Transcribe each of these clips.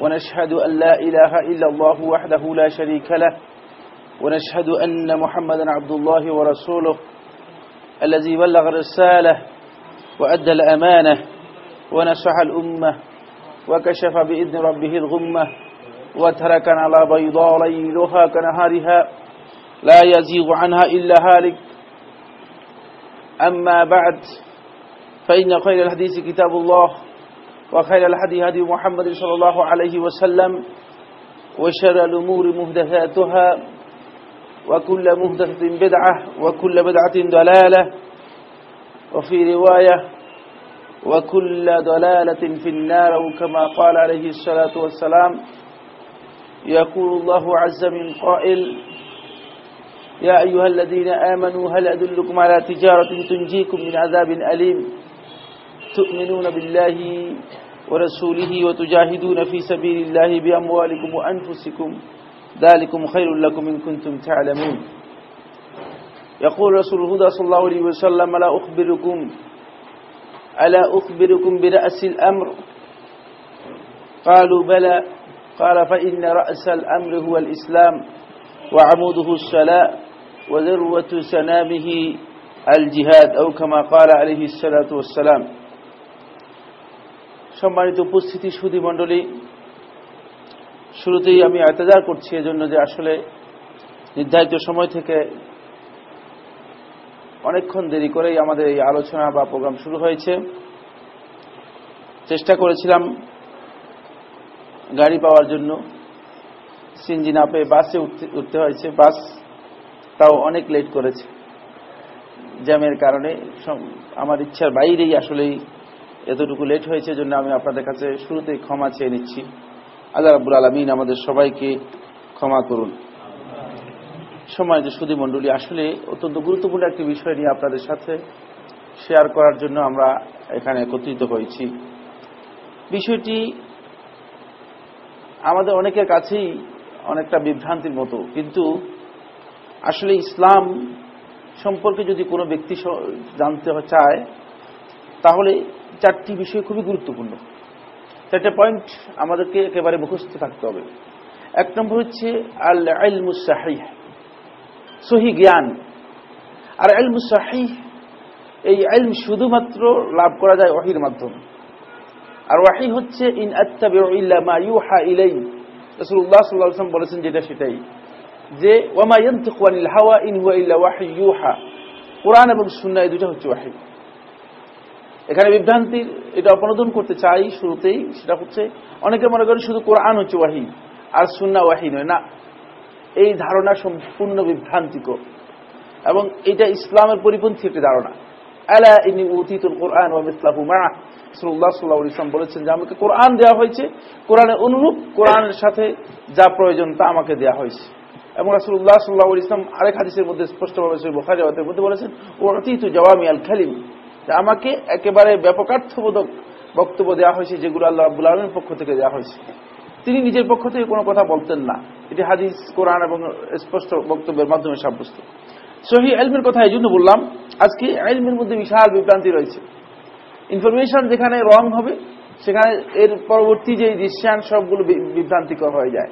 ونشهد أن لا إله إلا الله وحده لا شريك له ونشهد أن محمدا عبد الله ورسوله الذي بلغ الرسالة وأدى الأمانة ونصح الأمة وكشف بإذن ربه الغمة وتركنا على بيضاء ليلها كنهارها لا يزيغ عنها إلا هالك. أما بعد فإن خير الحديث كتاب الله. وخير الهدي هدي محمد صلى الله عليه وسلم وشر الأمور مهدثاتها وكل مهدثة بدعة وكل بدعة ضلالة وفي رواية وكل ضلالة في النار كما قال عليه الصلاة والسلام يقول الله عز من قائل يا أيها الذين آمنوا هل أدلكم على تجارة تنجيكم من عذاب أليم؟ تؤمنون بالله ورسوله وتجاهدون في سبيل الله بأموالكم وأنفسكم ذلكم خير لكم إن كنتم تعلمون. يقول رسول الهدى صلى الله عليه وسلم ألا أخبركم ألا أخبركم برأس الأمر؟ قالوا بلى. قال فإن رأس الأمر هو الإسلام وعموده الصلاة وذروة سنامه الجهاد. أو كما قال عليه الصلاة والسلام. সম্মানিত উপস্থিতি সুদী মণ্ডলী, শুরুতেই আমি এতজার করছি এজন্য যে আসলে নির্ধারিত সময় থেকে অনেকক্ষণ দেরি করেই আমাদের এই আলোচনা বা প্রোগ্রাম শুরু হয়েছে। চেষ্টা করেছিলাম গাড়ি পাওয়ার জন্য। সিনজি না পেয়ে বাসে উঠতে উঠতে হয়েছে। বাস তাও অনেক লেট করেছে। জ্যামের কারণে আমার ইচ্ছার বাইরেই আসলেই এতটুকু লেট হয়েছে জন্য আমি আপনাদের কাছে শুরুতেই ক্ষমা চেয়ে নিচ্ছি। আল্লাহ রাবুল আলমিন আমাদের সবাইকে ক্ষমা করুন। সময় যে সুদী মণ্ডলী আসলে অত্যন্ত গুরুত্বপূর্ণ একটি বিষয় নিয়ে আপনাদের সাথে শেয়ার করার জন্য আমরা এখানে একত্রিত হয়েছি। বিষয়টি আমাদের অনেকের কাছেই অনেকটা বিভ্রান্তির মতো, কিন্তু আসলে ইসলাম সম্পর্কে যদি কোনো ব্যক্তি জানতে চায়, তাহলে চারটি বিষয় খুবই গুরুত্বপূর্ণ। চারটা পয়েন্ট আমাদেরকে একেবারে মুখস্থ থাকতে হবে। এক নম্বর হচ্ছে আল আল আলমুসাহি সহি জ্ঞান। আর আলমুসাহি এই আলম শুধুমাত্র লাভ করা যায় ওয়াহির মাধ্যমে। আর ওয়াহি হচ্ছে ইন আত্মা ইলাই বলেছেন যেটা সেটাই। যে ওয়ামা ইয়ন্তিল হাওয়া ইন হুয়া ইল্লা ওয়াহি ইউহা। কোরআন এবং সুন্না এই দুটা হচ্ছে ওয়াহি। এখানে বিভ্রান্তির এটা অপনোদন করতে চাই শুরুতেই, সেটা হচ্ছে অনেকে মনে করেন শুধু কোরআন হচ্ছে ওয়াহি, আর সুন্না ওয়াহি নয়, না। এই ধারণা সম্পূর্ণ বিভ্রান্তিকর। এবং এটা ইসলামের পরিপন্থী একটি ধারণা। আলা ইনি কোরআন বলেছেন যে, আমাকে কোরআন হয়েছে। কোরআনের কোরআনের সাথে যা প্রয়োজন তা আমাকে হয়েছে। এবং মধ্যে স্পষ্টভাবে মধ্যে বলেছেন আমাকে একেবারে ব্যাপকার্থবোধক বক্তব্য দেওয়া হয়েছে, যেগুলো আল্লাহ আব্বুল আলমের পক্ষ থেকে দেওয়া হয়েছে। তিনি নিজের পক্ষ থেকে কোনো কথা বলতেন না। এটি হাদিস, কোরআন এবং স্পষ্ট বক্তব্যের মাধ্যমে সাব্যস্ত। সহি এলমের কথা এই জন্য বললাম, আজকে এলমের মধ্যে বিশাল বিভ্রান্তি রয়েছে। ইনফরমেশন যেখানে রং হবে, সেখানে এর পরবর্তী যে দৃশ্যান, সবগুলো বিভ্রান্তিকর হয়ে যায়।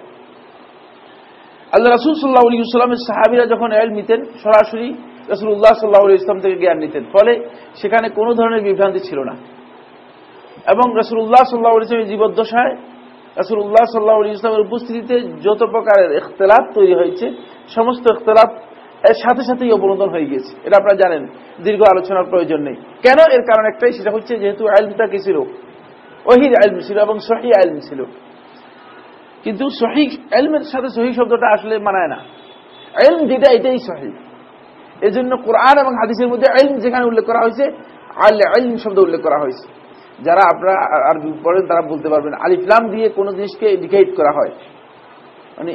আল্লাহ রাসুল সাল্লাহ সাল্লামের সাহাবিরা যখন এল নিতেন, সরাসরি রসুল্লাহ সাল্লাহ ইসলাম থেকে জ্ঞান নিতেন। ফলে সেখানে কোনো ধরনের বিভ্রান্তি ছিল না। এবং রসুল্লাহ সাল্লাহ ইসলামের জীবদ্দশায় রসুল্লাহ সাল্লাহ ইসলামের উপস্থিতিতে যত প্রকারের ইখতলাফ তৈরি হয়েছে, সমস্ত ইখতলাফ এর সাথে সাথেই অবনোদন হয়ে গিয়েছে। এটা আপনারা জানেন, দীর্ঘ আলোচনার প্রয়োজন নেই। কেন এর কারণ একটাই, সেটা হচ্ছে যেহেতু আইলমটা কি ছিল, ওহির আইলম ছিল এবং সহি আইলম ছিল। কিন্তু সহি এলমের সাথে সহি শব্দটা আসলে মানায় না। এলম যেটা, এটাই সহি এই জন্য কোরআন এবং হাদিসের মধ্যে আইন যেখানে উল্লেখ করা হয়েছে, আল আইন শব্দ উল্লেখ করা হয়েছে। যারা আপনারা আরবি পড়েন, তারা বলতে পারবেন আলিফলাম দিয়ে কোনো জিনিসকে ইন্ডিকেট করা হয়। মানে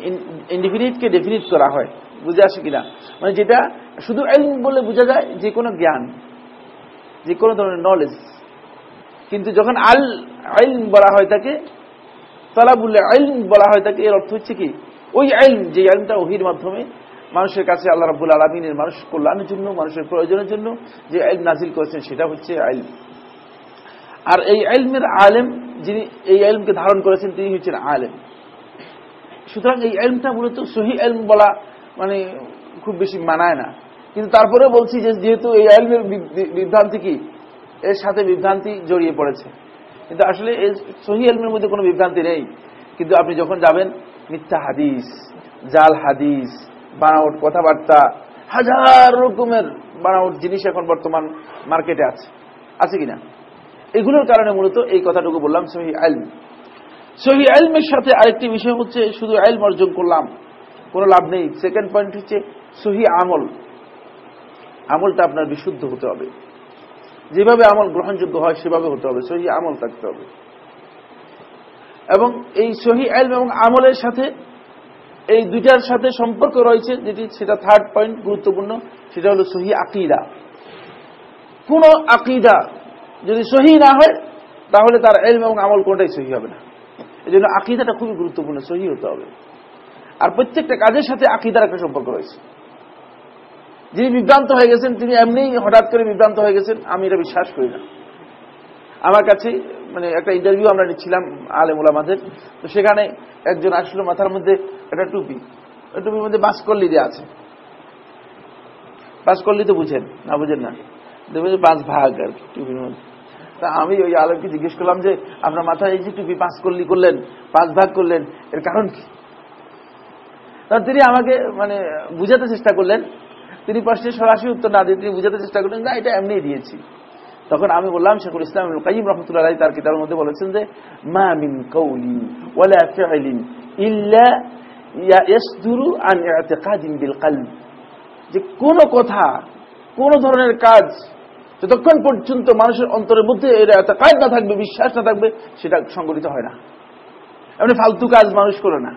ইন্ডিফিনিটকে ডেফিনিট করা হয়। বুঝে আসে কিনা? মানে যেটা শুধু এলম বলে বোঝা যায়, যে কোনো জ্ঞান, যে কোনো ধরনের নলেজ কিন্তু যখন আল আইল বলা হয় তাকে তালাবুল্লাহ আইল বলা হয় তাকে, এর অর্থ হচ্ছে কি? ওই আইন যে আইনটা ওহির মাধ্যমে মানুষের কাছে আল্লাহ রাবুল আলমিনের মানুষ কল্যাণের জন্য, মানুষের প্রয়োজনের জন্য যে আইল নাজিল করেছেন সেটা হচ্ছে আইল। আর এই আইলমের আলেম যিনি এই আইলমকে ধারণ করেছেন তিনি হচ্ছেন আলেম। সুতরাং এই আইলমটা মূলত সহি আইলম বলা মানে খুব বেশি মানায় না। কিন্তু তারপরে বলছি যে যেহেতু এই আইলমের বিভ্রান্তি কি? এর সাথে বিভ্রান্তি জড়িয়ে পড়েছে। কিন্তু আসলে সহি আলমের মধ্যে কোনো বিভ্রান্তি নেই। কিন্তু আপনি যখন যাবেন, মিথ্যা হাদিস, জাল হাদিস বানাউট কথাবার্তা, হাজার রকমের বানাউট জিনিস এখন বর্তমান মার্কেটে আছে। আছে কিনা? এগুলোর কারণে মূলত এই কথাটুকু বললাম, সহি আলম সহি আইলমের সাথে আরেকটি বিষয় হচ্ছে, শুধু আইল অর্জন করলাম, কোনো লাভ নেই। সেকেন্ড পয়েন্ট হচ্ছে, সহি আমল। আমলটা আপনার বিশুদ্ধ হতে হবে। যেভাবে আমল গ্রহণযোগ্য হয়, সেভাবে হতে হবে। সহি আমল থাকতে হবে। এবং এই সহি আইল এবং আমলের সাথে এই দুইটার সাথে সম্পর্ক রয়েছে, যেটি সেটা থার্ড পয়েন্ট গুরুত্বপূর্ণ, সেটা হলো সহি আকিদা। কোন আকিদা যদি সহি না হয়, তাহলে তার এলম এবং আমল কোনটাই সহি হবে না। এই জন্য আকিদাটা খুবই গুরুত্বপূর্ণ, সহি হতে হবে। আর প্রত্যেকটা কাজের সাথে আকিদার একটা সম্পর্ক রয়েছে। যিনি বিভ্রান্ত হয়ে গেছেন, তিনি এমনি হঠাৎ করে বিভ্রান্ত হয়ে গেছেন, আমি এটা বিশ্বাস করি না। আমার কাছে মানে একটা ইন্টারভিউ আমরা নিচ্ছিলাম আলেম ওলামাদের তো সেখানে একজন আসলো মাথার মধ্যে একটা টুপি। টুপির মধ্যে বাসকল্লি দেওয়া আছে। বাসকল্লি তো বুঝেন, না বুঝেন না? দেখবেন পাঁচ ভাগ আর কি টুপির মধ্যে। তা আমি ওই আলমকে জিজ্ঞেস করলাম যে, আপনার মাথায় এই যে টুপি পাঁচ করলেন পাঁচ ভাগ করলেন, এর কারণ কি? তিনি আমাকে মানে বুঝাতে চেষ্টা করলেন। তিনি প্রশ্নের সরাসরি উত্তর না দিয়ে তিনি বুঝাতে চেষ্টা করলেন না, এটা এমনি দিয়েছি। তখন আমি বললাম শেখুল ইসলাম কাইম রহমতুল্লাহ তার কিতাবের মধ্যে বলেছেন যে, মা মিন কৌলি ওয়ালা ফিলিন ইল্লা ইয়াসদুরু আন ইতিকাদিন বিল কলব। যে কোন কথা, কোন ধরনের কাজ যতক্ষণ পর্যন্ত মানুষের অন্তরের মধ্যে এটা কাজ না থাকবে, বিশ্বাস না থাকবে, সেটা সংগঠিত হয় না। এমনি ফালতু কাজ মানুষ করে না।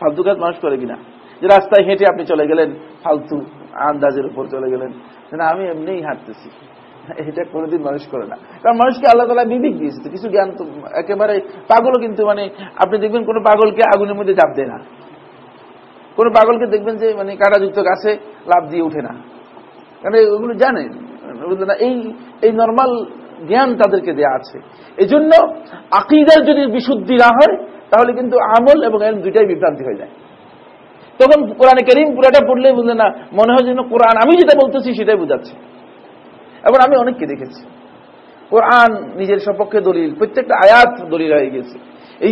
ফালতু কাজ মানুষ করে কিনা? যে রাস্তায় হেঁটে আপনি চলে গেলেন, ফালতু আন্দাজের উপর চলে গেলেন। আমি এমনিই হাঁটতেছি। এটা কোনোদিন মানুষ করে না। কারণ মানুষকে আল্লাহ তালা বিবেক দিয়েছে তো, কিছু জ্ঞান তো একেবারে পাগলও কিন্তু মানে আপনি দেখবেন কোনো পাগলকে আগুনের মধ্যে চাপ দেয় না। কোনো পাগলকে দেখবেন যে মানে কাটাযুক্ত গাছে লাভ দিয়ে উঠে না। কারণ ওগুলো জানেন এই এই নর্মাল জ্ঞান তাদেরকে দেয়া আছে। এই জন্য আকিদার যদি বিশুদ্ধি না হয়, তাহলে কিন্তু আমল এবং এলম দুইটাই বিভ্রান্তি হয়ে যায়। তখন কোরআনে করিম পুরাটা পড়লে বুঝলে না, মনে হয় যেন কোরআন আমি যেটা বলতেছি সেটাই বুঝাচ্ছি। এবং আমি অনেককে দেখেছি। কোরআন নিজের সপক্ষে দলিল, প্রত্যেকটা আয়াত দলিল হয়ে গেছে।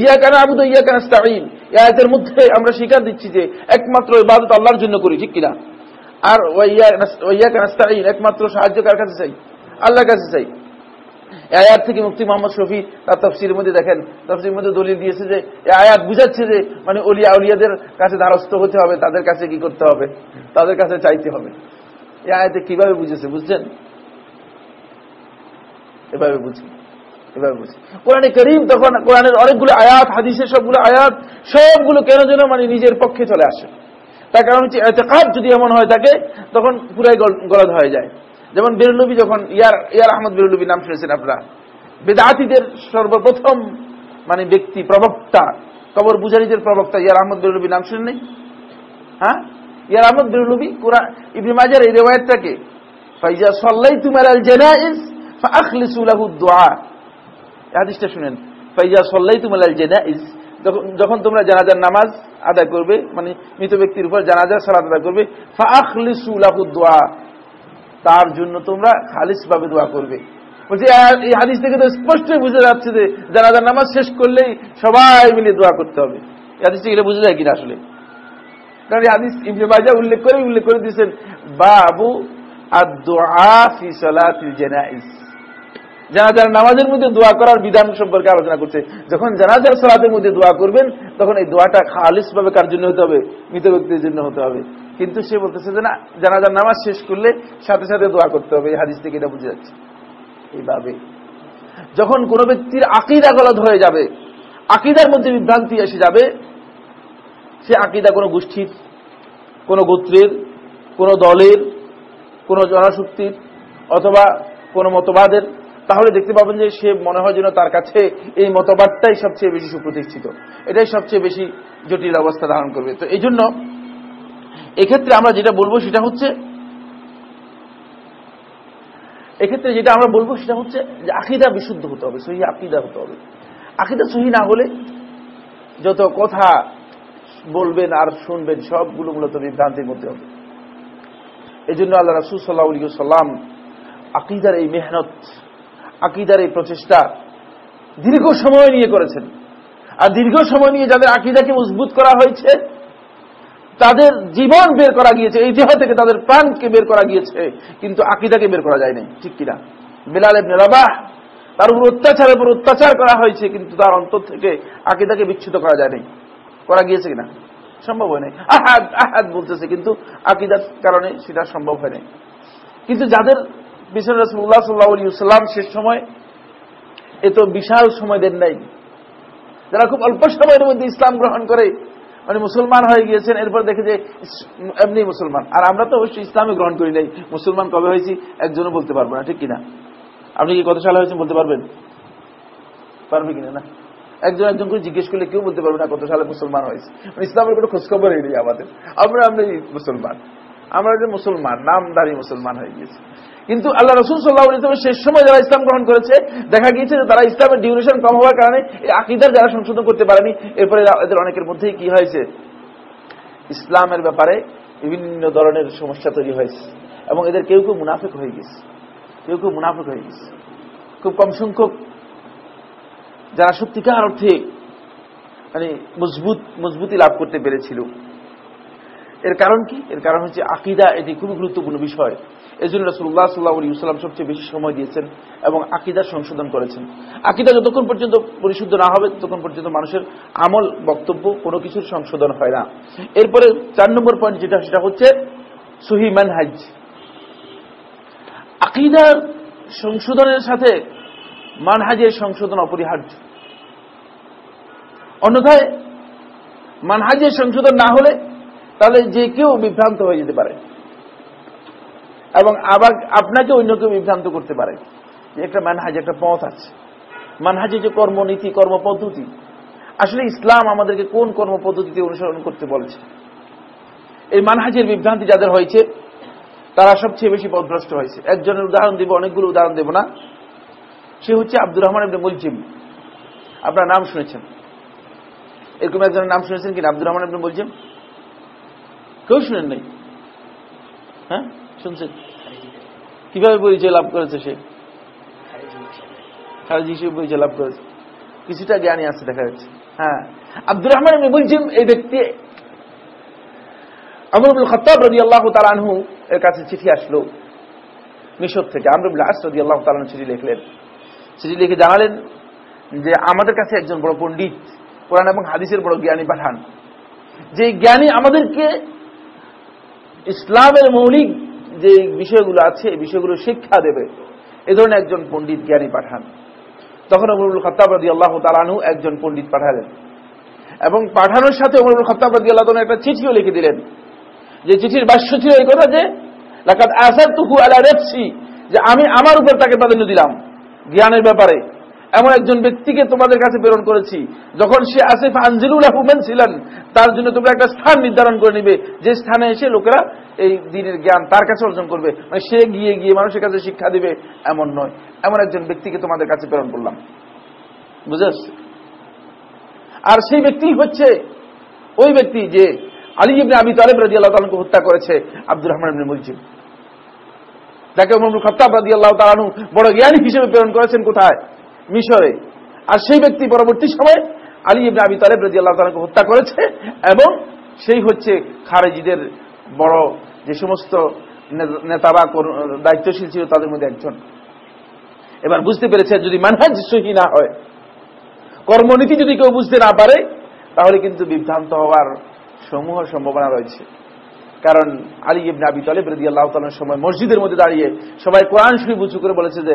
ইয়া কেন আবুদ, ইয়া কেন স্টাইন আয়াতের মধ্যে আমরা স্বীকার দিচ্ছি যে একমাত্র ইবাদত আল্লাহর জন্য করি, ঠিক কিনা? আর ওইয়া কেন স্টাইন একমাত্র সাহায্য কার কাছে চাই? আল্লাহর কাছে চাই। আয়াত থেকে মুক্তি মোহাম্মদ শফি তার তফসির মধ্যে দেখেন তফসির মধ্যে দলিল দিয়েছে যে আয়াত বুঝাচ্ছে যে মানে অলিয়া উলিয়াদের কাছে দ্বারস্থ হতে হবে, তাদের কাছে কি করতে হবে? তাদের কাছে চাইতে হবে। এই আয়াতে কীভাবে বুঝেছে, বুঝছেন? এভাবে বুঝি এভাবে বুঝি। কোরআনে করিম তখন কোরআনের অনেকগুলো আয়াত, হাদিসের সবগুলো আয়াত, সবগুলো কেন যেন মানে নিজের পক্ষে চলে আসে। তার কারণ হচ্ছে এতেকাদ যদি এমন হয় থাকে তখন পুরাই গলদ হয়ে যায়। যেমন বেরুলবি যখন ইয়ার ইয়ার আহমদ বেরুলবি নাম শুনেছেন আপনারা। বেদাতিদের সর্বপ্রথম মানে ব্যক্তি, প্রবক্তা, কবর বুঝারিদের প্রবক্তা ইয়ার আহমদ বেরুলবি নাম শুনেন নেই হ্যাঁ? ইয়ার আহমদ বেরুলবি কোরআন ইবনে মাজার এই রেওয়ায়তটাকে, ফাইজা সাল্লাই তুমার আল জেনাইজ হাদিসটা শুনেন। ফাইজা সাল্লাই তুমার আল জেনাইজ। যখন তোমরা জানাজার নামাজ আদায় করবে মানে মৃত ব্যক্তির উপর জানাজার সালাত আদায় করবে দুআ তার জন্য তোমরা খালিস ভাবে দোয়া করবে। বলছি এই হাদিস থেকে তো স্পষ্টই বুঝে যাচ্ছে যে জানাজার নামাজ শেষ করলেই সবাই মিলে দোয়া করতে হবে। এই হাদিস থেকে বুঝে যায় কিনা আসলে? কারণ এই হাদিস ইবনে মাজা উল্লেখ করে উল্লেখ করে দিয়েছেন, বাবু জানাজার নামাজের মধ্যে দোয়া করার বিধান সম্পর্কে আলোচনা করছে। যখন জানাজার সালাতের মধ্যে দোয়া করবেন, তখন এই দোয়াটা খালিস ভাবে কার জন্য হতে হবে? মৃত ব্যক্তির জন্য হতে হবে। কিন্তু সে বলতেছে যে, না, জানাজার নামাজ শেষ করলে সাথে সাথে দোয়া করতে হবে। এই হাদিস থেকে এটা বুঝে যাচ্ছে। এইভাবে। যখন কোন ব্যক্তির আকিদা গলদ হয়ে যাবে, আকিদার মধ্যে বিভ্রান্তি এসে যাবে, সে আকিদা কোনো গোষ্ঠীর, কোনো গোত্রের, কোনো দলের, কোনো জনশক্তির অথবা কোনো মতবাদের তাহলে দেখতে পাবেন যে সে মনে হয় যেন তার কাছে এই মতবাদটাই সবচেয়ে বেশি সুপ্রতিষ্ঠিত। এটাই সবচেয়ে বেশি জটিল অবস্থা ধারণ করবে। তো এই জন্য এক্ষেত্রে আমরা যেটা বলব সেটা হচ্ছে, এক্ষেত্রে যেটা আমরা বলব সেটা হচ্ছে যে আকিদা বিশুদ্ধ হতে হবে, সহি আকিদা হতে হবে। আকিদা সহি না হলে যত কথা বলবেন আর শুনবেন সবগুলো মূলত বিভ্রান্তির মধ্যে হবে। এই জন্য আল্লাহ রাসুল সাল্লাহ সাল্লাম আকিদার এই মেহনত আকিদার এই প্রচেষ্টা দীর্ঘ সময় নিয়ে করেছেন। আর দীর্ঘ সময় নিয়ে যাদের আকিদাকে মজবুত করা হয়েছে, তাদের জীবন বের করা গিয়েছে, এই দেহ থেকে তাদের প্রাণকে বের করা গিয়েছে, কিন্তু আকিদাকে বের করা যায়নি, ঠিক কিনা? বিলাল রাবাহ, তার উপর অত্যাচারের উপর অত্যাচার করা হয়েছে, কিন্তু তার অন্তর থেকে আকিদাকে বিচ্ছুত করা যায়নি। করা গিয়েছে কিনা? সম্ভব হয় নাই আহাদ আহাদ বলতেছে, কিন্তু আকিদার কারণে সেটা সম্ভব হয় নাই কিন্তু যাদের বিশ্বর রসুল্লাহ সাল্লাহ সাল্লাম শেষ সময় এত বিশাল সময় দেন নাই। যারা খুব অল্প সময়ের মধ্যে ইসলাম গ্রহণ করে মানে মুসলমান হয়ে গিয়েছেন, এরপর দেখে যে এমনি মুসলমান। আর আমরা তো অবশ্যই ইসলামে গ্রহণ করি নাই। মুসলমান কবে হয়েছি একজনও বলতে পারব না, ঠিক কিনা? আপনি কি কত সালে হয়েছেন বলতে পারবেন? পারবে কিনা না? একজন একজন করে জিজ্ঞেস করলে কেউ বলতে পারবে না কত সালে মুসলমান হয়েছে। মানে ইসলামের কোনো খোঁজখবরই নেই আমাদের। আমরা আমরা মুসলমান। আমরা যে মুসলমান, নামদারি মুসলমান হয়ে গিয়েছে। কিন্তু আল্লাহ রসুল সাল্লাহ ইসলামের শেষ সময় যারা ইসলাম গ্রহণ করেছে, দেখা গিয়েছে যে তারা ইসলামের ডিউরেশন কম হওয়ার কারণে এই আকিদার যারা সংশোধন করতে পারেনি, এরপরে এদের অনেকের মধ্যেই কি হয়েছে? ইসলামের ব্যাপারে বিভিন্ন ধরনের সমস্যা তৈরি হয়েছে এবং এদের কেউ কেউ মুনাফেক হয়ে গেছে। কেউ কেউ মুনাফেক হয়ে গেছে। খুব কম সংখ্যক যারা সত্যিকার অর্থে মানে মজবুত, মজবুতি লাভ করতে পেরেছিল। এর কারণ কি? এর কারণ হচ্ছে আকিদা এটি খুবই গুরুত্বপূর্ণ বিষয়। এই জন্য রসুল্লাহ সাল্লাহ আলী সাল্লাম সবচেয়ে বেশি সময় দিয়েছেন এবং আকিদা সংশোধন করেছেন। আকিদা যতক্ষণ পর্যন্ত পরিশুদ্ধ না হবে, ততক্ষণ পর্যন্ত মানুষের আমল, বক্তব্য কোনো কিছুর সংশোধন হয় না। এরপরে চার নম্বর পয়েন্ট যেটা, সেটা হচ্ছে সুহি হাজ আকিদার সংশোধনের সাথে মানহাজের সংশোধন অপরিহার্য। অন্যথায় মানহাজের সংশোধন না হলে তাহলে যে কেউ বিভ্রান্ত হয়ে যেতে পারে। এবং আবার আপনাকে অন্য কেউ বিভ্রান্ত করতে পারে। যে একটা মানহাজ, একটা পথ আছে। মানহাজের যে কর্মনীতি, কর্মপদ্ধতি। আসলে ইসলাম আমাদেরকে কোন কর্মপদ্ধতিতে অনুসরণ করতে বলেছে? এই মানহাজের বিভ্রান্তি যাদের হয়েছে, তারা সবচেয়ে বেশি পদভ্রষ্ট হয়েছে। একজনের উদাহরণ দেব, অনেকগুলো উদাহরণ দেব না। সে হচ্ছে আব্দুর রহমান ইবনে মুলজিম। আপনার নাম শুনেছেন? এরকম একজনের নাম শুনেছেন কিনা? আব্দুর রহমান ইবনে মুলজিম? কেউ শুনেন নাই হ্যাঁ? শুনছেন কীভাবে পরিচয় লাভ করেছে সে? খারেজি হিসেবে পরিচয় লাভ করেছে। কিছুটা জ্ঞানী আছে, দেখা যাচ্ছে। হ্যাঁ। আব্দুর রহমান ইবনে মুলজিম এই ব্যক্তি আমরুল খত্তাব রদি আল্লাহ তালানহু এর কাছে চিঠি আসলো মিশর থেকে। আমরুল আস রদি আল্লাহ তালানহু চিঠি লিখলেন। চিঠি লিখে জানালেন যে আমাদের কাছে একজন বড় পণ্ডিত কোরআন এবং হাদিসের বড় জ্ঞানী পাঠান। যে জ্ঞানী আমাদেরকে ইসলামের মৌলিক যে বিষয়গুলো আছে, এই বিষয়গুলো শিক্ষা দেবে। এ ধরনের একজন পণ্ডিত জ্ঞানী পাঠান। তখন অমরুল খত্তাব আল্লাহ তালানহু একজন পণ্ডিত পাঠালেন। এবং পাঠানোর সাথে অমরুল খত্তাব রদি আল্লাহ একটা চিঠিও লিখে দিলেন। যে চিঠির বাস্য ছিল এই কথা যে লাকাত আসার তুকু আলা রেপসি যে আমি আমার উপর তাকে প্রাধান্য দিলাম। জ্ঞানের ব্যাপারে। এমন একজন ব্যক্তিকে তোমাদের কাছে প্রেরণ করেছি। যখন সে আসিফ আঞ্জিলুল আহমেন ছিলেন তার জন্য তোমরা একটা স্থান নির্ধারণ করে নিবে। যে স্থানে এসে লোকেরা এই দিনের জ্ঞান তার কাছে অর্জন করবে। মানে সে গিয়ে গিয়ে মানুষের কাছে শিক্ষা দিবে, এমন নয়। এমন একজন ব্যক্তিকে তোমাদের কাছে প্রেরণ করলাম। বুঝে আর সেই ব্যক্তি হচ্ছে ওই ব্যক্তি যে আলী ইবনে আবি তালেব রাজি আল্লাহ তালকে হত্যা করেছে, আব্দুর রহমান ইবনে তাকে উমর খত্তাব রাজি আল্লাহ তালানু বড় জ্ঞানী হিসেবে প্রেরণ করেছেন কোথায়? মিশরে। আর সেই ব্যক্তি পরবর্তী সময় আলী ইবনে আবি তালেব রাজি আল্লাহ তালাকে হত্যা করেছে এবং সেই হচ্ছে খারেজিদের বড় যে সমস্ত নেতা নেতারা দায়িত্বশীল ছিল তাদের মধ্যে একজন। এবার বুঝতে পেরেছে, যদি মানহাজ সহি না হয়, কর্মনীতি যদি কেউ বুঝতে না পারে, তাহলে কিন্তু বিভ্রান্ত হওয়ার সমূহ সম্ভাবনা রয়েছে। কারণ আলী ইবনে আবি তালেব রদি আল্লাহ তালের সময় মসজিদের মধ্যে দাঁড়িয়ে সবাই কোরআন শরীফ উঁচু করে বলেছে যে,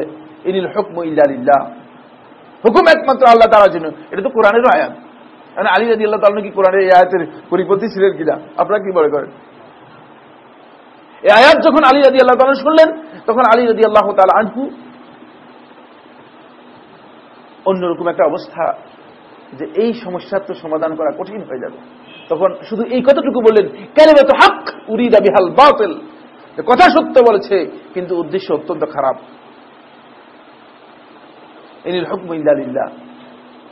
ইনিল হুকম ইল্লাহ হুকুম একমাত্র আল্লাহ তালার জন্য। এটা তো কোরআনেরও আয়াত। মানে আলী রাজি আল্লাহ তালন কি কোরআনের আয়াতের পরিপন্থী ছিলেন কিনা? আপনারা কি মনে করেন? এই আয়াত যখন আলী রাজি আল্লাহ তালন শুনলেন, তখন আলী রাজি আল্লাহ তাল আনহু অন্যরকম একটা অবস্থা যে এই সমস্যার তো সমাধান করা কঠিন হয়ে যাবে। তখন শুধু এই কথাটুকু বললেন কেন তো হাক উরিদা বিহাল বাতিল। কথা সত্য বলেছে, কিন্তু উদ্দেশ্য অত্যন্ত খারাপ। এনিল হুকম ইল্লালিল্লাহ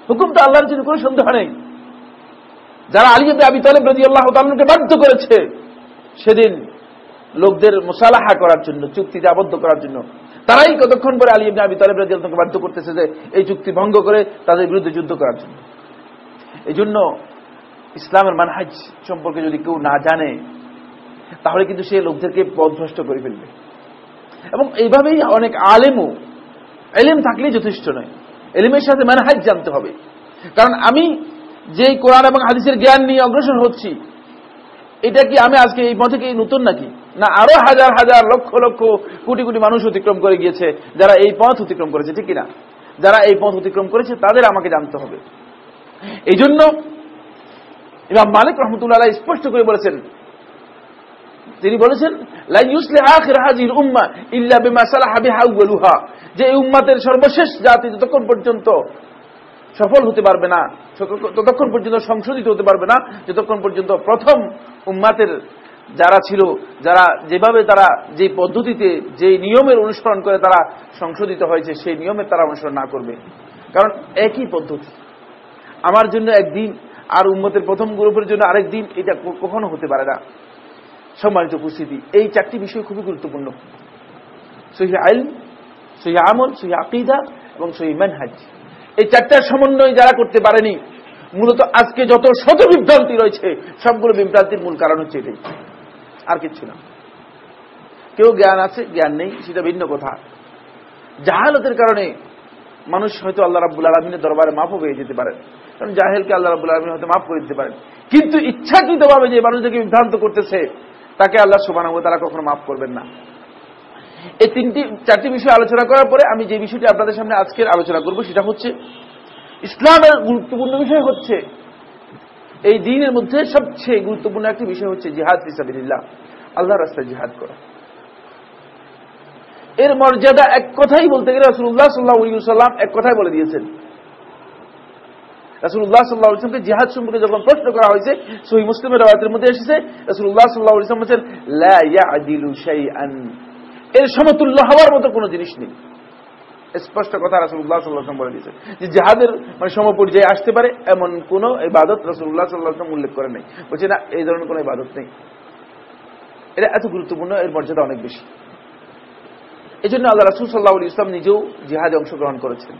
হুকুম তো আল্লাহর জন্য কোনো সন্দেহ নেই। যারা আলী আবি তালেব রাজি আল্লাহ তালকে বাধ্য করেছে, সেদিন লোকদের মোসালাহা করার জন্য, চুক্তিতে আবদ্ধ করার জন্য। তারাই কতক্ষণ পরে আলী ইবনে আবি তালেব রাজি আল্লাহকে বাধ্য করতেছে যে এই চুক্তি ভঙ্গ করে তাদের বিরুদ্ধে যুদ্ধ করার জন্য। এই জন্য ইসলামের মানহাজ সম্পর্কে যদি কেউ না জানে, তাহলে কিন্তু সে লোকদেরকে পথভ্রষ্ট করে ফেলবে। এবং এইভাবেই অনেক আলেমও, এলিম থাকলেই যথেষ্ট নয়। এলিমের সাথে মানহাজ জানতে হবে। কারণ আমি যেই কোরআন এবং হাদিসের জ্ঞান নিয়ে অগ্রসর হচ্ছি এটা কি আমি আজকে এই পথে কি নতুন নাকি? না, আরও হাজার হাজার, লক্ষ লক্ষ, কোটি কোটি মানুষ অতিক্রম করে গিয়েছে, যারা এই পথ অতিক্রম করেছে, ঠিক না? যারা এই পথ অতিক্রম করেছে, তাদের আমাকে জানতে হবে। এই জন্য ইমাম মালিক রহমতুল্লাহ স্পষ্ট করে বলেছেন, তিনি বলেছেন যে উম্মাতের সর্বশেষ জাতি যতক্ষণ পর্যন্ত সফল হতে পারবে না ততক্ষণ পর্যন্ত সংশোধিত হতে পারবে না, যতক্ষণ পর্যন্ত প্রথম উম্মাতের যারা ছিল, যারা যেভাবে তারা যে পদ্ধতিতে, যে নিয়মের অনুসরণ করে তারা সংশোধিত হয়েছে, সেই নিয়মের তারা অনুসরণ না করবে। কারণ একই পদ্ধতি। আমার জন্য একদিন আর উম্মতের প্রথম গ্রুপের জন্য আরেক দিন, এটা কখনো হতে পারে না। সম্মানিত উপস্থিতি, এই চারটি বিষয় খুবই গুরুত্বপূর্ণ। সহি আইল, সহি আমল, সহি আকিদা এবং সহি মেনহাজ। এই চারটার সমন্বয় যারা করতে পারেনি, মূলত আজকে যত শত বিভ্রান্তি রয়েছে, সবগুলো বিভ্রান্তির মূল কারণ হচ্ছে এটাই। আর কিচ্ছু না। কেউ জ্ঞান আছে, জ্ঞান নেই, সেটা ভিন্ন কথা। জাহালতের কারণে মানুষ হয়তো আল্লাহ রাবুল আলমিনের দরবারে মাফও পেয়ে যেতে পারেন। কারণ জাহেলকে আল্লাহ রাবুল আলমিন হয়তো মাফ করে দিতে পারেন। কিন্তু ইচ্ছাকৃতভাবে যে মানুষদেরকে বিভ্রান্ত করতেছে, তাকে আল্লাহ সুবানাবু তারা কখনো মাফ করবেন না। এই তিনটি, চারটি বিষয় আলোচনা করার পরে আমি যে বিষয়টি আপনাদের সামনে আজকের আলোচনা করব, সেটা হচ্ছে ইসলামের গুরুত্বপূর্ণ বিষয় হচ্ছে, এই দিনের মধ্যে সবচেয়ে গুরুত্বপূর্ণ একটি বিষয় হচ্ছে জিহাদ হিসাবিল্লাহ আল্লাহ রাস্তায় জিহাদ করা। এর মর্যাদা এক কথাই বলতে গেলে রসুল্লাহ সাল্লাহ সাল্লাম এক কথাই বলে দিয়েছেন। রাসুল্লাহ সাল্লাহ ইসলামকে জিহাদ সম্পর্কে যখন প্রশ্ন করা হয়েছে সহি মুসলিমের রাতের মধ্যে এসেছে রাসুল্লাহ সাল্লাহ ইসলাম বলছেন এর সমতুল্য হওয়ার মতো কোনো জিনিস নেই। স্পষ্ট কথা রাসুল্লাহ সাল্লাহাম বলে দিয়েছে যে জাহাদের মানে সমপর্যায়ে আসতে পারে এমন কোন ইবাদত রাসুল্লাহ সাল্লাহাম উল্লেখ করে নেই। বলছে, না, এই ধরনের কোন ইবাদত নেই। এটা এত গুরুত্বপূর্ণ, এর মর্যাদা অনেক বেশি। এই জন্য আল্লাহ রাসুল সাল্লাহ ইসলাম নিজেও জিহাদে অংশগ্রহণ করেছেন।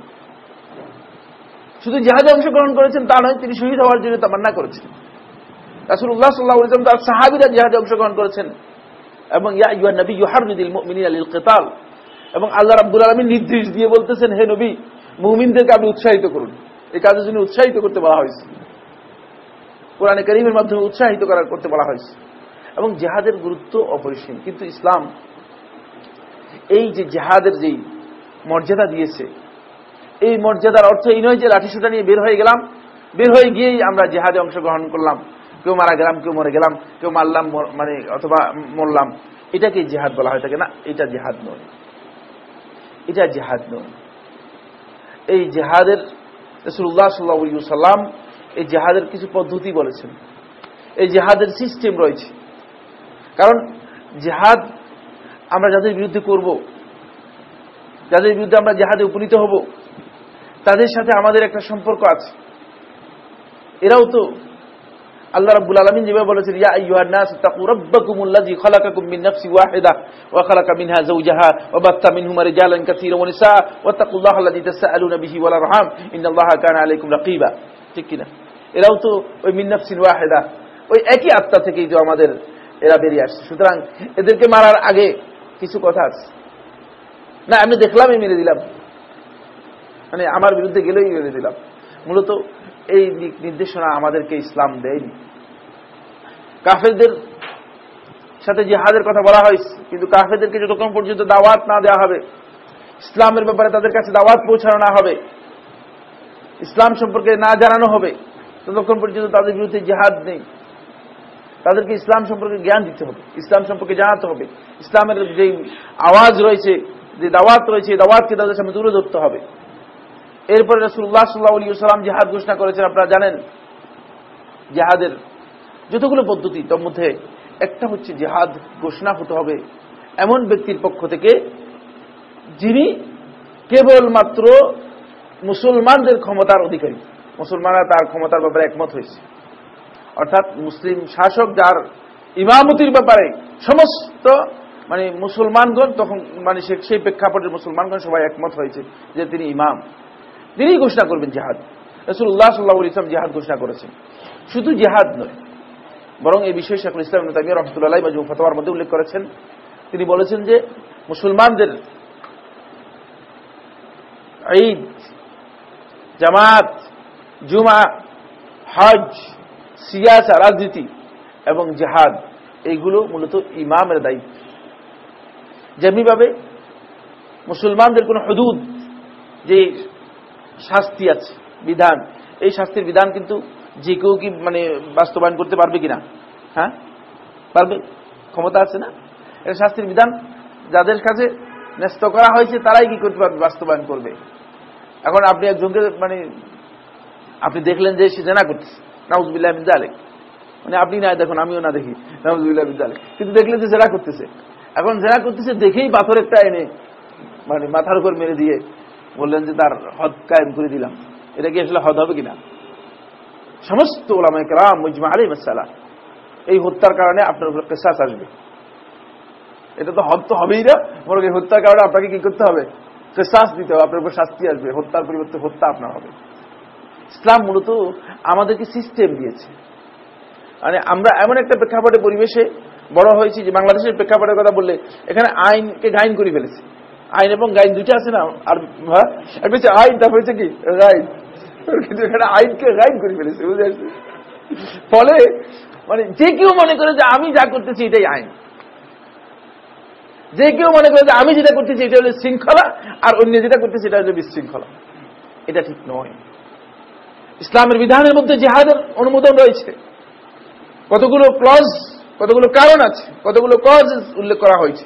শুধু জিহাদে অংশগ্রহণ করেছেন তা নয়, তিনি শহীদ হওয়ার জন্য তামান্না করেছেন। রাসুল উল্লাহ সাল্লাহ ইসলাম তার সাহাবিরা জিহাদে অংশগ্রহণ করেছেন। এবং ইয়া নবী ইউহারুদ্দিল মিন আলিল কেতাল এবং আল্লাহ রাব্বুল আলমীর নির্দেশ দিয়ে বলতেছেন, হে নবী, মুমিনদেরকে আপনি উৎসাহিত করুন। এই কাজের জন্য উৎসাহিত করতে বলা হয়েছে। কোরআনে করিমের মাধ্যমে উৎসাহিত করার, করতে বলা হয়েছে। এবং জেহাদের গুরুত্ব অপরিসীম। কিন্তু ইসলাম এই যে জেহাদের যেই মর্যাদা দিয়েছে, এই মর্যাদার অর্থ এই নয় যে লাঠিসুটা নিয়ে বের হয়ে গেলাম, বের হয়ে গিয়েই আমরা জেহাদে অংশগ্রহণ করলাম। কেউ মারা গেলাম, কেউ মরে গেলাম, কেউ মারলাম মানে অথবা মরলাম। এটাকে জেহাদ বলা হয়ে? থাকে না? এটা জেহাদ নয়। এটা জেহাদ নয়। এই জেহাদের রসুল্লাহ সাল্লাহ সাল্লাম এই জেহাদের কিছু পদ্ধতি বলেছেন। এই জেহাদের সিস্টেম রয়েছে। কারণ জেহাদ আমরা যাদের বিরুদ্ধে করব, যাদের বিরুদ্ধে আমরা জেহাদে উপনীত হব, তাদের সাথে আমাদের একটা সম্পর্ক আছে। এরাও তো আল্লাহ রাব্বুল আলামিন যেভাবে বলেছেন, ইয়া আইয়ুহান নাস, তাকু রাব্বাকুমুল্লাযী খালাকাকুম মিন নাফসিন ওয়াহিদা, ওয়া খালাকা মিনহা যাওজাহা, ওয়া বাত্তা মিনহুমা রিজালান কাসীরান ওয়া নিসা ওয়াত্তাকুল্লাহা আল্লাযী তাসআলুনা বিহি ওয়াল আরহাম, ইন্নাল্লাহা কানা আলাইকুম রাকীবা। ঠিক কিনা? এরাও তো ওই মিন নাফসিন ওয়াহিদা, ওই একই আত্মা থেকেই তো আমাদের এরা বেরিয়ে আসছে। সুতরাং এদেরকে মারার আগে কিছু কথা আছে। না, আমি দেখলামই মেরে দিলাম। মানে আমার বিরুদ্ধে গেলেই মেরে দিলাম। মূলত এই দিক নির্দেশনা আমাদেরকে ইসলাম দেয়নি। কাফেরদের সাথে জিহাদের কথা বলা হয়েছে কিন্তু কাফেরদেরকে যতক্ষণ পর্যন্ত দাওয়াত না দেওয়া হবে, ইসলামের ব্যাপারে তাদের কাছে দাওয়াত পৌঁছানো না হবে, ইসলাম সম্পর্কে না জানানো হবে, ততক্ষণ পর্যন্ত তাদের বিরুদ্ধে জেহাদ নেই। তাদেরকে ইসলাম সম্পর্কে জ্ঞান দিতে হবে, ইসলাম সম্পর্কে জানাতে হবে। ইসলামের যে আওয়াজ রয়েছে, যে দাওয়াত রয়েছে দাওয়াতকে তাদের সামনে তুলে ধরতে হবে। এরপরে রসুল্লাহ সাল্লাহ আলী সাল্লাম জেহাদ ঘোষণা করেছেন, আপনারা জানেন? জেহাদের যতগুলো পদ্ধতি, তার মধ্যে একটা হচ্ছে জেহাদ ঘোষণা হতে হবে এমন ব্যক্তির পক্ষ থেকে যিনি কেবলমাত্র মুসলমানদের ক্ষমতার অধিকারী। মুসলমানরা তার ক্ষমতার ব্যাপারে একমত হয়েছে। অর্থাৎ মুসলিম শাসক যার ইমামতির ব্যাপারে সমস্ত মানে মুসলমানগণ তখন মানে সেই প্রেক্ষাপটের মুসলমানগণ সবাই একমত হয়েছে যে তিনি ইমাম। তিনি ঘোষণা করবেন জেহাদ। রসুল্লাহ সাল্লাহ ইসলাম জেহাদ ঘোষণা করেছেন। শুধু জেহাদ নয়, বরং এই বিষয়ে শেখুল ইসলাম তামিয়া রহমতুল্লাহ মাজু ফতোয়ার মধ্যে উল্লেখ করেছেন। তিনি বলেছেন যে, মুসলমানদের ঈদ, জামাত, জুমা, হজ, সিয়াসা, রাজনীতি এবং জেহাদ, এইগুলো মূলত ইমামের দায়িত্ব। যেমনিভাবে মুসলমানদের কোন হদুদ যে শাস্তি আছে, বিধান। এই শাস্তির বিধান কিন্তু যে কেউ কি মানে বাস্তবায়ন করতে পারবে কিনা? হ্যাঁ? পারবে? ক্ষমতা আছে না? এটা শাস্তির বিধান। যাদের কাছে ন্যস্ত করা হয়েছে, তারাই কি করতে পারবে? বাস্তবায়ন করবে। এখন আপনি একজনকে মানে আপনি দেখলেন যে সে জেনা করতেছে। নাউজবিল্লাহ আলেক মানে আপনি না, দেখুন, আমিও না দেখি। নাউজবিল্লাহ আলেক কিন্তু দেখলেন যে জেনা করতেছে। এখন জেনা করতেছে, দেখেই পাথর একটা এনে মানে মাথার উপর মেরে দিয়ে বললেন যে তার হদ কায়েম করে দিলাম। এটা কি আসলে হদ হবে কিনা? সমস্ত এই হত্যার কারণে আপনার উপর কেসাস আসবে। এটা তো হদ তো হবেই না, বরং এই হত্যার কারণে আপনাকে কি করতে হবে? কেসাস দিতে হবে, আপনার উপর শাস্তি আসবে, হত্যার পরিবর্তে হত্যা আপনার হবে। ইসলাম মূলত আমাদেরকে সিস্টেম দিয়েছে। মানে আমরা এমন একটা প্রেক্ষাপটে পরিবেশে বড় হয়েছি যে বাংলাদেশের প্রেক্ষাপটের কথা বললে এখানে আইনকে গাইন করে ফেলেছে। আইন এবং গাইন দুইটা আছে না? আর হচ্ছে আইন, তারপর হচ্ছে কি? গাইন। কিন্তু এখানে আইনকে গাইন করে ফেলেছে বুঝে ফলে মানে যে কেউ মনে করে যে আমি যা করতেছি এটাই আইন। যে কেউ মনে করে যে আমি যেটা করতেছি এটা হলো শৃঙ্খলা, আর অন্য যেটা করতেছি এটা হলো বিশৃঙ্খলা। এটা ঠিক নয়। ইসলামের বিধানের মধ্যে জেহাদের অনুমোদন রয়েছে। কতগুলো ক্লজ কতগুলো কারণ আছে, কতগুলো কজ উল্লেখ করা হয়েছে।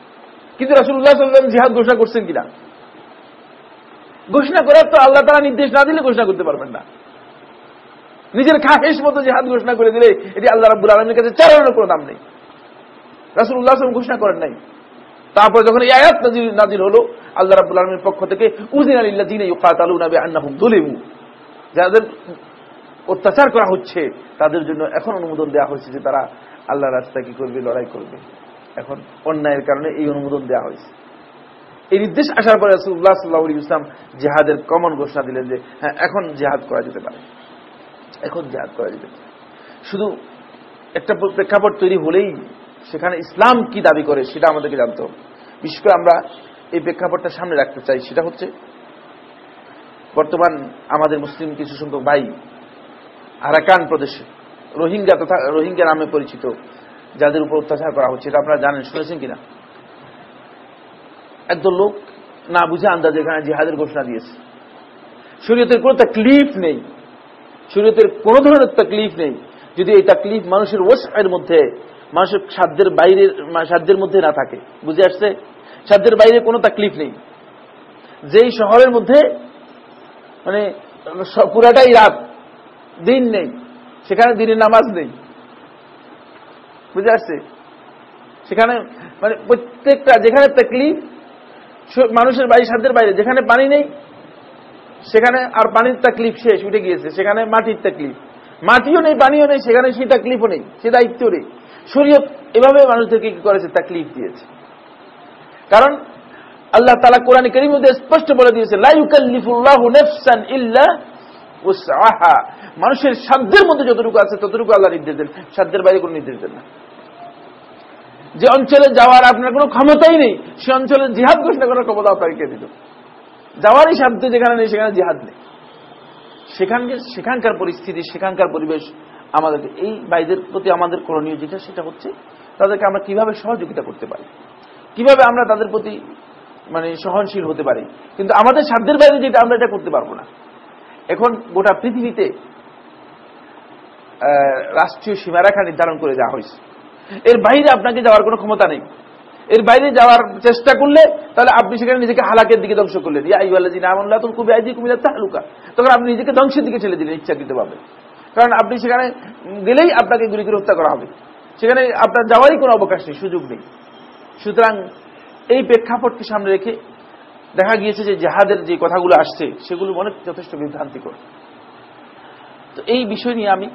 কিন্তু রাসুল্লাহ সাল্লাম জিহাদ ঘোষণা করছেন কিনা? ঘোষণা করার তো আল্লাহ তারা নির্দেশ না দিলে ঘোষণা করতে পারবেন না। নিজের খাহেস মতো জিহাদ ঘোষণা করে দিলে এটি আল্লাহ রাবুল আলমের কাছে চালানোর কোনো দাম নেই। রাসুল্লাহ সাল্লাম ঘোষণা করেন নাই। তারপরে যখন এই আয়াত নাজিল নাজিল হলো, আল্লাহ রাবুল আলমের পক্ষ থেকে উজিন আলিল্লা দিনে ইউকাতালু নাবে আন্নাহুম দুলেমু যাদের অত্যাচার করা হচ্ছে, তাদের জন্য এখন অনুমোদন দেওয়া হয়েছে যে তারা আল্লাহ রাস্তায় কি করবে, লড়াই করবে। এখন অন্যায়ের কারণে এই অনুমোদন দেওয়া হয়েছে। এই নির্দেশ আসার পরে রসুল্লাহ সাল্লাহ ইসলাম জেহাদের কমন ঘোষণা দিলেন যে হ্যাঁ এখন জেহাদ করা যেতে পারে। এখন জেহাদ করা যেতে পারে। শুধু একটা প্রেক্ষাপট তৈরি হলেই সেখানে ইসলাম কি দাবি করে সেটা আমাদেরকে জানতে হবে। বিশেষ করে আমরা এই প্রেক্ষাপটটা সামনে রাখতে চাই, সেটা হচ্ছে বর্তমান আমাদের মুসলিম কিছু সংখ্যক ভাই আরাকান প্রদেশে, রোহিঙ্গা তথা রোহিঙ্গা নামে পরিচিত যাদের উপর অত্যাচার করা হচ্ছে, এটা আপনারা জানেন, শুনেছেন কিনা? একদল লোক না বুঝে আন্দাজে এখানে জিহাদের ঘোষণা দিয়েছে। শরীয়তের কোনো তাকলিফ নেই। শরীয়তের কোন ধরনের তাকলিফ নেই। যদি এই তাকলিফ মানুষের ওয়াসের মধ্যে, মানুষের সাধ্যের বাইরের সাধ্যের মধ্যে না থাকে। বুঝে আসছে? সাধ্যের বাইরে কোনো তাকলিফ নেই। যেই শহরের মধ্যে মানে পুরাটাই রাত, দিন নেই। সেখানে দিনের নামাজ নেই। বুঝে আসছে? সেখানে মানে প্রত্যেকটা, যেখানে তাকলিফ মানুষের বাড়ি, সাধ্যের বাইরে, যেখানে পানি নেই, সেখানে আর পানির তাকলিফ শেষ, উঠে গিয়েছে। সেখানে মাটির তাকলিফ। মাটিও নেই, পানিও নেই, সেখানে সেই তাকলিফও নেই, সে দায়িত্ব নেই। শরীয়ত এভাবে মানুষদেরকে কি করেছে? তাকলিফ দিয়েছে। কারণ আল্লাহ তালা কোরআন করিম স্পষ্ট বলে দিয়েছে লাইকাল্লিফুল্লাহ নেফসান ইল্লা মানুষের সাধ্যের মধ্যে যতটুকু আছে, ততটুকু আল্লাহ নির্দেশ দেন। সাধ্যের বাইরে কোনো নির্দেশ দেন না। যে অঞ্চলে যাওয়ার আপনার কোনো ক্ষমতাই নেই, সে অঞ্চলে জিহাদ ঘোষণা করার ক্ষমতা আপনাকে দিল? যাওয়ারই সাধ্য যেখানে নেই, সেখানে জিহাদ নেই। সেখানকে সেখানকার পরিস্থিতি, সেখানকার পরিবেশ আমাদের এই ভাইদের প্রতি আমাদের করণীয় যেটা, সেটা হচ্ছে তাদেরকে আমরা কীভাবে সহযোগিতা করতে পারি? কীভাবে আমরা তাদের প্রতি মানে সহনশীল হতে পারি? কিন্তু আমাদের সাধ্যের বাইরে যেটা, আমরা এটা করতে পারব না। এখন গোটা পৃথিবীতে রাষ্ট্রীয় সীমারেখা নির্ধারণ করে দেওয়া হয়েছে। এর বাইরে আপনাকে যাওয়ার কোনো ক্ষমতা নেই। এর বাইরে যাওয়ার চেষ্টা করলে, তাহলে আপনি সেখানে নিজেকে হালাকের দিকে ধ্বংস করলেন। তাহলুকা। তখন আপনি নিজেকে ধ্বংসের দিকে ঠেলে দিলেন ইচ্ছাকৃত ভাবে। কারণ আপনি সেখানে গেলেই আপনাকে গুলি করে হত্যা করা হবে। সেখানে আপনার যাওয়ারই কোনো অবকাশ নেই, সুযোগ নেই। সুতরাং এই প্রেক্ষাপটকে সামনে রেখে দেখা গিয়েছে যে জাহাদের যে কথাগুলো আসছে, সেগুলো অনেক যথেষ্ট বিভ্রান্তিকর। তো এই বিষয় নিয়ে আমি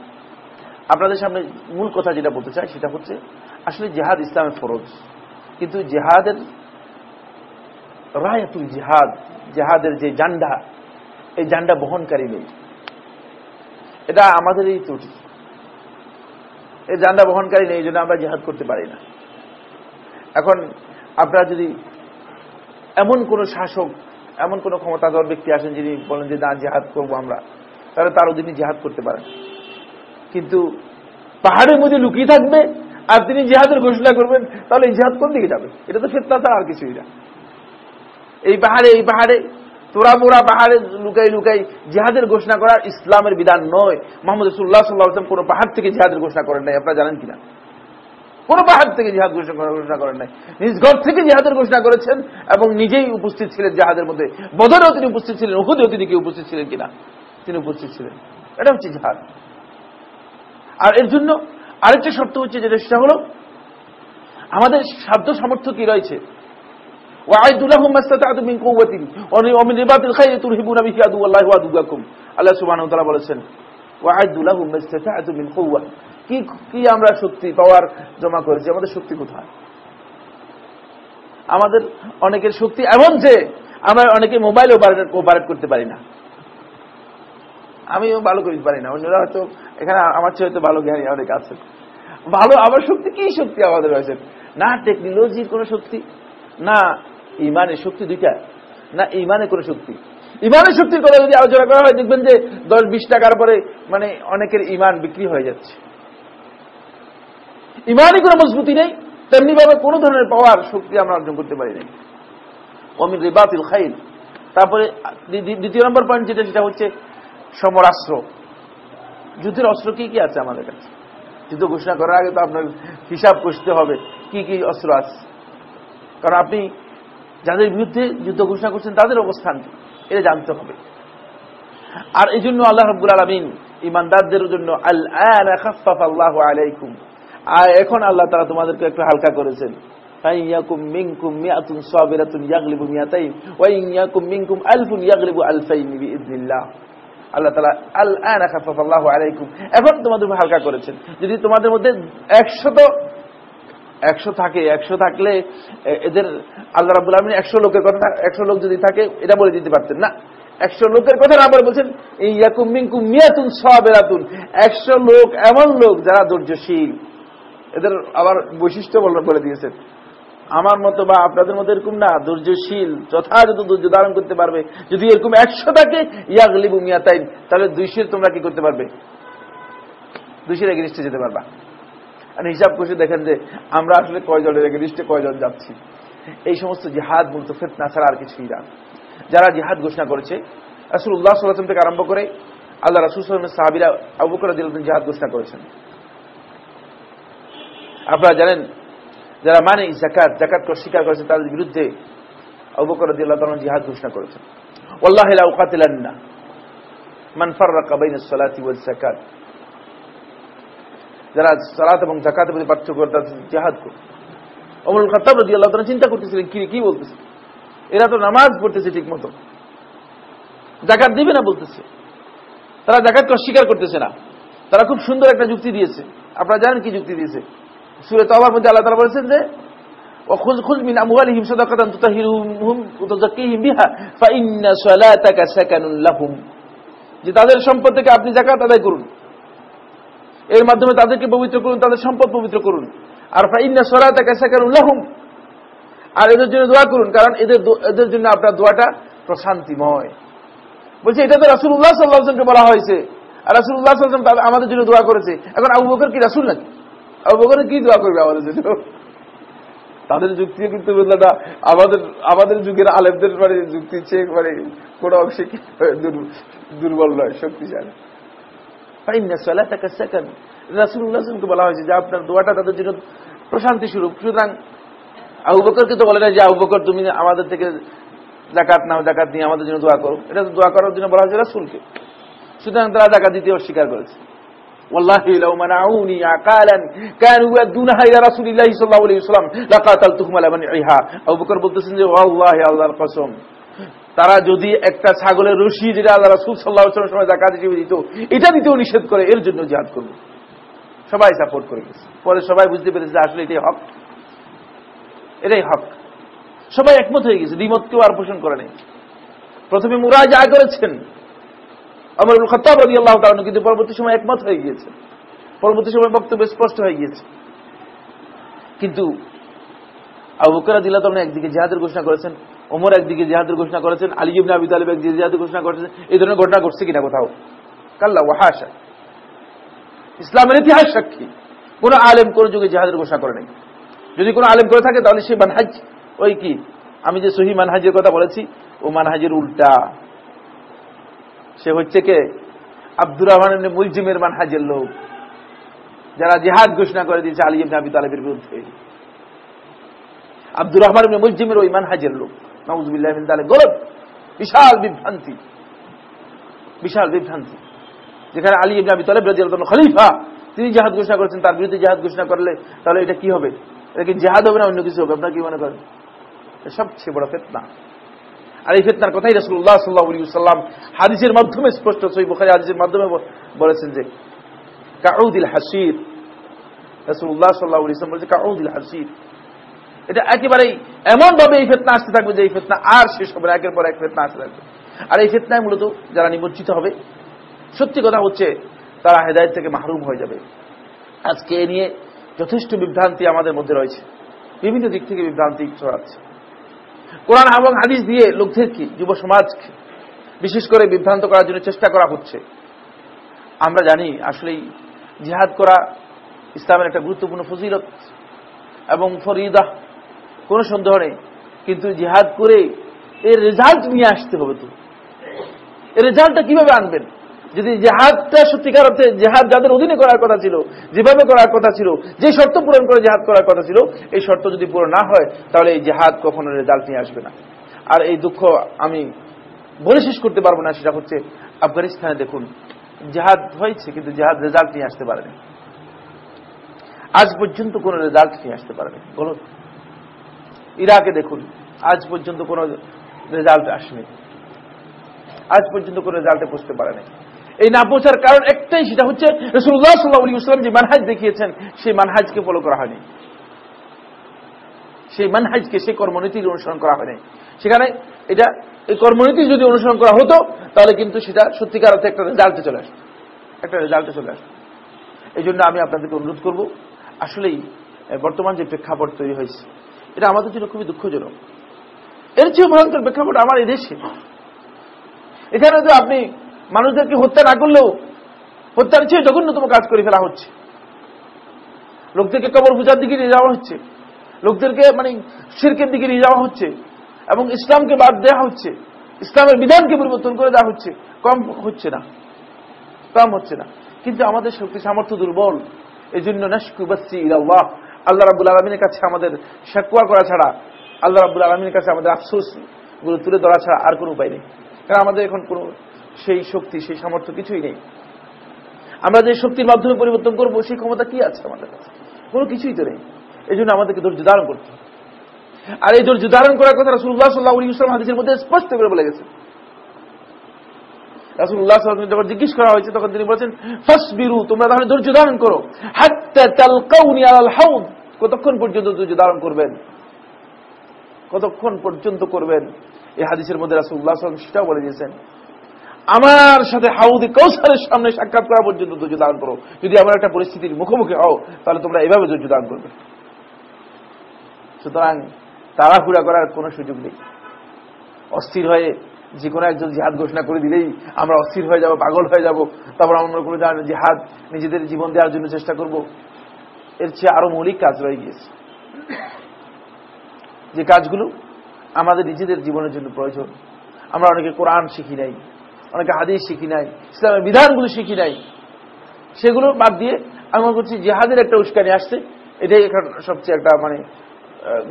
আপনাদের সামনে মূল কথা যেটা বলতে চাই, সেটা হচ্ছে আসলে জেহাদ ইসলামের ফরজ। কিন্তু জেহাদের রায়তুল জেহাদ, জেহাদের যে জান্ডা, এই জান্ডা বহনকারী নেই। এটা আমাদের এই ত্রুটি। এই জান্ডা বহনকারী নেই, এই জন্য আমরা জেহাদ করতে পারি না। এখন আপনারা যদি এমন কোন শাসক, এমন কোন ক্ষমতাধর ব্যক্তি আসেন যিনি বলেন যে, না, জেহাদ করব আমরা। তাহলে তার অধীনে জেহাদ করতে পারেন। কিন্তু পাহাড়ের মধ্যে লুকিয়ে থাকবে আর তিনি জেহাদের ঘোষণা করবেন, তাহলে এই জেহাদ কোন দিকে যাবে? এটা তো ফেতনা ছাড়া আর কিছুই না। এই পাহাড়ে এই পাহাড়ে, তোরা মোরা পাহাড়ে লুকাই লুকাই জেহাদের ঘোষণা করা ইসলামের বিধান নয়। মোহাম্মদ সুল্লাহ সাল্লাহ কোন পাহাড় থেকে জেহাদের ঘোষণা করেন নাই, আপনারা জানেন কিনা? কোন পাহাড় থেকে জেহাদ ঘোষণা করেন নাই। নিজ ঘর থেকে জেহাদের ঘোষণা করেছেন এবং নিজেই উপস্থিত ছিলেন জেহাদের মধ্যে। বদরেও তিনি উপস্থিত ছিলেন, উহুদেও তিনি কি উপস্থিত ছিলেন কিনা? তিনি উপস্থিত ছিলেন। এটা হচ্ছে জেহাদ। আর এর জন্য আরেকটা শর্ত হচ্ছে যেটা, সেটা হলো আমাদের সাধ্য সামর্থ্য কি রয়েছে? আল্লাহ সুবাহ বলেছেন কি কি আমরা শক্তি পাওয়ার জমা করেছি? আমাদের শক্তি কোথায়? আমাদের অনেকের শক্তি এমন যে, আমরা অনেকে মোবাইল অপারেট করতে পারি না। আমিও ভালো করতে পারি না। ওরা হয়তো এখানে আমার চেয়ে হয়তো ভালো জ্ঞানী অনেক আছে ভালো আবার শক্তি কি শক্তি আমাদের রয়েছে? না টেকনোলজির কোনো শক্তি, না ইমানের শক্তি দুইটা, না ইমানের কোনো শক্তি। ইমানের শক্তির কথা যদি আলোচনা করা হয়, দেখবেন যে দশ বিশ টাকার পরে মানে অনেকের ইমান বিক্রি হয়ে যাচ্ছে। ইমানই কোনো মজবুতি নেই তেমনি ভাবে কোন ধরনের পাওয়ার শক্তি আমরা অর্জন করতে পারি নাই। অমিন রিবাতিল খাইল। তারপরে দ্বিতীয় নম্বর পয়েন্ট যেটা, সেটা হচ্ছে সমরাস্ত্র। যুদ্ধের অস্ত্র কি কি আছে আমাদের কাছে? যুদ্ধ ঘোষণা করার আগে তো আপনার হিসাব করতে হবে, কি কি অস্ত্র আছে। কারণ আপনি যাদের বিরুদ্ধে যুদ্ধ ঘোষণা করছেন, তাদের অবস্থান এটা জানতে হবে। আর এই জন্য আল্লাহ রব্বুল আলমিন ইমানদারদের জন্য আল্লাহ আলাইকুম। আর এখন আল্লাহ তারা তোমাদেরকে একটু হালকা করেছেন। আল্লাহ তালা আলাইকুম। এখন তোমাদের হালকা করেছেন। যদি তোমাদের মধ্যে একশত একশো থাকে একশো থাকলে এদের আল্লাহ রাবুল আলমিন একশো লোকের কথা, একশো লোক যদি থাকে, এটা বলে দিতে পারতেন না। একশো লোকের কথা না বলে বলছেন ইয়াকুম মিঙ্কুম মিয়াতুন সবেরাতুন। একশো লোক এমন লোক যারা ধৈর্যশীল। এদের আবার বৈশিষ্ট্য বলে দিয়েছেন আমার মতো বা আপনাদের মতো এরকম না ধৈর্যশীল যথাযথ ধৈর্য ধারণ করতে পারবে। যদি এরকম একশো থাকে, ইয়াগলিবু মিয়াতাইন, তাহলে দুইশের তোমরা কি করতে পারবে? দুইশের এগেনিস্টে যেতে পারবা। আর হিসাব করে দেখেন যে আমরা আসলে কয়জনের এগেনিস্টে কয়জন যাচ্ছি। এই সমস্ত জিহাদ মূলত ফেতনা ছাড়া আর কিছুই না। যারা জিহাদ ঘোষণা করেছে রাসুল উল্লাহ সাল্লাম থেকে আরম্ভ করে আল্লাহ রাসুল সাল্লামের সাহাবিরা আবুকর দিল জিহাদ ঘোষণা করেছেন। আপনারা জানেন, যারা মানে জাকাত জাকাত স্বীকার করেছে, তাদের বিরুদ্ধে অবকর জিহাদ ঘোষণা করেছেন। এরা তো নামাজ পড়তেছে ঠিক মতো জাকাত দিবে না বলতেছে। তারা জাকাতকে অস্বীকার করতেছে না। তারা খুব সুন্দর একটা যুক্তি দিয়েছে। আপনারা জানেন কি যুক্তি দিয়েছে? সুরে তবার মধ্যে আল্লাহ তালা বলেছেন যে وخذ خذ من أموالهم صدقة تطهرهم وتزكيهم بها فإن صلاتك سكن لهم যে তাদের সম্পদ থেকে আপনি জাকাত আদায় করুন এর মাধ্যমে তাদেরকে পবিত্র করুন তাদের সম্পদ পবিত্র করুন আর ফাইন্না সরাতা কাসাকার উল্লাহম আর এদের জন্য দোয়া করুন কারণ এদের এদের জন্য আপনার দোয়াটা প্রশান্তিময় বলছে এটা তো রাসুল্লাহ সাল্লাহকে বলা হয়েছে আর রাসুল্লাহ সাল্লাম আমাদের জন্য দোয়া করেছে এখন আবু বকর কি রাসুল নাকি আবু বকর কি দোয়া করবে আমাদের জন্য? তাদের যুক্তি কিন্তু না আমাদের আমাদের যুগের আলেমদের মানে যুক্তি চেয়ে মানে কোন অংশে দুর্বল নয়, শক্তিশালী। রাসুল্লাহকে বলা হয়েছে যে আপনার দোয়াটা তাদের জন্য প্রশান্তি স্বরূপ। সুতরাং আবু বকরকে তো বলে না যে, আবু তুমি আমাদের থেকে জাকাত নাও জাকাত নিয়ে আমাদের জন্য দোয়া করো। এটা তো দোয়া করার জন্য বলা হয়েছে রাসুলকে। সুতরাং তারা জাকাত দিতে অস্বীকার করেছে। والله لو منعوني عقالا كانوا يدونها الى رسول الله صلى الله عليه وسلم لقاتلتهم على منعها আবু বকর বলতেছেন যে ওয়াল্লাহি আল্লাহর কসম তারা যদি একটা ছাগলের রশি যেটা আল্লাহ রাসূল সাল্লাল্লাহু আলাইহি সময় জাকাত হিসেবে দিত এটা দিতেও নিষেধ করে এর জন্য জিহাদ করবে সবাই সাপোর্ট করে গেছে পরে সবাই বুঝতে পেরেছে যে আসলে এটাই হক এটাই হক সবাই একমত হয়ে গেছে দ্বিমত কেউ আর পোষণ করে নেই প্রথমে মুরাজ যা করেছেন আমার খতাব রবি আল্লাহ তালন কিন্তু পরবর্তী সময় একমত হয়ে গিয়েছে। পরবর্তী সময় বক্তব্য স্পষ্ট হয়ে গিয়েছে। কিন্তু আবুকরা দিল্লা তখন একদিকে জেহাদের ঘোষণা করেছেন ওমর একদিকে জেহাদের ঘোষণা করেছেন, আলী ইবনে আবি তালিব একদিকে জেহাদের ঘোষণা করেছেন, এই ধরনের ঘটনা ঘটছে কিনা কোথাও? কাল্লা ওয়াহাসা ইসলামের ইতিহাস সাক্ষী। কোন আলেম কোন যুগে জেহাদের ঘোষণা করে নাই। যদি কোনো আলেম করে থাকে তাহলে সে মানহাজ ওই কি? আমি যে সহি মানহাজের কথা বলেছি, ও মানহাজের উল্টা। সে হচ্ছে কে? আব্দুর রহমান মুলজিমের মানহাজের লোক। যারা জেহাদ ঘোষণা করে দিয়েছে আলী ইবনে আবি তালেবের বিরুদ্ধে। আব্দুর রহমান মুলজিমের ওই মানহাজের লোক। নওয়াজবিল্লাহ গলব বিশাল বিভ্রান্তি। বিশাল বিভ্রান্তি। যেখানে আলী ইবনে আবি তালেব রাজিয়াল্লাহু খলিফা, তিনি জাহাদ ঘোষণা করেছেন, তার বিরুদ্ধে জাহাদ ঘোষণা করলে তাহলে এটা কি হবে? এটা কি জেহাদ হবে না অন্য কিছু হবে? আপনার কি মনে করেন? সবচেয়ে বড় ফেতনা। আর এই ফেতনার কথাই রসুল্লাহ সাল্লাহ সাল্লাম হাদিসের মাধ্যমে স্পষ্ট সই বুখারি হাদিসের মাধ্যমে বলেছেন যে, কাউদিল হাসির। রসুল্লাহ সাল্লাহ ইসলাম বলেছে, কাউদিল হাসির। এটা একেবারেই এমন ভাবে এই ফেতনা আসতে থাকবে যে এই ফেতনা আর শেষ হবে একের পর এক ফেতনা আসতে থাকবে। আর এই ফেতনায় মূলত যারা নিমজ্জিত হবে, সত্যি কথা হচ্ছে তারা হেদায়ত থেকে মাহরুম হয়ে যাবে। আজকে এ নিয়ে যথেষ্ট বিভ্রান্তি আমাদের মধ্যে রয়েছে। বিভিন্ন দিক থেকে বিভ্রান্তি ছড়াচ্ছে। কোরআন এবং হাদিস দিয়ে লোকদেরকে যুব সমাজকে বিশেষ করে বিভ্রান্ত করার জন্য চেষ্টা করা হচ্ছে। আমরা জানি আসলেই জিহাদ করা ইসলামের একটা গুরুত্বপূর্ণ ফজিলত এবং ফরিদা, কোনো সন্দেহ নেই। কিন্তু জিহাদ করে এর রেজাল্ট নিয়ে আসতে হবে তো। এর রেজাল্টটা কীভাবে আনবেন? যদি জেহাদটা সত্যিকার অর্থে জেহাদ যাদের অধীনে করার কথা ছিল, যেভাবে করার কথা ছিল, যে শর্ত পূরণ করে জেহাদ করার কথা ছিল, এই শর্ত যদি পূরণ না হয়, তাহলে এই জেহাদ কখনো রেজাল্ট নিয়ে আসবে না। আর এই দুঃখ আমি বলে শেষ করতে পারব না, সেটা হচ্ছে আফগানিস্তানে দেখুন, জেহাদ হয়েছে, কিন্তু জেহাদ রেজাল্ট নিয়ে আসতে পারেনি। আজ পর্যন্ত কোন রেজাল্ট নিয়ে আসতে পারেনি, বলুন। ইরাকে দেখুন, আজ পর্যন্ত কোন রেজাল্ট আসেনি। আজ পর্যন্ত কোন রেজাল্টে পৌঁছতে পারেনি। এই না পৌঁছার কারণ একটাই, সেটা হচ্ছে রসুল্লাহ সাল্লাহ ইসলাম যে মানহাজ দেখিয়েছেন, সেই মানহাজকে ফলো করা হয়নি। সেই মানহাজকে সেই কর্মনীতির অনুসরণ করা হয়নি। সেখানে এটা, এই কর্মনীতি যদি অনুসরণ করা হতো, তাহলে কিন্তু সেটা সত্যিকার অর্থে একটা রেজাল্টে চলে আসতো। একটা রেজাল্টে চলে আসতো। এই জন্য আমি আপনাদেরকে অনুরোধ করব, আসলেই বর্তমান যে প্রেক্ষাপট তৈরি হয়েছে, এটা আমাদের জন্য খুবই দুঃখজনক। এর চেয়ে ভয়ঙ্কর প্রেক্ষাপট আমার এই দেশে। এখানে তো আপনি মানুষদেরকে হত্যা না করলেও হত্যার চেয়ে জঘন্যতম কাজ করে ফেলা হচ্ছে। লোকদেরকে কবর পূজার দিকে নিয়ে যাওয়া হচ্ছে। লোকদেরকে মানে শিরকের দিকে নিয়ে যাওয়া হচ্ছে এবং ইসলামকে বাদ দেওয়া হচ্ছে। ইসলামের বিধানকে পরিবর্তন করে দেওয়া হচ্ছে। কম হচ্ছে না। কম হচ্ছে না। কিন্তু আমাদের শক্তি সামর্থ্য দুর্বল। এই জন্য আল্লাহ। রাবুল আলমিনের কাছে আমাদের সাকুয়া করা ছাড়া, আল্লাহ রাবুল আলমিনের কাছে আমাদের আফসোসগুলো তুলে ধরা ছাড়া আর কোনো উপায় নেই। কারণ আমাদের এখন কোনো সেই শক্তি, সেই সামর্থ্য কিছুই নেই। আমরা যে শক্তির মাধ্যমে পরিবর্তন করব, সেই ক্ষমতা কি আছে আমাদের কাছে? কোনো কিছুই তো নেই। এই জন্য আমাদেরকে ধৈর্য ধারণ করতে আর এই ধৈর্য ধারণ করার কথা রাসুল্লাহ সাল্লাহ ইসলাম হাদিসের মধ্যে স্পষ্ট করে বলে গেছে। যখন জিজ্ঞেস করা হয়েছে, তখন তিনি তোমরা তাহলে ধৈর্য ধারণ করো। হাউদ। কতক্ষণ পর্যন্ত ধৈর্য ধারণ করবেন? কতক্ষণ পর্যন্ত করবেন? এই হাদিসের মধ্যে রাসুল্লাহ সেটাও বলে দিয়েছেন। আমার সাথে হাউদি কৌশলের সামনে সাক্ষাৎ করা পর্যন্ত ধৈর্য দান করো। যদি আমার একটা পরিস্থিতির মুখোমুখি হও, তাহলে তোমরা এভাবে ধৈর্য দান করবে। সুতরাং তাড়াহুড়া করার কোনো সুযোগ নেই। অস্থির হয়ে যে কোনো একজন জিহাদ ঘোষণা করে দিলেই আমরা অস্থির হয়ে যাব, পাগল হয়ে যাব, তারপর আমরা কোনো জিহাদ নিজেদের জীবন দেওয়ার জন্য চেষ্টা করব। এর চেয়ে আরও মৌলিক কাজ রয়ে গিয়েছে। যে কাজগুলো আমাদের নিজেদের জীবনের জন্য প্রয়োজন। আমরা অনেকে কোরআন শিখি নাই। অনেকে হাদিস শিখি নাই, ইসলামের বিধানগুলো শিখি নাই। সেগুলো বাদ দিয়ে আমি মনে করছি জেহাদের একটা উস্কানি আসছে, এটাই এখন সবচেয়ে একটা মানে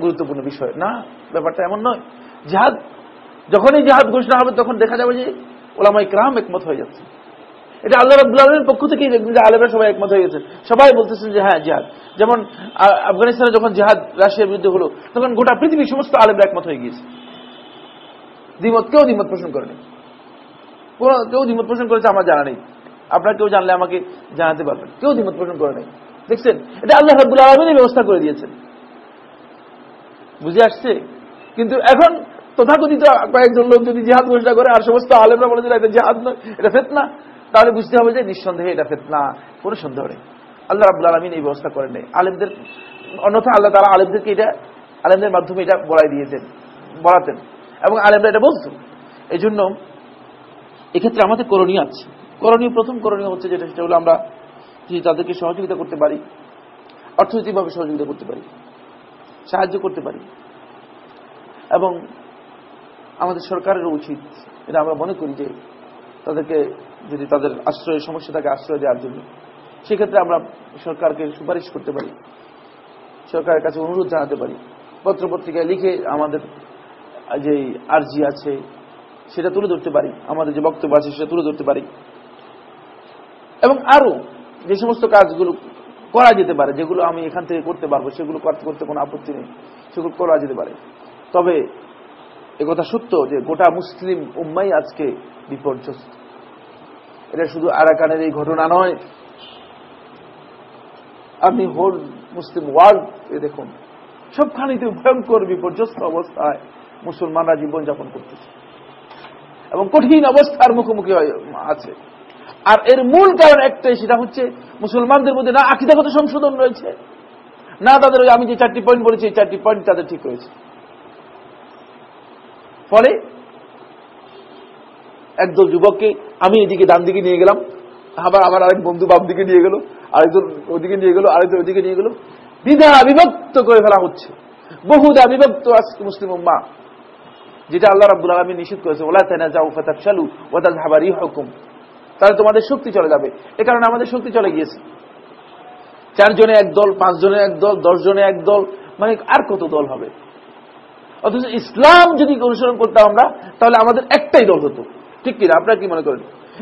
গুরুত্বপূর্ণ বিষয়। না, ব্যাপারটা এমন নয়। জেহাদ, যখনই জেহাদ ঘোষণা হবে, তখন দেখা যাবে যে ওলামাই ক্রাম একমত হয়ে যাচ্ছে। এটা আল্লাহ রব্দুল্লাহের পক্ষ থেকেই দেখবেন যে আলেমরা সবাই একমত হয়ে গেছে। সবাই বলতেছেন যে হ্যাঁ জেহাদ। যেমন আফগানিস্তানে যখন জেহাদ রাশিয়ার বিরুদ্ধে হলো, তখন গোটা পৃথিবীর সমস্ত আলেমরা একমত হয়ে গিয়েছে। দ্বিমত কেউ দ্বিমত পোষণ করেনি। কেউ দ্বিমত পোষণ করেছে, আমার জানা নেই। আপনার কেউ জানলে আমাকে জানাতে পারবেন। কেউ দ্বিমত পোষণ করে নাই। দেখছেন? এটা আল্লাহ রব্দুল আলমিনই ব্যবস্থা করে দিয়েছেন। বুঝে আসছে? কিন্তু এখন তথাকথিত কয়েকজন লোক যদি জেহাদ ঘোষণা করে, আর সমস্ত আলেমরা বলে যে এটা জেহাদ নয়, এটা ফেতনা, তাহলে বুঝতে হবে যে নিঃসন্দেহে এটা ফেতনা, কোনো সন্দেহ নেই। আল্লাহ রাবুল আলমিন এই ব্যবস্থা করেন নেই। আলেমদের, অন্যথা আল্লাহ তারা আলেমদেরকে এটা, আলেমদের মাধ্যমে এটা বলাই দিয়েছেন, বলাতেন। এবং আলেমরা এটা বলতো। এই জন্য এক্ষেত্রে আমাদের করণীয় আছে। করণীয়, প্রথম করণীয় হচ্ছে যেটা, সেটা হলো আমরা যদি তাদেরকে সহযোগিতা করতে পারি, অর্থনৈতিকভাবে সহযোগিতা করতে পারি, সাহায্য করতে পারি, এবং আমাদের সরকারেরও উচিত, এটা আমরা মনে করি যে তাদেরকে যদি তাদের আশ্রয়ের সমস্যা থাকে আশ্রয় দেওয়ার জন্য, সেক্ষেত্রে আমরা সরকারকে সুপারিশ করতে পারি, সরকারের কাছে অনুরোধ জানাতে পারি। পত্রপত্রিকায় লিখে আমাদের যে আর্জি আছে সেটা তুলে ধরতে পারি, আমাদের যে বক্তব্য আছে সেটা তুলে ধরতে পারি। এবং আরও যে সমস্ত কাজগুলো করা যেতে পারে, যেগুলো আমি এখান থেকে করতে পারব, সেগুলো করতে করতে কোনো আপত্তি নেই, সেগুলো করা যেতে পারে। তবে একথা সত্য যে গোটা মুসলিম উম্মাই আজকে বিপর্যস্ত। এটা শুধু আরাকানের এই ঘটনা নয়। আপনি হোল মুসলিম ওয়ার্ল্ড এ দেখুন সবখানিতে ভয়ঙ্কর বিপর্যস্ত অবস্থায় মুসলমানরা জীবনযাপন করতেছে। এবং কঠিন অবস্থার মুখোমুখি আছে। আর এর মূল কারণ একটাই, সেটা হচ্ছে মুসলমানদের মধ্যে না আকিদাগত সংশোধন রয়েছে, না তাদের ওই আমি যে চারটি পয়েন্ট বলেছি, এই চারটি পয়েন্ট তাদের ঠিক রয়েছে। ফলে একদল যুবককে আমি এদিকে ডান দিকে নিয়ে গেলাম, আবার আমার আরেক বন্ধু বাম দিকে নিয়ে গেল, আরেকজন ওদিকে নিয়ে গেল, আরেকজন ওদিকে নিয়ে গেল। দ্বিধা বিভক্ত করে ফেলা হচ্ছে। বহুদা বিভক্ত আজকে মুসলিম উম্মা যেটা আল্লাহ রাব্দুল আলমী নিষেধ করেছে, ওলা তেনা যাও ফতাব শালু ওদা ঝাবারি হুকুম তাহলে তোমাদের শক্তি চলে যাবে। এ কারণে আমাদের শক্তি চলে গিয়েছে। চারজনে এক দল পাঁচ জনে এক দল দশ জনে এক দল মানে আর কত দল হবে? অথচ ইসলাম যদি অনুসরণ করতাম আমরা, তাহলে আমাদের একটাই দল হতো। ঠিক কিনা? আপনারা কি মনে করেন?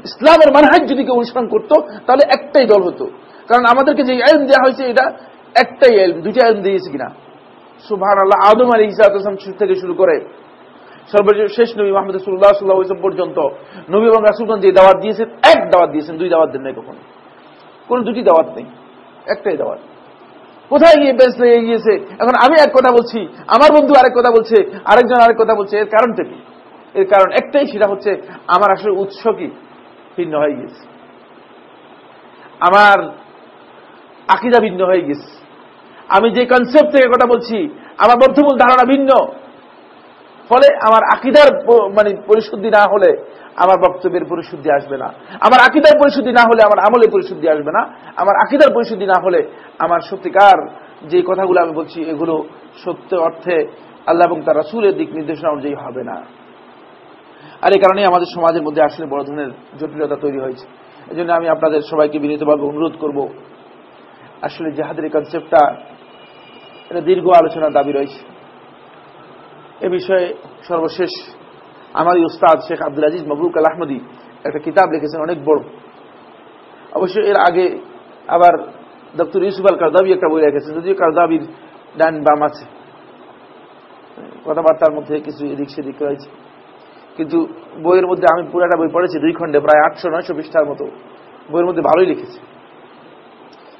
ইসলামের মানহাজ যদি কেউ অনুসরণ করতো, তাহলে একটাই দল হতো। কারণ আমাদেরকে যে এলম দেওয়া হয়েছে, এটা একটাই এলম দুইটা এলম দিয়েছে কিনা? সুভান আল্লাহ আদম আলী ইসালাম থেকে শুরু করে সর্বশেষ নবী মাহমুদ সুল্লাহ সাল্লাহ পর্যন্ত নবী এবং রাসুলগঞ্জ যে দাওয়াত দিয়েছেন, এক দাওয়াত দিয়েছেন, দুই দাওয়াত দেন নাই কখনো। কোন দুটি দাওয়াত নেই, একটাই দাওয়াত। কোথায় গিয়ে বেশ লেগে গিয়েছে? এখন আমি এক কথা বলছি, আমার বন্ধু আরেক কথা বলছে, আরেকজন আরেক কথা বলছে, এর কারণটা কি? এর কারণ একটাই, সেটা হচ্ছে আমার আসলে উৎস কি? ভিন্ন হয়ে গেছে আমার আকিদা ভিন্ন হয়ে গেছে আমি যে কনসেপ্ট থেকে কথা বলছি, আমার বদ্ধমূল ধারণা ভিন্ন। ফলে আমার আকিদার মানে পরিশুদ্ধি না হলে আমার বক্তব্যের পরিশুদ্ধি আসবে না। আমার আকিদার পরিশুদ্ধি না হলে আমার আমলের পরিশুদ্ধি আসবে না। আমার আকিদার পরিশুদ্ধি না হলে আমার সত্যিকার যে কথাগুলো আমি বলছি, এগুলো সত্য অর্থে আল্লাহ এবং তার রাসুলের দিক নির্দেশনা অনুযায়ী হবে না। আর এই কারণে আমাদের সমাজের মধ্যে আসলে বড় ধরনের জটিলতা তৈরি হয়েছে। এই জন্য আমি আপনাদের সবাইকে বিনীতভাবে অনুরোধ করব, আসলে জেহাদের এই কনসেপ্টটা এটা দীর্ঘ আলোচনার দাবি রয়েছে। এ বিষয়ে সর্বশেষ আমার উস্তাদ শেখ আব্দুল আজিজ মবরুক আল আহমদি একটা কিতাব লিখেছেন, অনেক বড়। অবশ্যই এর আগে আবার ডক্টর ইউসুফ আল কারদাবি একটা বই রেখেছেন যদিও কারদাবির ডান বাম আছে। কথাবার্তার মধ্যে কিছু এদিক সেদিক রয়েছে। কিন্তু বইয়ের মধ্যে আমি পুরাটা বই পড়েছি, দুই খণ্ডে, প্রায় আটশো, নয়শো পৃষ্ঠার মতো। বইয়ের মধ্যে ভালোই লিখেছে।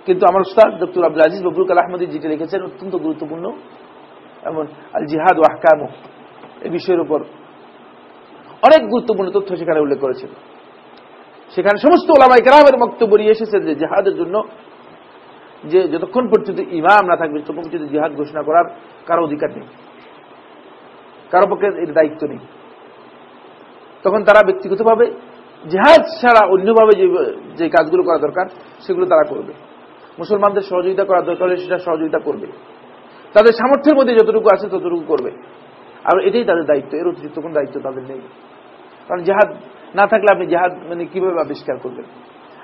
কিন্তু আমার উস্তাদ ডক্টর আব্দুল আজিজ ববরুক আল আহমদি যেটি লিখেছেন অত্যন্ত গুরুত্বপূর্ণ। এমন আল জিহাদ ওয়াহকাম এ বিষয়ের উপর অনেক গুরুত্বপূর্ণ তথ্য সেখানে উল্লেখ করেছিল সেখানে সমস্ত ওলামাই কেরামের বক্তব্য নিয়ে এসেছে যে জেহাদের জন্য যে যতক্ষণ পর্যন্ত ইমাম না থাকবে, ততক্ষণ পর্যন্ত জিহাদ ঘোষণা করার কারও অধিকার নেই। কারও পক্ষে এর দায়িত্ব নেই। তখন তারা ব্যক্তিগতভাবে জেহাদ ছাড়া অন্যভাবে যে যে কাজগুলো করা দরকার, সেগুলো তারা করবে। মুসলমানদের সহযোগিতা করা দরকার হলে সেটা সহযোগিতা করবে। তাদের সামর্থ্যের মধ্যে যতটুকু আছে ততটুকু করবে। আর এটাই তাদের দায়িত্ব, এর অতিরিক্ত কোন দায়িত্ব তাদের নেই। কারণ জেহাদ না থাকলে আপনি জেহাদ মানে কীভাবে আবিষ্কার করবেন?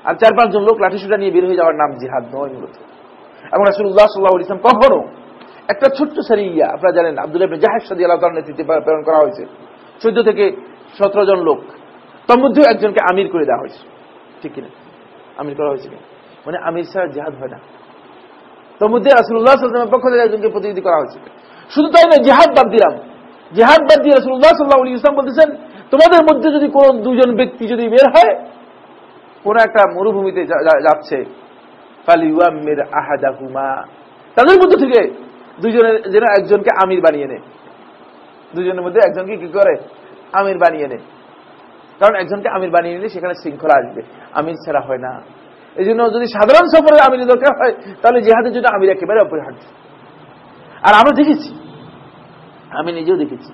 আর চার পাঁচজন লোক লাঠিসুটা নিয়ে বের হয়ে যাওয়ার নাম জেহাদ নয় মূলত। এবং রাসুল্লাহ সাল্লাহ ইসলাম কখনো একটা ছোট্ট সারিয়া, আপনারা জানেন আব্দুল ইবনে জাহেদ সাদি আল্লাহ নেতৃত্বে প্রেরণ করা হয়েছে। চোদ্দ থেকে সতেরো জন লোক। তার মধ্যেও একজনকে আমির করে দেওয়া হয়েছে। ঠিক কিনা? আমির করা হয়েছে মানে আমির ছাড়া জেহাদ হয় না। তার মধ্যে রাসুল্লাহ পক্ষ থেকে একজনকে প্রতিনিধি করা হয়েছে। শুধু তাই না জেহাদ বাদ দিলাম। জেহাদ বাদ দিয়ে রাসুল্লাহ সাল্লাহ ইসলাম বলতেছেন, তোমাদের মধ্যে যদি কোন দুজন ব্যক্তি যদি বের হয়, কোন একটা মরুভূমিতে যাচ্ছে তাদের মধ্যে থেকে দুজনের যেন একজনকে আমির বানিয়ে নেয়। দুজনের মধ্যে একজনকে কি করে? আমির বানিয়ে নেয়। কারণ একজনকে আমির বানিয়ে নিলে সেখানে শৃঙ্খলা আসবে। আমির ছাড়া হয় না। এই জন্য যদি সাধারণ সফরে আমির দরকার হয়, তাহলে জেহাদের জন্য আমির একেবারে অপরিহার্য। আর আমরা দেখেছি, আমি নিজেও দেখেছি,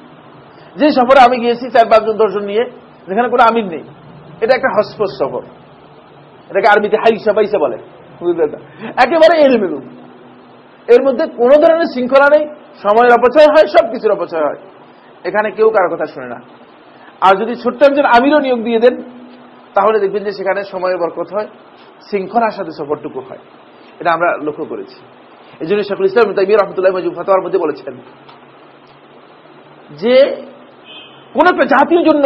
যে সফরে আমি গিয়েছি চার পাঁচজন দর্শন নিয়ে, যেখানে কোনো আমির নেই। এটা একটা হসপস সফর। এটাকে আরবিতে হাইসা পাইসা বলে। একেবারে এলোমেলু এর মধ্যে কোন ধরনের শৃঙ্খলা নেই। সময়ের অপচয় হয় সব কিছুর অপচয় হয়। এখানে কেউ কারও কথা শুনে না। আর যদি ছোট্ট একজন আমিরও নিয়োগ দিয়ে দেন, তাহলে দেখবেন যে সেখানে সময়ের বরকত হয়। শৃঙ্খলার সাথে সফরটুকু হয়। এটা আমরা লক্ষ্য করেছি। এই জন্য শেখুল ইসলাম তাই রহমতুল্লাহ মজুব ফতোয়ার মধ্যে বলেছেন যে, কোন একটা জাতির জন্য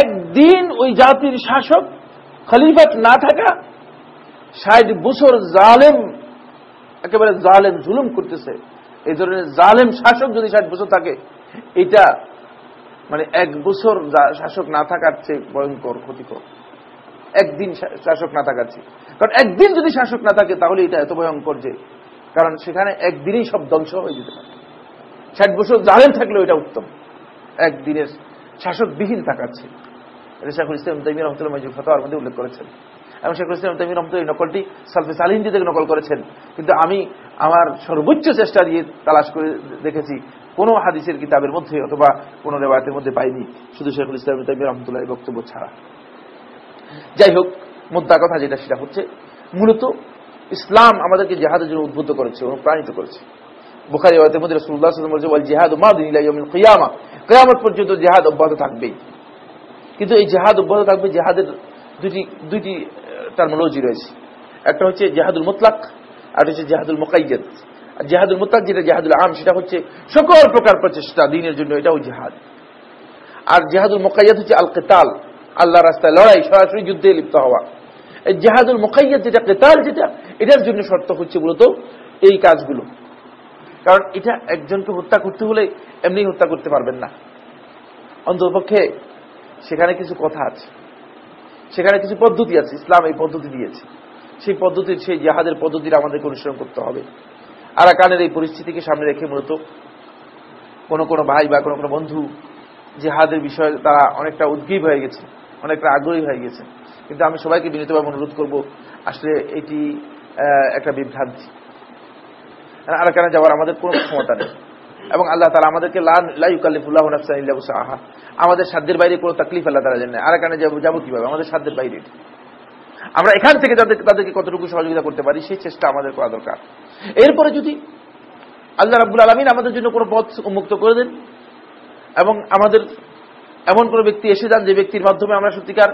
একদিন ওই জাতির শাসক খলিফাত না থাকা ষাট বছর জালেম, একেবারে জালেম জুলুম করতেছে। এই ধরনের জালেম শাসক যদি ষাট বছর থাকে, এটা মানে এক বছর শাসক না থাকার চেয়ে ভয়ঙ্কর, ক্ষতিকর। একদিন শাসক না থাকার চেয়ে। কারণ একদিন যদি শাসক না থাকে, তাহলে এটা এত ভয়ঙ্কর যে, কারণ সেখানে একদিনই সব ধ্বংস হয়ে যেতে পারে। ষাট বছর জালেম থাকলেও এটা উত্তম। একদিনের শাসকবিহীন থাকাচ্ছে এটা শেখুল ইসলাম তাইমির রহমতুল্লাহ মজিব ফতোয়ার মধ্যে উল্লেখ করেছেন। এবং শেখুল ইসলাম তাইমির রহমতুল্লাহ নকলটি সালফে সালিহিন্দি থেকে নকল করেছেন। কিন্তু আমি আমার সর্বোচ্চ চেষ্টা দিয়ে তালাশ করে দেখেছি, কোন হাদিসের কিতাবের মধ্যে অথবা কোন রেবায়তের মধ্যে পাইনি। শুধু শেখুল ইসলাম তাইমির রহমতুল্লাহ বক্তব্য ছাড়া। যাই হোক মুদ্রা কথা যেটা, সেটা হচ্ছে মূলত ইসলাম আমাদেরকে জেহাদের জন্য উদ্বুদ্ধ করেছে, অনুপ্রাণিত করেছে। কেয়ামত পর্যন্ত জেহাদ অব্যাহত থাকবেই। কিন্তু এই জেহাদ অব্যাহত থাকবে জেহাদের দুটি দুইটি টার্মোলজি রয়েছে। একটা হচ্ছে জেহাদুল মুতলাক, আর হচ্ছে জেহাদুল মোকাইয়দ আর জেহাদুল মুতলাক যেটা জেহাদুল আম, সেটা হচ্ছে সকল প্রকার প্রচেষ্টা, দিনের জন্য এটাও জেহাদ। আর জেহাদুল মোকাইয়দ হচ্ছে আল কেতাল আল্লাহ রাস্তায় লড়াই, সরাসরি যুদ্ধে লিপ্ত হওয়া। এই জেহাদুল মোকাইয়দ যেটা, কেতাল যেটা, এটার জন্য শর্ত হচ্ছে মূলত এই কাজগুলো। কারণ এটা একজনকে হত্যা করতে হলে এমনি হত্যা করতে পারবেন না। অন্তপক্ষে সেখানে কিছু কথা আছে। সেখানে কিছু পদ্ধতি আছে, ইসলাম এই পদ্ধতি দিয়েছে। সেই পদ্ধতির সেই জাহাদের পদ্ধতির আমাদেরকে অনুসরণ করতে হবে। আরাকানের এই পরিস্থিতিকে সামনে রেখে মূলত কোনো কোনো ভাই বা কোনো কোনো বন্ধু জেহাদের বিষয়ে তারা অনেকটা উদ্গীব হয়ে গেছে। অনেকটা আগ্রহী হয়ে গেছে। কিন্তু আমি সবাইকে বিনীতভাবে অনুরোধ করব, আসলে এটি একটা বিভ্রান্তি। আরাকানে যাওয়ার আমাদের কোনো ক্ষমতা নেই। এবং আল্লাহ তালা আমাদেরকে আহা আমাদের সাধ্যের বাইরে কোনো তাকলিফ আল্লাহ তালা জানেন আরাকানে যাব যাব কীভাবে? আমাদের সাধ্যের বাইরে আমরা এখান থেকে যাদের, তাদেরকে কতটুকু সহযোগিতা করতে পারি, সেই চেষ্টা আমাদের করা দরকার। এরপরে যদি আল্লাহ রাবুল আলমিন আমাদের জন্য কোনো পথ উন্মুক্ত করে দেন, এবং আমাদের এমন কোনো ব্যক্তি এসে যান যে ব্যক্তির মাধ্যমে আমরা সত্যিকার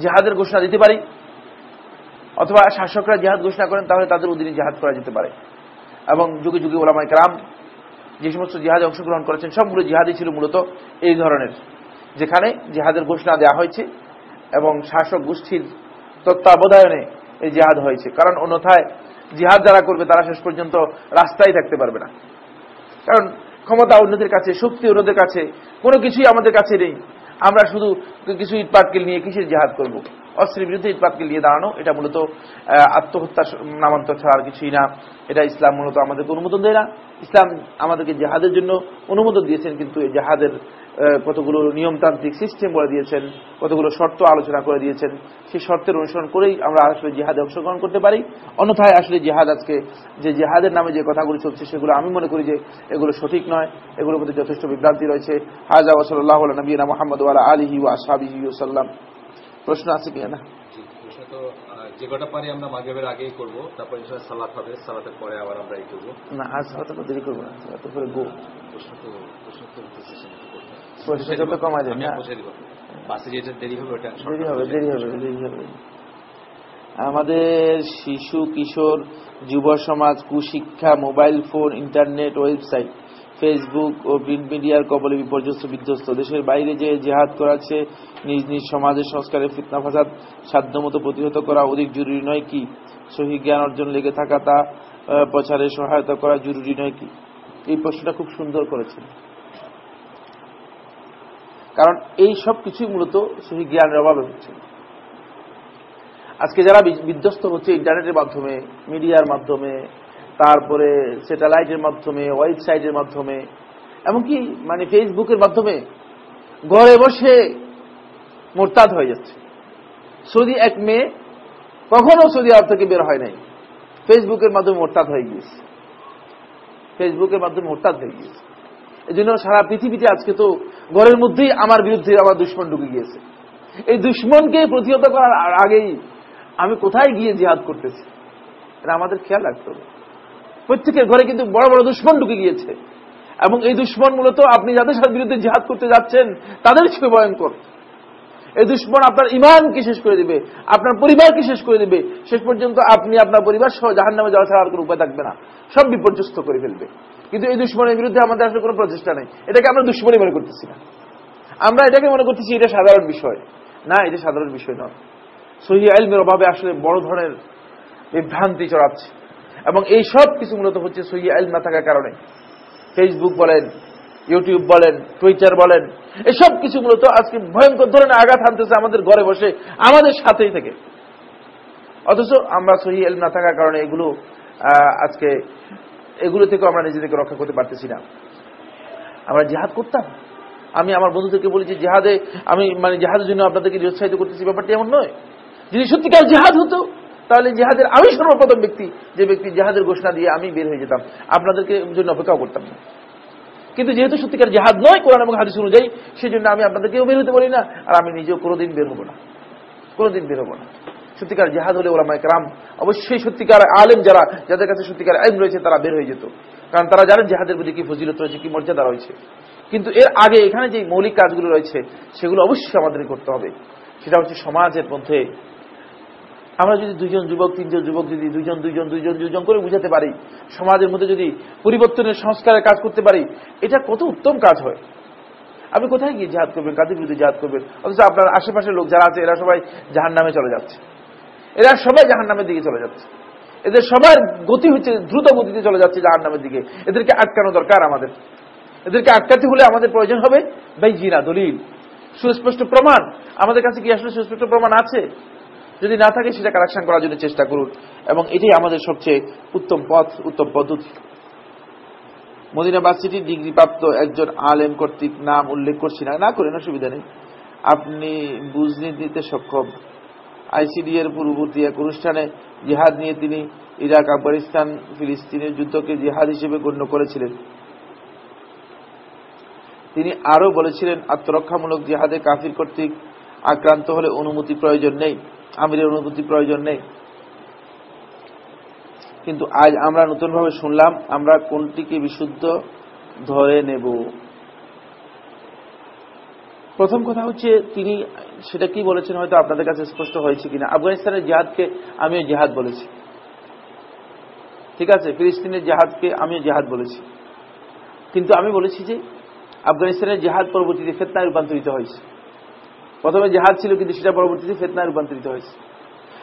জেহাদের ঘোষণা দিতে পারি, অথবা শাসকরা জেহাদ ঘোষণা করেন, তাহলে তাদের অধীনে জেহাদ করা যেতে পারে। এবং যুগে যুগে ওলামাই কালাম যে সমস্ত জিহাদে অংশগ্রহণ করেছেন, সবগুলো জিহাদি ছিল মূলত এই ধরনের, যেখানে জেহাদের ঘোষণা দেওয়া হয়েছে এবং শাসক গোষ্ঠীর তত্ত্বাবধায়নে এই জেহাদ হয়েছে। কারণ অন্যথায় জিহাদ যারা করবে, তারা শেষ পর্যন্ত রাস্তায় থাকতে পারবে না। কারণ ক্ষমতা অন্যদের কাছে, শক্তি অন্যদের কাছে, কোনো কিছুই আমাদের কাছে নেই। আমরা শুধু কিছু ইটপাটকেল নিয়ে কিসের জেহাদ করব? অস্ত্রের বিরুদ্ধে ইটপাতকে নিয়ে দাঁড়ানো, এটা মূলত আত্মহত্যা নামান্তর ছাড়া আর কিছুই না। এটা ইসলাম মূলত আমাদেরকে অনুমোদন দেয় না। ইসলাম আমাদেরকে জেহাদের জন্য অনুমোদন দিয়েছেন, কিন্তু এই জেহাদের কতগুলো নিয়মতান্ত্রিক সিস্টেম বলে দিয়েছেন, কতগুলো শর্ত আলোচনা করে দিয়েছেন। সেই শর্তের অনুসরণ করেই আমরা আসলে জিহাদে অংশগ্রহণ করতে পারি। অন্যথায় আসলে জিহাদ আজকে, যে জেহাদের নামে যে কথাগুলো চলছে, সেগুলো আমি মনে করি যে এগুলো সঠিক নয়। এগুলোর প্রতি যথেষ্ট বিভ্রান্তি রয়েছে। হাজা ওসল্লাহ নবীনা মোহাম্মদ ওয়ালা ওয়া সাবিহি সাল্লাম। প্রশ্ন আছে কি না যে কটা পারি আমরা মাগরিবের আগেই করব তারপর ইনশাআল্লাহ সালাত হবে সালাতের পরে আবার আমরা এই করব। না আজ হয়তো তো দেরি করব না সালাতের পরে গো। প্রশ্ন তো প্রশ্ন তো। প্রশ্ন যত পৌঁছে দিব। বাসে যেটা দেরি হবে ওটা দেরি হবে দেরি হবে দেরি হবে। আমাদের শিশু কিশোর যুব সমাজ কুশিক্ষা mobile phone internet website Facebook ও প্রিন্ট মিডিয়ার কবলে বিপর্যস্ত বিধ্বস্ত। দেশের বাইরে যে জেহাদ করাচ্ছে, নিজ নিজ সমাজের সংস্কারের ফিতনা ফাসাদ সাধ্যমতো প্রতিহত করা অধিক জরুরি নয় কি? সহি জ্ঞান অর্জন লেগে থাকা তা প্রচারে সহায়তা করা জরুরি নয় কি? এই প্রশ্নটা খুব সুন্দর করেছেন। কারণ এই সব কিছুই মূলত সহি জ্ঞানের অভাবে হচ্ছে আজকে যারা বিধ্বস্ত হচ্ছে ইন্টারনেটের মাধ্যমে মিডিয়ার মাধ্যমে তারপরে স্যাটেলাইটের মাধ্যমে ওয়েবসাইটের মাধ্যমে, এমনকি মানে ফেসবুকের মাধ্যমে ঘরে বসে মোরতাদ হয়ে যাচ্ছে। সৌদি এক মেয়ে কখনো সৌদি আরব থেকে বের হয় নাই। ফেসবুকের মাধ্যমে মোরতাদ হয়ে গিয়েছে। ফেসবুকের মাধ্যমে মোরতাদ হয়ে গিয়েছে। এই জন্য সারা পৃথিবীতে আজকে তো ঘরের মধ্যেই আমার বিরুদ্ধে আমার দুশ্মন ঢুকে গিয়েছে। এই দুশ্মনকে প্রতিহত করার আগেই আমি কোথায় গিয়ে জিহাদ করতেছি? এটা আমাদের খেয়াল রাখতে হবে। প্রত্যেকের ঘরে কিন্তু বড় বড় দুশ্মন ঢুকে গিয়েছে। এবং এই দুশ্মন মূলত আপনি যাদের সাথে বিরুদ্ধে জিহাদ করতে যাচ্ছেন, তাদের চেয়ে ভয়ঙ্কর। এই দুশ্মন আপনার ইমানকে শেষ করে দিবে, আপনার পরিবারকে শেষ করে দিবে। শেষ পর্যন্ত আপনি আপনার পরিবার সহ জাহান নামে যাওয়া ছাড়া আর কোনো উপায় থাকবে না। সব বিপর্যস্ত করে ফেলবে। কিন্তু এই দুশ্মনের বিরুদ্ধে আমাদের আসলে কোনো প্রচেষ্টা নেই। এটাকে আমরা দুশ্মনই মনে করতেছি না। আমরা এটাকে মনে করতেছি এটা সাধারণ বিষয়। না, এটা সাধারণ বিষয় নয়। সহি আইলমের অভাবে আসলে বড় ধরনের বিভ্রান্তি চড়াচ্ছে। এবং এই সব কিছু মূলত হচ্ছে সহি আইল না থাকার কারণে। ফেসবুক বলেন ইউটিউব বলেন টুইটার বলেন এসব কিছু মূলত আজকে ভয়ঙ্কর ধরনের আঘাত হানতেছে আমাদের ঘরে বসে, আমাদের সাথেই থেকে। অথচ আমরা সহি এল না থাকার কারণে এগুলো আজকে এগুলো থেকে আমরা নিজেদেরকে রক্ষা করতে পারতেছি না। আমরা জেহাদ করতাম। আমি আমার বন্ধুদেরকে বলি যে জেহাদে আমি মানে জেহাদের জন্য আপনাদেরকে নিরুৎসাহিত করতেছি, ব্যাপারটি এমন নয়। যদি সত্যিকার জেহাদ হতো তাহলে জেহাদের, আমি সর্বপ্রথম ব্যক্তি, যে ব্যক্তি জেহাদের ঘোষণা দিয়ে আমি বের হয়ে যেতাম। আপনাদেরকে জন্য অপেক্ষাও করতাম। না কিন্তু যেহেতু সত্যিকার জেহাদ নয়, কোরআন এবং হাদিস অনুযায়ী সেই জন্য আমি আপনাদেরকেও বের হতে পারি না, আর আমি নিজেও কোনোদিন বের হব না। কোনোদিন বের হব না। সত্যিকার জেহাদ হলে ওরা রাম অবশ্যই সত্যিকার আলেম যারা, যাদের কাছে সত্যিকার আইন রয়েছে, তারা বের হয়ে যেত। কারণ তারা জানেন জেহাদের প্রতি কি ফজিলত রয়েছে, কি মর্যাদা রয়েছে। কিন্তু এর আগে এখানে যে মৌলিক কাজগুলো রয়েছে, সেগুলো অবশ্যই আমাদের করতে হবে। সেটা হচ্ছে সমাজের মধ্যে আমরা যদি দুজন যুবক, তিনজন যুবক, যদি দুজন দুইজন দুইজন দুজন করে বুঝাতে পারি, সমাজের মধ্যে যদি পরিবর্তনের সংস্কারের কাজ করতে পারি, এটা কত উত্তম কাজ হয়। আপনি কোথায় গিয়ে জাহাদ করবেন? কাদের বিরুদ্ধে জাহাদ করবেন? অথচ আপনার আশেপাশের লোক যারা আছে, এরা সবাই জাহান নামে চলে যাচ্ছে। এরা সবাই জাহান নামের দিকে চলে যাচ্ছে। এদের সবার গতি হচ্ছে দ্রুত গতিতে চলে যাচ্ছে জাহান নামের দিকে। এদেরকে আটকানো দরকার আমাদের। এদেরকে আটকাতে হলে আমাদের প্রয়োজন হবে ভাই জিনা দলিল। সুস্পষ্ট প্রমাণ। আমাদের কাছে কি আসলে সুস্পষ্ট প্রমাণ আছে? যদি না থাকে সেটা কারেকশন করার জন্য চেষ্টা করুন। এবং এটাই আমাদের সবচেয়ে উত্তম পথ, উত্তম পদ্ধতি। মদিনা ভার্সিটির ডিগ্রি প্রাপ্ত একজন আলেম কর্তৃক নাম উল্লেখ করছি না। না করেন, অসুবিধা নেই। আপনি বুঝনি দিতে সক্ষম। আইসিডি এর পূর্ববর্তী এক অনুষ্ঠানে জিহাদ নিয়ে তিনি ইরাক, আফগানিস্তান, ফিলিস্তিনের যুদ্ধকে জিহাদ হিসেবে গণ্য করেছিলেন। তিনি আরও বলেছিলেন, আত্মরক্ষামূলক জিহাদে কাফির কর্তৃক আক্রান্ত হলে অনুমতি প্রয়োজন নেই। আমিরের অনুমতি প্রয়োজন নেই। কিন্তু আজ আমরা নতুনভাবে শুনলাম, আমরা কোনটিকে বিশুদ্ধ ধরে নেব? প্রথম কথা হচ্ছে, তিনি সেটা কি বলেছেন হয়তো আপনাদের কাছে স্পষ্ট হয়েছে কিনা। আফগানিস্তানের জেহাদকে আমিও জেহাদ বলেছি। ঠিক আছে, ফিলিস্তিনের জেহাদকে আমিও জেহাদ বলেছি। কিন্তু আমি বলেছি যে, আফগানিস্তানের জেহাদ পরবর্তীতে ফেতনায় রূপান্তরিত হয়েছে। প্রথমে জেহাদ ছিল কিন্তু সেটা পরবর্তীতে ফেতনায় রূপান্তরিত হয়েছে।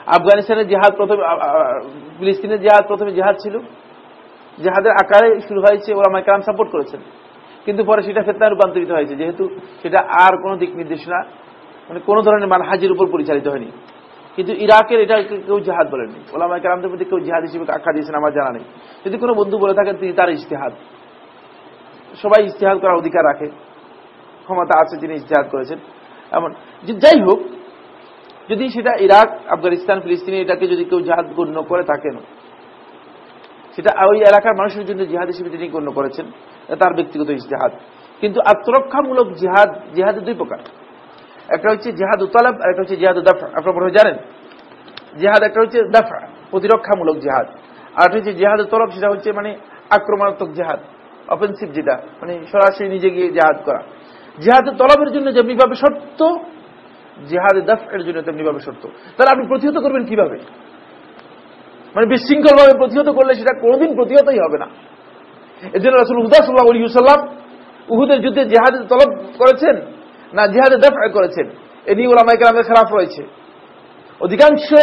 আফগানিস্তানের জেহাদ প্রথমে ফিলিস্তিনের জেহাদ প্রথমে জেহাদ ছিল। জেহাদের আকারে শুরু হয়েছে ওরা মাইকাম সাপোর্ট করেছেন। কিন্তু পরে সেটা ফেতনায় রূপান্তরিত হয়েছে, যেহেতু সেটা আর কোনো দিক নির্দেশনা মানে কোনো ধরনের মানহাজির উপর পরিচালিত হয়নি। কিন্তু ইরাকের এটা কেউ জেহাদ বলেননি। ওলামা কেরামদের প্রতি কেউ জেহাদ হিসেবে আখ্যা দিয়েছেন, আমার জানা নেই। যদি কোনো বন্ধু বলে থাকেন, তিনি তার ইস্তেহাদ সবাই ইস্তেহাদ করার অধিকার রাখে। ক্ষমতা আছে যিনি ইস্তেহাদ করেছেন। এমন। যাই হোক, যদি সেটা ইরাক, আফগানিস্তান, ফিলিস্তিনি এটাকে যদি কেউ জেহাদ গণ্য করে থাকেন, সেটা ওই এলাকার মানুষের জন্য জিহাদ হিসেবে তিনি গণ্য করেছেন তার ব্যক্তিগত ইস্তেহাদ কিন্তু আত্মরক্ষামূলক জিহাদ, জিহাদের দুই প্রকার। একটা হচ্ছে জিহাদ উতালাব আর একটা হচ্ছে জিহাদ দাফা। আপনারা মনে জানেন? জিহাদ একটা হচ্ছে দাফা, প্রতিরক্ষামূলক জিহাদ। আর হচ্ছে জিহাদ তলব, সেটা হচ্ছে মানে আক্রমণাত্মক জিহাদ অফেন্সিভ যেটা মানে সরাসরি নিজে গিয়ে জিহাদ করা। জিহাদ তলবের জন্য যেমনিভাবে শর্ত, জিহাদ দাফ এর জন্য তেমনিভাবে শর্ত। তাহলে আপনি প্রতিহত করবেন কীভাবে? মানে বিশৃঙ্খলভাবে প্রতিহত করলে সেটা কোনোদিন প্রতিহতই হবে না। এর জন্য রাসুল উদাহ সাল্লাহ আলী সাল্লাম উহুদের যুদ্ধে জেহাদে তলব করেছেন না জেহাদে দফ করেছেন? এ নিয়ে ওলামাই কালামের খারাপ রয়েছে। অধিকাংশ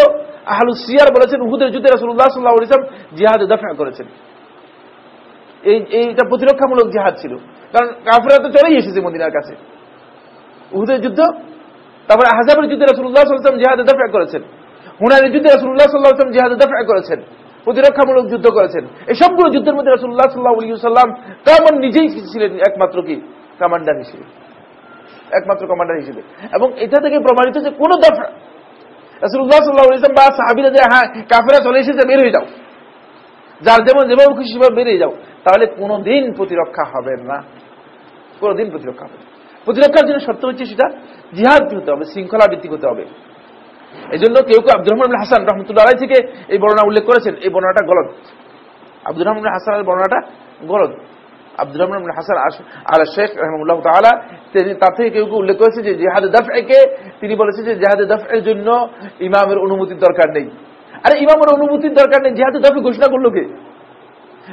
আহলু সিয়ার বলেছেন উহুদের যুদ্ধে রাসুল্লাহ সাল্লাহ ইসলাম জিহাদে দফ করেছেন। এই, এইটা প্রতিরক্ষামূলক জেহাদ ছিল। কারণ কাফেরা তো চলেই এসেছে মদিনার কাছে। উহুদের যুদ্ধ, তারপরে আহজাবের যুদ্ধে রাসুল্লাহ সাল্লাম জিহাদে দফ করেছেন। হুনারের যুদ্ধে রাসুল্লাহ সাল্লাহ আসলাম জিহাদে দফ করেছেন। প্রতিরক্ষামূলক যুদ্ধ করেছেন। এই সবগুলো যুদ্ধের মধ্যে রাসুল্লাহ সাল্লাহ সাল্লাম কামান নিজেই ছিলেন একমাত্র কি? কমান্ডার হিসেবে। একমাত্র কমান্ডার হিসেবে। এবং এটা থেকে প্রমাণিত যে কোন দফা রাসুল্লাহ সাল্লাহ ইসলাম বা সাহাবিরা যে হ্যাঁ কাফেরা চলে এসেছে, বের হয়ে যাও। যার যেমন যেভাবে খুশি সেভাবে বেরিয়ে যাও। তাহলে কোনোদিন প্রতিরক্ষা হবে না। কোনোদিন প্রতিরক্ষা হবে প্রতিরক্ষার জন্য শর্ত হচ্ছে সেটা জিহাদ হতে হবে, শৃঙ্খলা ভিত্তিক হতে হবে। এই জন্য কেউ কেউ আব্দুর রহমান হাসান রহমতুল্লাহ আলাই থেকে এই বর্ণনা উল্লেখ করেছেন, এই বর্ণনাটা গলত আব্দুর রহমান হাসানের বর্ণনাটা গলত আব্দুর রহমান হাসান আল শেখ রহমুল্লাহ তালা তিনি তার থেকে কেউ কেউ উল্লেখ করেছে যে জেহাদে দফ একে তিনি বলেছেন যে জেহাদে দফ এর জন্য ইমামের অনুমতির দরকার নেই। আরে ইমামের অনুমতির দরকার নেই, জেহাদে দফে ঘোষণা করল কে?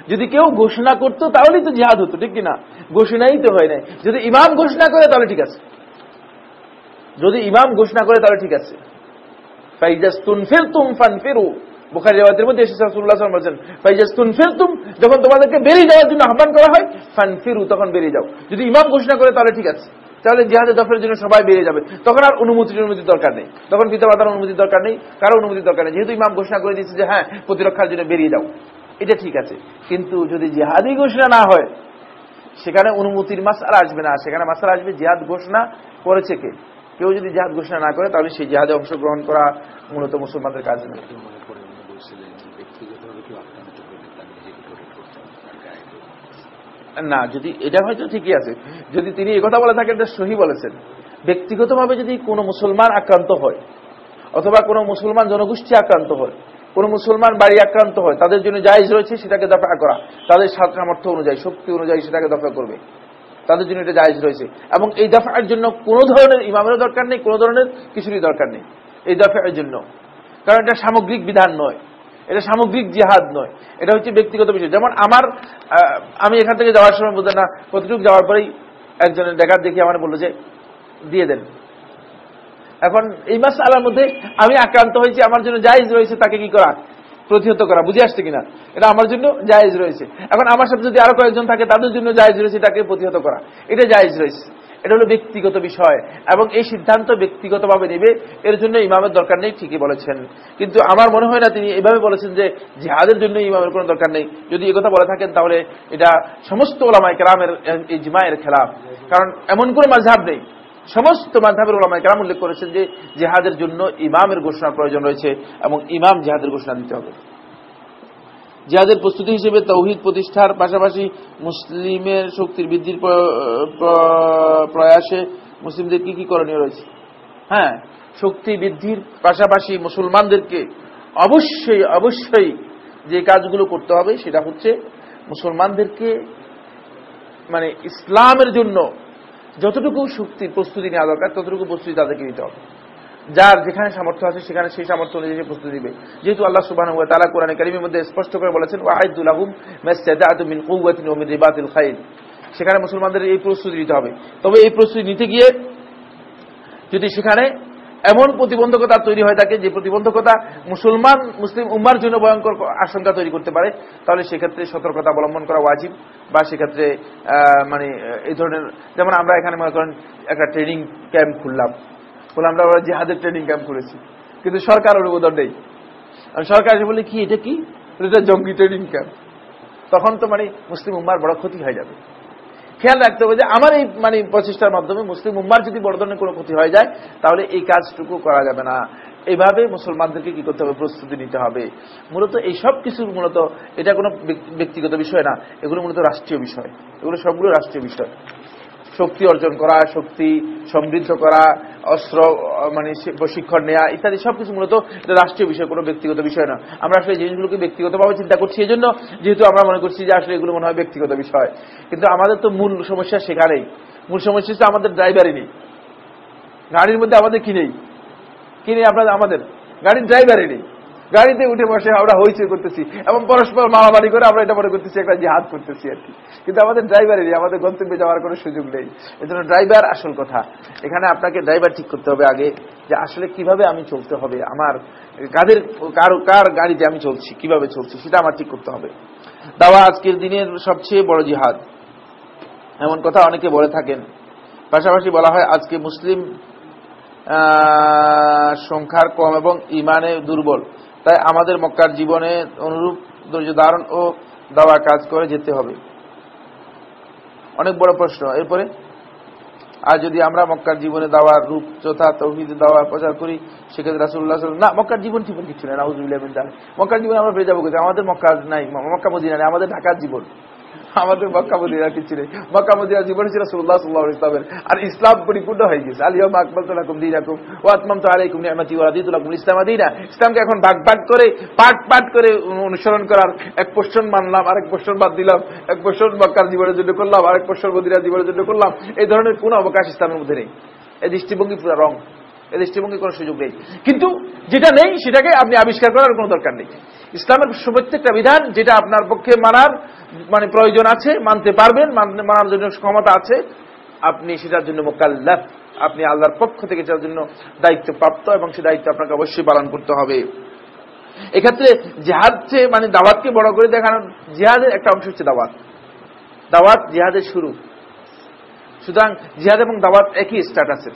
যদি কেউ ঘোষণা করতো, তাহলেই তো জিহাদ হতো, ঠিক কিনা? ঘোষণাই তো হয় নাই। যদি ইমাম ঘোষণা করে, তাহলে ঠিক আছে। যদি ইমাম ঘোষণা করে, তাহলে ঠিক আছে। জন্য সবাই বেরিয়ে যাবে। তখন আর অনুমতির দরকার নেই। তখন অনুমতির দরকার নেই, কারও অনুমতির দরকার নেই। যেহেতু ইমাম ঘোষণা করে দিয়েছে যে হ্যাঁ প্রতিরক্ষার জন্য বেরিয়ে যাও। এটা ঠিক আছে। কিন্তু যদি জিহাদি ঘোষণা না হয় সেখানে অনুমতির মাসালা আসবে না। সেখানে মাসালা আসবে জিহাদ ঘোষণা করেছে কে? কেউ যদি জিহাদ ঘোষণা না করে তাহলে সেই জিহাদে অংশগ্রহণ করা মূলত মুসলমানদের কাজ কেউ না যদি এটা হয়তো ঠিকই আছে। যদি তিনি কথা বলে থাকেন এটা সহি বলেছেন। ব্যক্তিগতভাবে যদি কোনো মুসলমান আক্রান্ত হয় অথবা কোনো মুসলমান জনগোষ্ঠী আক্রান্ত হয় কোন মুসলমান বাড়ি আক্রান্ত হয়, তাদের জন্য জায়জ রয়েছে সেটাকে দফা করা। তাদের সামর্থ্য অনুযায়ী, শক্তি অনুযায়ী সেটাকে দফা করবে। তাদের জন্য এটা জায়জ রয়েছে। এবং এই দফার জন্য কোনো ধরনের ইমামেরও দরকার নেই, কোনো ধরনের কিছুরই দরকার নেই। এই দফার জন্য। কারণ এটা সামগ্রিক বিধান নয়। এটা সামগ্রিক জিহাদ নয়। এটা হচ্ছে ব্যক্তিগত বিষয়। যেমন আমার আমি এখান থেকে যাওয়ার সময় বলতে না কতটুকু যাওয়ার পরেই একজনের দেখার দেখি, আমার বলল যে, দিয়ে দেন। এখন এই মাস আলার মধ্যে আমি আক্রান্ত হয়েছি, আমার জন্য জায়েজ রয়েছে তাকে কি করা? প্রতিহত করা। বুঝে আসছে কিনা? এটা আমার জন্য জায়েজ রয়েছে। এখন আমার সাথে যদি আরও কয়েকজন থাকে, তাদের জন্য জায়েজ রয়েছে তাকে প্রতিহত করা। এটা জায়েজ রয়েছে। এটা হলো ব্যক্তিগত বিষয় এবং এই সিদ্ধান্ত ব্যক্তিগতভাবে নেবে, এর জন্য ইমামের দরকার নেই, ঠিকই বলেছেন। কিন্তু আমার মনে হয় না তিনি এভাবে বলেছেন যে জিহাদের জন্য ইমামের কোনো দরকার নেই। যদি কথা বলে থাকেন, তাহলে এটা সমস্ত ওলামায় কেরামের এই জিমায়ের খেলাফ। কারণ এমন কোনো মাঝহাব নেই। সমস্ত মাধাবের ওলামায় কেরাম উল্লেখ করেছেন যে জেহাদের জন্য ইমামের ঘোষণার প্রয়োজন রয়েছে এবং ইমাম জেহাদের ঘোষণা দিতে হবে। জেহাদের প্রস্তুতি হিসেবে তৌহিদ প্রতিষ্ঠার পাশাপাশি মুসলিমের শক্তির বৃদ্ধির প্র- প্র- প্রয়াসে মুসলিমদের কি কি করণীয় রয়েছে? হ্যাঁ শক্তি বৃদ্ধির পাশাপাশি মুসলমানদেরকে অবশ্যই অবশ্যই যে কাজগুলো করতে হবে সেটা হচ্ছে মুসলমানদেরকে মানে ইসলামের জন্য যতটুকু শক্তি প্রস্তুতি নেওয়া দরকার, ততটুকু প্রস্তুতি তাদেরকে দিতে হবে। যার যেখানে সামর্থ্য আছে, সেখানে সেই সামর্থ্য অনুযায়ী প্রস্তুতি দিবে যেহেতু আল্লাহ সুবাহ তারা কোরআন কারীমের মধ্যে স্পষ্ট করে বলেছেন ওয়াইদুল লাহুম মাসতাদাতু মিন কুওয়াতিন ওমিন মিন খাইল। সেখানে মুসলমানদের এই প্রস্তুতি দিতে হবে। তবে এই প্রস্তুতি নিতে গিয়ে যদি সেখানে এমন প্রতিবন্ধকতা তৈরি হয় থাকে যে প্রতিবন্ধকতা মুসলমান, মুসলিম উম্মার জন্য ভয়ঙ্কর আশঙ্কা তৈরি করতে পারে, তাহলে সেক্ষেত্রে সতর্কতা অবলম্বন করা ওয়াজিব বা সেক্ষেত্রে মানে এই ধরনের, যেমন আমরা এখানে মনে করেন একটা ট্রেনিং ক্যাম্প খুললাম। বলে আমরা জিহাদের ট্রেনিং ক্যাম্প করেছি কিন্তু সরকার অনুমোদন নেই। সরকার এসে বলে কি, এটা কি? এটা জঙ্গি ট্রেনিং ক্যাম্প। তখন তো মানে মুসলিম উম্মার বড় ক্ষতি হয়ে যাবে। খেয়াল রাখতে হবে যে আমার এই মানে প্রচেষ্টার মাধ্যমে মুসলিম উম্মার যদি বড় ধরনের কোনো ক্ষতি হয়ে যায়, তাহলে এই কাজটুকু করা যাবে না। এভাবে মুসলমানদেরকে কি করতে হবে? প্রস্তুতি নিতে হবে। মূলত এই সব কিছুর মূলত, এটা কোনো ব্যক্তি- ব্যক্তিগত বিষয় না। এগুলো মূলত রাষ্ট্রীয় বিষয়। এগুলো সবগুলো রাষ্ট্রীয় বিষয়। শক্তি অর্জন করা, শক্তি সমৃদ্ধ করা, অস্ত্র মানে প্রশিক্ষণ নেওয়া ইত্যাদি সবকিছু মূলত রাষ্ট্রীয় বিষয়, কোনো ব্যক্তিগত বিষয় না। আমরা আসলে জিনিসগুলোকে ব্যক্তিগতভাবে চিন্তা করছি এই জন্য যেহেতু আমরা মনে করছি যে আসলে এগুলো মনে হয় ব্যক্তিগত বিষয়। কিন্তু আমাদের তো মূল সমস্যা সেখানেই। মূল সমস্যা হচ্ছে আমাদের ড্রাইভারই নেই। গাড়ির মধ্যে আমাদের কি নেই? কি নেই আপনাদের? আমাদের। গাড়ির ড্রাইভারই নেই। গাড়িতে উঠে বসে আমরা হইচই করতেছি, এবং পরস্পর মারামারি করে আমরা এটা মনে করতেছি একটা জিহাদ করতেছি আর কি। কিন্তু আমাদের ড্রাইভারই নেই আমাদের গন্তব্যে যাওয়ার কোনো সুযোগ নেই। এজন্য ড্রাইভার আসল কথা। এখানে আপনাকে ড্রাইভার ঠিক করতে হবে আগে যে আসলে কীভাবে আমি চলতে হবে, আমার কাদের, কার কার গাড়িতে আমি চলছি, কীভাবে চলছি, সেটা আমার ঠিক করতে হবে। দাওয়া আজকের দিনের সবচেয়ে বড় জিহাদ। এমন কথা অনেকে বলে থাকেন। পাশাপাশি বলা হয় আজকে মুসলিম সংখ্যার কম এবং ইমানে দুর্বল। তাই আমাদের মক্কার জীবনে অনুরূপ ধৈর্য ধারণ ও দাওয়া কাজ করে যেতে হবে। অনেক বড় প্রশ্ন। এরপরে, আর যদি আমরা মক্কার জীবনে দাওয়ার রূপ, যথা তৌহিদ দাওয়া প্রচার করি, সেক্ষেত্রে রাসুল্লাহ না, মক্কার জীবন জীবন কিছু নেই, নাউজুবিল্লাহ মক্কার জীবন আমরা পেয়ে যাব আমাদের মক্কা নাই, মক্কা মদিনা নেই, আমাদের ঢাকার জীবন। আমাদের মক্কা মদিনা কিছু নেই মক্কা মদিনা জীবন ছিল রাসূলুল্লাহ সাল্লাল্লাহু আলাইহি ইসলামের আর ইসলাম পরিপূর্ণ হয়ে গেছে। আলিয়াম আকমালতু লাকুম দীনাকুম ওয়া আতমামতু আলাইকুম নি'মাতি ওয়া রাদিতু লাকুম ইসলাম দীনা ইসলামকে এখন ভাগ ভাগ করে, পাট পাট করে অনুসরণ করার এক পোর্শন মানলাম, আরেক পোর্শন বাদ দিলাম, এক পোর্শন মক্কার জীবনের জন্য করলাম, আরেক পোর্শন মদিনার জীবনের জন্য করলাম। এই ধরনের কোনো অবকাশ ইসলামের মধ্যে নেই। এই দৃষ্টিভঙ্গি পুরো রং। দৃষ্টিভঙ্গি কোনো সুযোগ নেই। কিন্তু যেটা নেই, সেটাকে আপনি আবিষ্কার করার কোনো দরকার নেই। ইসলামের প্রত্যেকটা বিধান, যেটা আপনার পক্ষে মানার মানে প্রয়োজন আছে, মানতে পারবেন, মান- মানার জন্য ক্ষমতা আছে, আপনি সেটার জন্য মোকাল্লাফ। আপনি আল্লাহর পক্ষ থেকে সেটার জন্য দায়িত্বপ্রাপ্ত এবং সে দায়িত্ব আপনাকে অবশ্যই পালন করতে হবে। এক্ষেত্রে জেহাদ চেয়ে মানে দাওয়াতকে বড় করে দেখানোর, জিহাদের একটা অংশ হচ্ছে দাওয়াত। দাওয়াত জিহাদের শুরু। সুতরাং জিহাদ এবং দাওয়াত একই স্ট্যাটাসের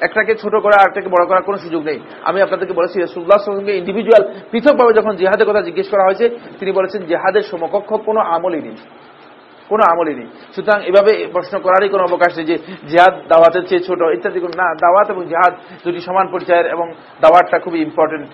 একটাকে ছোট করা, আরেকটাকে বড় করার কোনো সুযোগ নেই। আমি আপনাদেরকে বলেছি রসুল্লাহ সঙ্গে ইন্ডিভিজুয়াল পৃথকভাবে যখন জেহাদের কথা জিজ্ঞেস করা হয়েছে, তিনি বলেছেন জেহাদের সমকক্ষ কোনো আমলই নেই। কোনো আমলই নেই। সুতরাং এভাবে প্রশ্ন করারই কোনো অবকাশ নেই যে জেহাদ দাওয়াতের চেয়ে ছোট, ইত্যাদি না, দাওয়াত এবং জেহাদ দুটি সমান পর্যায়ের এবং দাওয়াতটা খুবই ইম্পর্টেন্ট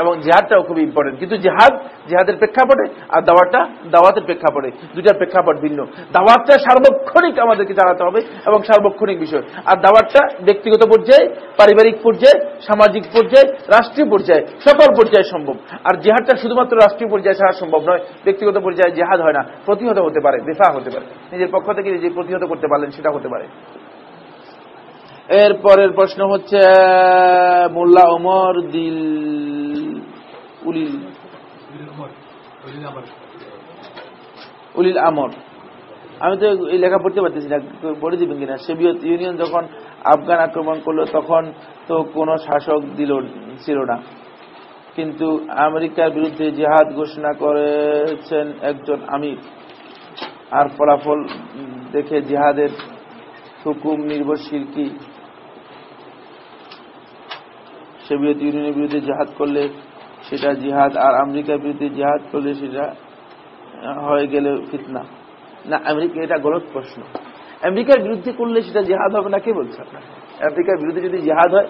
এবং জেহাদটাও খুবই ইম্পর্টেন্ট কিন্তু জেহাদ জেহাদের প্রেক্ষাপটে আর দাওয়াতটা দাওয়াতের প্রেক্ষাপটে। দুটার প্রেক্ষাপট ভিন্ন। দাওয়াতটা সার্বক্ষণিক আমাদেরকে জানাতে হবে এবং সার্বক্ষণিক বিষয়। আর দাওয়াতটা ব্যক্তিগত পর্যায়ে, পারিবারিক পর্যায়ে, সামাজিক পর্যায়ে, রাষ্ট্রীয় পর্যায়ে, সকল পর্যায়ে সম্ভব। আর জেহাদটা শুধুমাত্র রাষ্ট্রীয় পর্যায়ে ছাড়া সম্ভব নয়। ব্যক্তিগত পর্যায়ে জিহাদ হয় না, প্রতিহত হতে পারে, বেফা হতে পারে। নিজের পক্ষ থেকে যে প্রতিহত করতে পারলেন সেটা হতে পারে। এর পরের প্রশ্ন হচ্ছে, মোল্লা ওমর দিল উলিল উলিল আমর। আমি তো এই লেখা পড়তে পারতেছি না, পড়ে দিবেন কিনা? সোভিয়েত ইউনিয়ন যখন আফগান আক্রমণ করল, তখন তো কোনো শাসক দিল, ছিল না। কিন্তু আমেরিকার বিরুদ্ধে জিহাদ ঘোষণা করেছেন একজন আমির। আর ফলাফল দেখে জিহাদের হুকুম নির্ভরশীল কি? সোভিয়েত ইউনিয়নের বিরুদ্ধে জিহাদ করলে সেটা জিহাদ, আর আমেরিকার বিরুদ্ধে জিহাদ করলে সেটা হয়ে গেলে ফিতনা। না, আমেরিকা, এটা গলত প্রশ্ন। আমেরিকার বিরুদ্ধে করলে সেটা জিহাদ হবে না, কে বলছে আপনার আমেরিকার বিরুদ্ধে যদি জিহাদ হয়,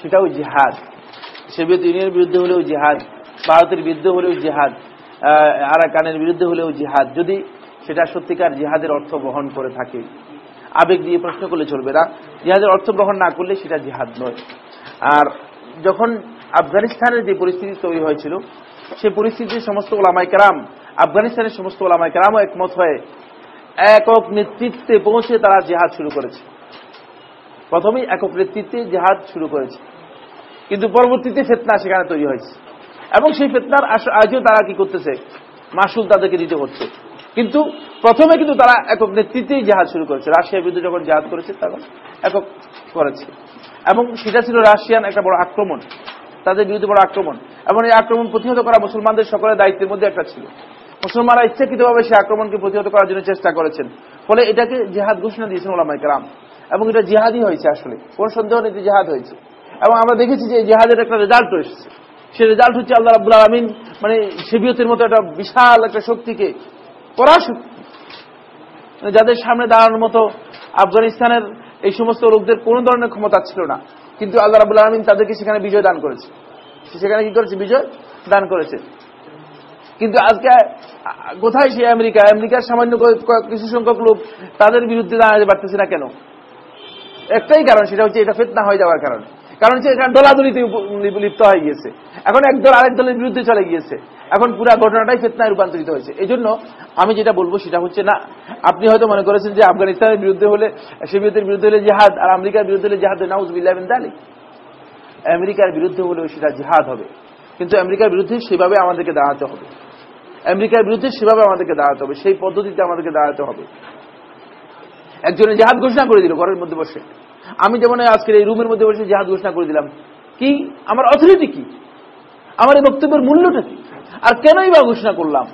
সেটাও জিহাদ। সোভিয়েত ইউনিয়নের বিরুদ্ধে হলেও জিহাদ, ভারতের বিরুদ্ধে হলেও জিহাদ আরাকানের বিরুদ্ধে হলেও জিহাদ। যদি সেটা সত্যিকার জিহাদের অর্থ বহন করে থাকে। আবেগ দিয়ে প্রশ্ন করলে চলবে না। জিহাদের অর্থ গ্রহণ না করলে সেটা জিহাদ নয়। আর যখন আফগানিস্তানের যে পরিস্থিতি তৈরি হয়েছিল সেই পরিস্থিতিতে সমস্ত ওলামাই কারাম, আফগানিস্তানের সমস্ত ওলামাই কারামও একমত হয়ে একক নেতৃত্বে পৌঁছে তারা জেহাদ শুরু করেছে। প্রথমেই একক নেতৃত্বে জেহাদ শুরু করেছে। কিন্তু পরবর্তীতে ফেতনা সেখানে তৈরি হয়েছে। এবং সেই ফেতনার আজও তারা কি করতেছে? মাসুল তাদেরকে দিতে হচ্ছে। কিন্তু প্রথমে কিন্তু তারা একক নেতৃত্বেই জেহাদ শুরু করেছে। রাশিয়ার বিরুদ্ধে যখন জেহাদ করেছে, তখন একক করেছে। এবং সেটা ছিল রাশিয়ান একটা বড় আক্রমণ। তাদের বিরুদ্ধে বড় আক্রমণ। এবং এই আক্রমণ প্রতিহত করা মুসলমানদের সকলের দায়িত্বের মধ্যে একটা ছিল। মুসলমানরা ইচ্ছাকৃতভাবে সেই আক্রমণকে প্রতিহত করার জন্য চেষ্টা করেছেন। ফলে এটাকে জেহাদ ঘোষণা দিয়েছেন ওলামাই কালাম এবং এটা জেহাদই হয়েছে আসলে। কোন সন্দেহ নেই জেহাদ হয়েছে। এবং আমরা দেখেছি যে জেহাদের একটা রেজাল্ট এসেছে। সে রেজাল্ট হচ্ছে আল্লাহ রাবুল আলমিন মানে সেবিয়তের মতো একটা বিশাল একটা শক্তিকে পরাশক্তি মানে যাদের সামনে দাঁড়ানোর মতো আফগানিস্তানের এই সমস্ত লোকদের কোনো ধরনের ক্ষমতা ছিল না। কিন্তু আল্লাহ রাবুল আলমিন তাদেরকে সেখানে বিজয় দান করেছে। সেখানে কি করেছে? বিজয় দান করেছে। কিন্তু আজকে কোথায় সে আমেরিকা? আমেরিকার সামান্য কিছু সংখ্যক লোক তাদের বিরুদ্ধে দাঁড়াতে পারতেছে না কেন? একটাই কারণ, সেটা হচ্ছে এটা ফেতনা হয়ে যাওয়ার কারণে। কারণ হচ্ছে এখানে দলাদলিতে লিপ্ত হয়ে গিয়েছে। এখন একদল আরেক দলের বিরুদ্ধে চলে গিয়েছে। এখন পুরো ঘটনাটাই ফেতনায় রূপান্তরিত হয়েছে। এই জন্য আমি যেটা বলব সেটা হচ্ছে, না, আপনি হয়তো মনে করেছেন যে আফগানিস্তানের বিরুদ্ধে হলে শিবিয়তের বিরুদ্ধে হলে জিহাদ, আর আমেরিকার বিরুদ্ধে হলে জিহাদ নাউজ বিল্লাবিন দালি আমেরিকার বিরুদ্ধে হলেও সেটা জিহাদ হবে। কিন্তু আমেরিকার বিরুদ্ধে সেভাবে আমাদেরকে দাঁড়াতে হবে। আমেরিকার বিরুদ্ধে সেভাবে আমাদেরকে দাঁড়াতে হবে। সেই পদ্ধতিতে আমাদেরকে দাঁড়াতে হবে। একজনে জেহাদ ঘোষণা করে দিল ঘরের মধ্যে বসে। আমি যেমন আজকের এই রুমের মধ্যে বসে জেহাদ ঘোষণা করে দিলাম। কি? আমার অথরিটি কি? আমার এই বক্তব্যের মূল্যটা কি? আর কেনই বা ঘোষণা করলাম?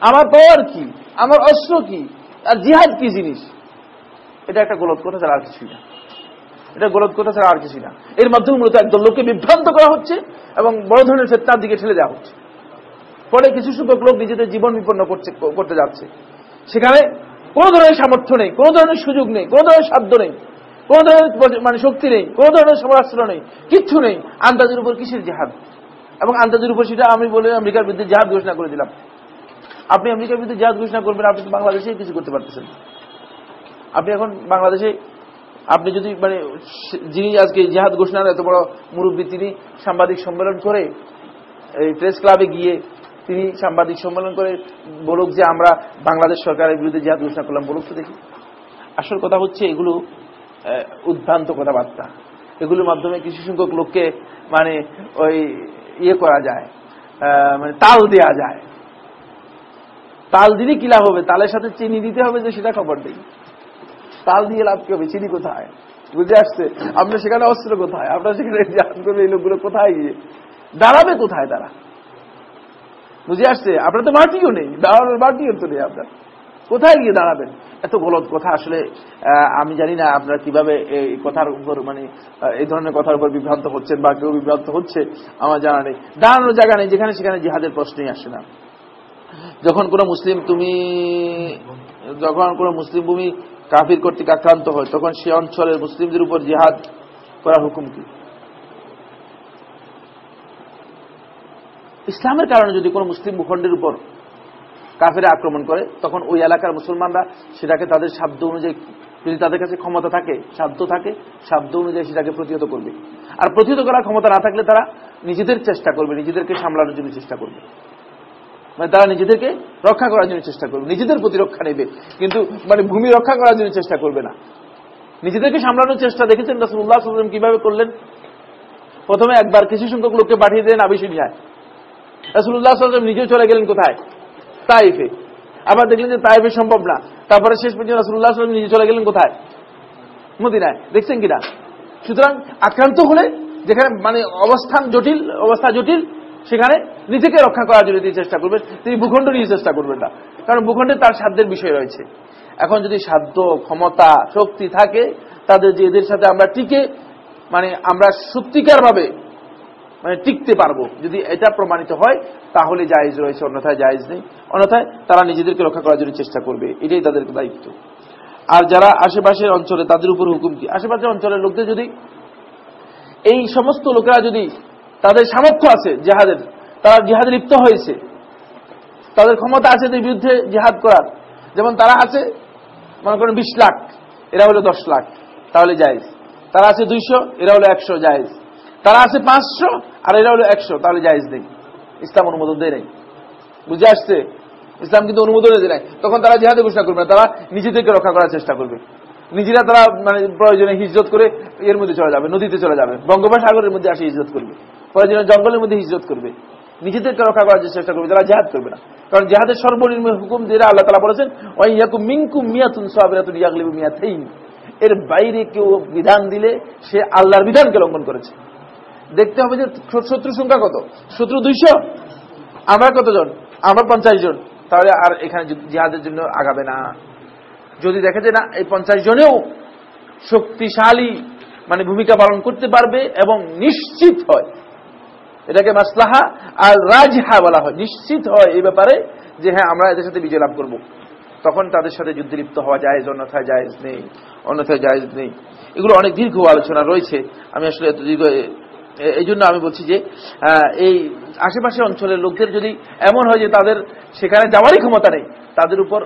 আমার পাওয়ার কি? আমার অস্ত্র কি? আর জিহাদ কি জিনিস? এটা একটা গলত কথা ছাড়া আর কিছুই না। এটা গলত কথা ছাড়া আর কিছুই না। এর মাধ্যমে মূলত একদল লোককে বিভ্রান্ত করা হচ্ছে এবং বড় ধরনের ফেতনার দিকে ঠেলে দেওয়া হচ্ছে। ফলে কিছু সংখ্যক লোক নিজেদের জীবন বিপন্ন করছে, করতে যাচ্ছে। সেখানে কোনো ধরনের সামর্থ্য নেই, কোনো ধরনের সুযোগ নেই, কোনো ধরনের সাধ্য নেই, কোনো ধরনের মানে শক্তি নেই, কোনো ধরনের সমরাস্ত্র নেই, কিচ্ছু নেই। আন্দাজের উপর কিসের জেহাদ? এবং আন্দাজের উপর সেটা আমি বলে আমেরিকার বিরুদ্ধে জাহাজ ঘোষণা করে দিলাম। আপনি আমেরিকার বিরুদ্ধে জাহাজ ঘোষণা করবেন, আপনি বাংলাদেশে কিছু করতে পারতেছেন। আপনি এখন বাংলাদেশে, আপনি যদি মানে যিনি আজকে জেহাদ ঘোষণার এত বড় মুরব্বী, তিনি সাংবাদিক সম্মেলন করে, এই প্রেস ক্লাবে গিয়ে তিনি সাংবাদিক সম্মেলন করে বলুক যে আমরা বাংলাদেশ সরকারের বিরুদ্ধে জেহাদ ঘোষণা করলাম, বলুক তো দেখি। আসল কথা হচ্ছে এগুলো উদ্ভ্রান্ত কথাবার্তা। এগুলোর মাধ্যমে কিছু সংখ্যক লোককে মানে ওই ইয়ে করা যায় মানে তাল দেয়া যায়। তাল দিলে কি লাভ হবে? তালের সাথে চিনি দিতে হবে যে সেটা খবর নেই। তাল দিয়ে লাভ কি হবে? চিনি কোথায়? বুঝে আসছে? আপনার সেখানে অস্ত্র কোথায়? আপনার সেখানে জান করবে এই লোকগুলো কোথায় গিয়ে? দাঁড়াবে কোথায় তারা? বুঝে আসছে? আপনার তো মাটিও নেই। দাঁড়ানোর মাটিও তো নেই আপনার। কোথায় গিয়ে দাঁড়াবেন? এত গলত কথা আসলে আমি জানি না আপনারা কীভাবে এই কথার উপর মানে এই ধরনের কথার উপর বিভ্রান্ত হচ্ছেন বা কেউ বিভ্রান্ত হচ্ছে, আমার জানা নেই। দাঁড়ানোর জায়গা নেই, যেখানে সেখানে জিহাদের প্রশ্নই আসে না। যখন কোন মুসলিম তুমি, যখন কোন মুসলিম ভূমি কাফির কর্তৃক আক্রান্ত হয়, তখন সে অঞ্চলের মুসলিমদের উপর জিহাদ করার হুকুম কি? ইসলামের কারণে যদি কোন মুসলিম ভূখণ্ডের উপর কাফেরা আক্রমণ করে, তখন ওই এলাকার মুসলমানরা সেটাকে তাদের সাধ্য অনুযায়ী, যদি তাদের কাছে ক্ষমতা থাকে, সাধ্য থাকে, সাধ্য অনুযায়ী সেটাকে প্রতিহত করবে। আর প্রতিহত করার ক্ষমতা না থাকলে তারা নিজেদের চেষ্টা করবে, নিজেদেরকে সামলানোর জন্য চেষ্টা করবে। মানে তারা নিজেদেরকে রক্ষা করার জন্য চেষ্টা করবে, নিজেদের প্রতিরক্ষা নেবে। কিন্তু মানে ভূমি রক্ষা করার জন্য চেষ্টা করবে না। নিজেদেরকে সামলানোর চেষ্টা দেখেছেন রাসুল্লাহ সাল্লাম কীভাবে করলেন? প্রথমে একবার কিছু সংখ্যক লোককে পাঠিয়ে দিলেন আবিসিনিয়ায় রাসুল্লাহ সাল্লাম নিজেও চলে গেলেন কোথায়? তাইফে। আবার দেখলেন যে তাইফে সম্ভব না। তারপরে শেষ পর্যন্ত রাসুল্লাহ নিজে চলে গেলেন কোথায়? মদিনায়। দেখছেন কিনা? সুতরাং আক্রান্ত হলে যেখানে মানে অবস্থান জটিল, অবস্থা জটিল, সেখানে নিজেকে রক্ষা করার জন্য তিনি চেষ্টা করবেন। তিনি ভূখণ্ড নিয়ে চেষ্টা করবেন না। কারণ ভূখণ্ডে তার সাধ্যের বিষয় রয়েছে। এখন যদি সাধ্য, ক্ষমতা, শক্তি থাকে, তাদের যে এদের সাথে আমরা টিকে মানে আমরা সত্যিকার ভাবে মানে টিকতে পারব। যদি এটা প্রমাণিত হয়, তাহলে জায়েজ রয়েছে, অন্যথায় জায়েজ নেই। অন্যথায় তারা নিজেদেরকে রক্ষা করার জন্য চেষ্টা করবে। এটাই তাদের দায়িত্ব। আর যারা আশেপাশের অঞ্চলে, তাদের উপর হুকুম কি? আশেপাশের অঞ্চলের লোকদের যদি এই সমস্ত লোকেরা যদি তাদের সামর্থ্য আছে জেহাদের, তারা জেহাদে লিপ্ত হয়েছে, তাদের ক্ষমতা আছে এদের বিরুদ্ধে জেহাদ করার, যেমন তারা আছে, মনে করেন বিশ লাখ, এরা হলো দশ লাখ, তাহলে জায়েজ। তারা আছে দুইশো, এরা হলো একশো, জায়েজ। তারা আছে পাঁচশো, আর এরা হলো একশো। তাহলে জায়েজ নেই। ইসলাম অনুমোদন দেয় নেই। বুঝে আসছে? ইসলাম কিন্তু অনুমোদন দেয় নাই। তখন তারা জেহাদে ঘোষণা করবে না। তারা নিজেদেরকে রক্ষা করার চেষ্টা করবে। নিজেরা তারা মানে প্রয়োজনে হিজরত করে এর মধ্যে চলে যাবে, নদীতে চলে যাবে। বঙ্গোপসাগরের মধ্যে আসে হিজরত করবে। প্রয়োজনে জঙ্গলের মধ্যে হিজরত করবে। নিজেদেরকে রক্ষা করার চেষ্টা করবে, তারা জেহাদ করবে না। কারণ জেহাদের সর্বনিম্ন হুকুম যেটা আল্লাহ তালা বলেছেন ওই ইয়াকুম মিঙ্কুম মিয়াতুন সাহাবিরাতুন ইয়াগলিবু মিয়াতাইন। এর বাইরে কেউ বিধান দিলে সে আল্লাহর বিধানকে লঙ্ঘন করেছে। দেখতে হবে যে শত্রু সংখ্যা কত? শত্রু দুইশো? আমরা কতজন? আমরা পঞ্চাশ জন। তাহলে আর এখানে জিহাদের জন্য আগাবে না। যদি দেখে যে না, এই পঞ্চাশ জনেও শক্তিশালী মানে ভূমিকা পালন করতে পারবে এবং নিশ্চিত হয়, এটাকে মাসলাহা আর রাজহা বলা হয়, নিশ্চিত হয় এই ব্যাপারে যে হ্যাঁ আমরা এদের সাথে বিজয় লাভ করব। তখন তাদের সাথে যুদ্ধে লিপ্ত হওয়া যায়, অন্যথায় জায়েজ নেই, অন্যথায় জায়েজ নেই। এগুলো অনেক দীর্ঘ আলোচনা রয়েছে। আমি আসলে এত দীর্ঘ এই জন্য আমি বলছি যে এই আশেপাশের অঞ্চলের লোকদের যদি এমন হয় যে তাদের সেখানে যাওয়ারই ক্ষমতা নেই তাদের উপর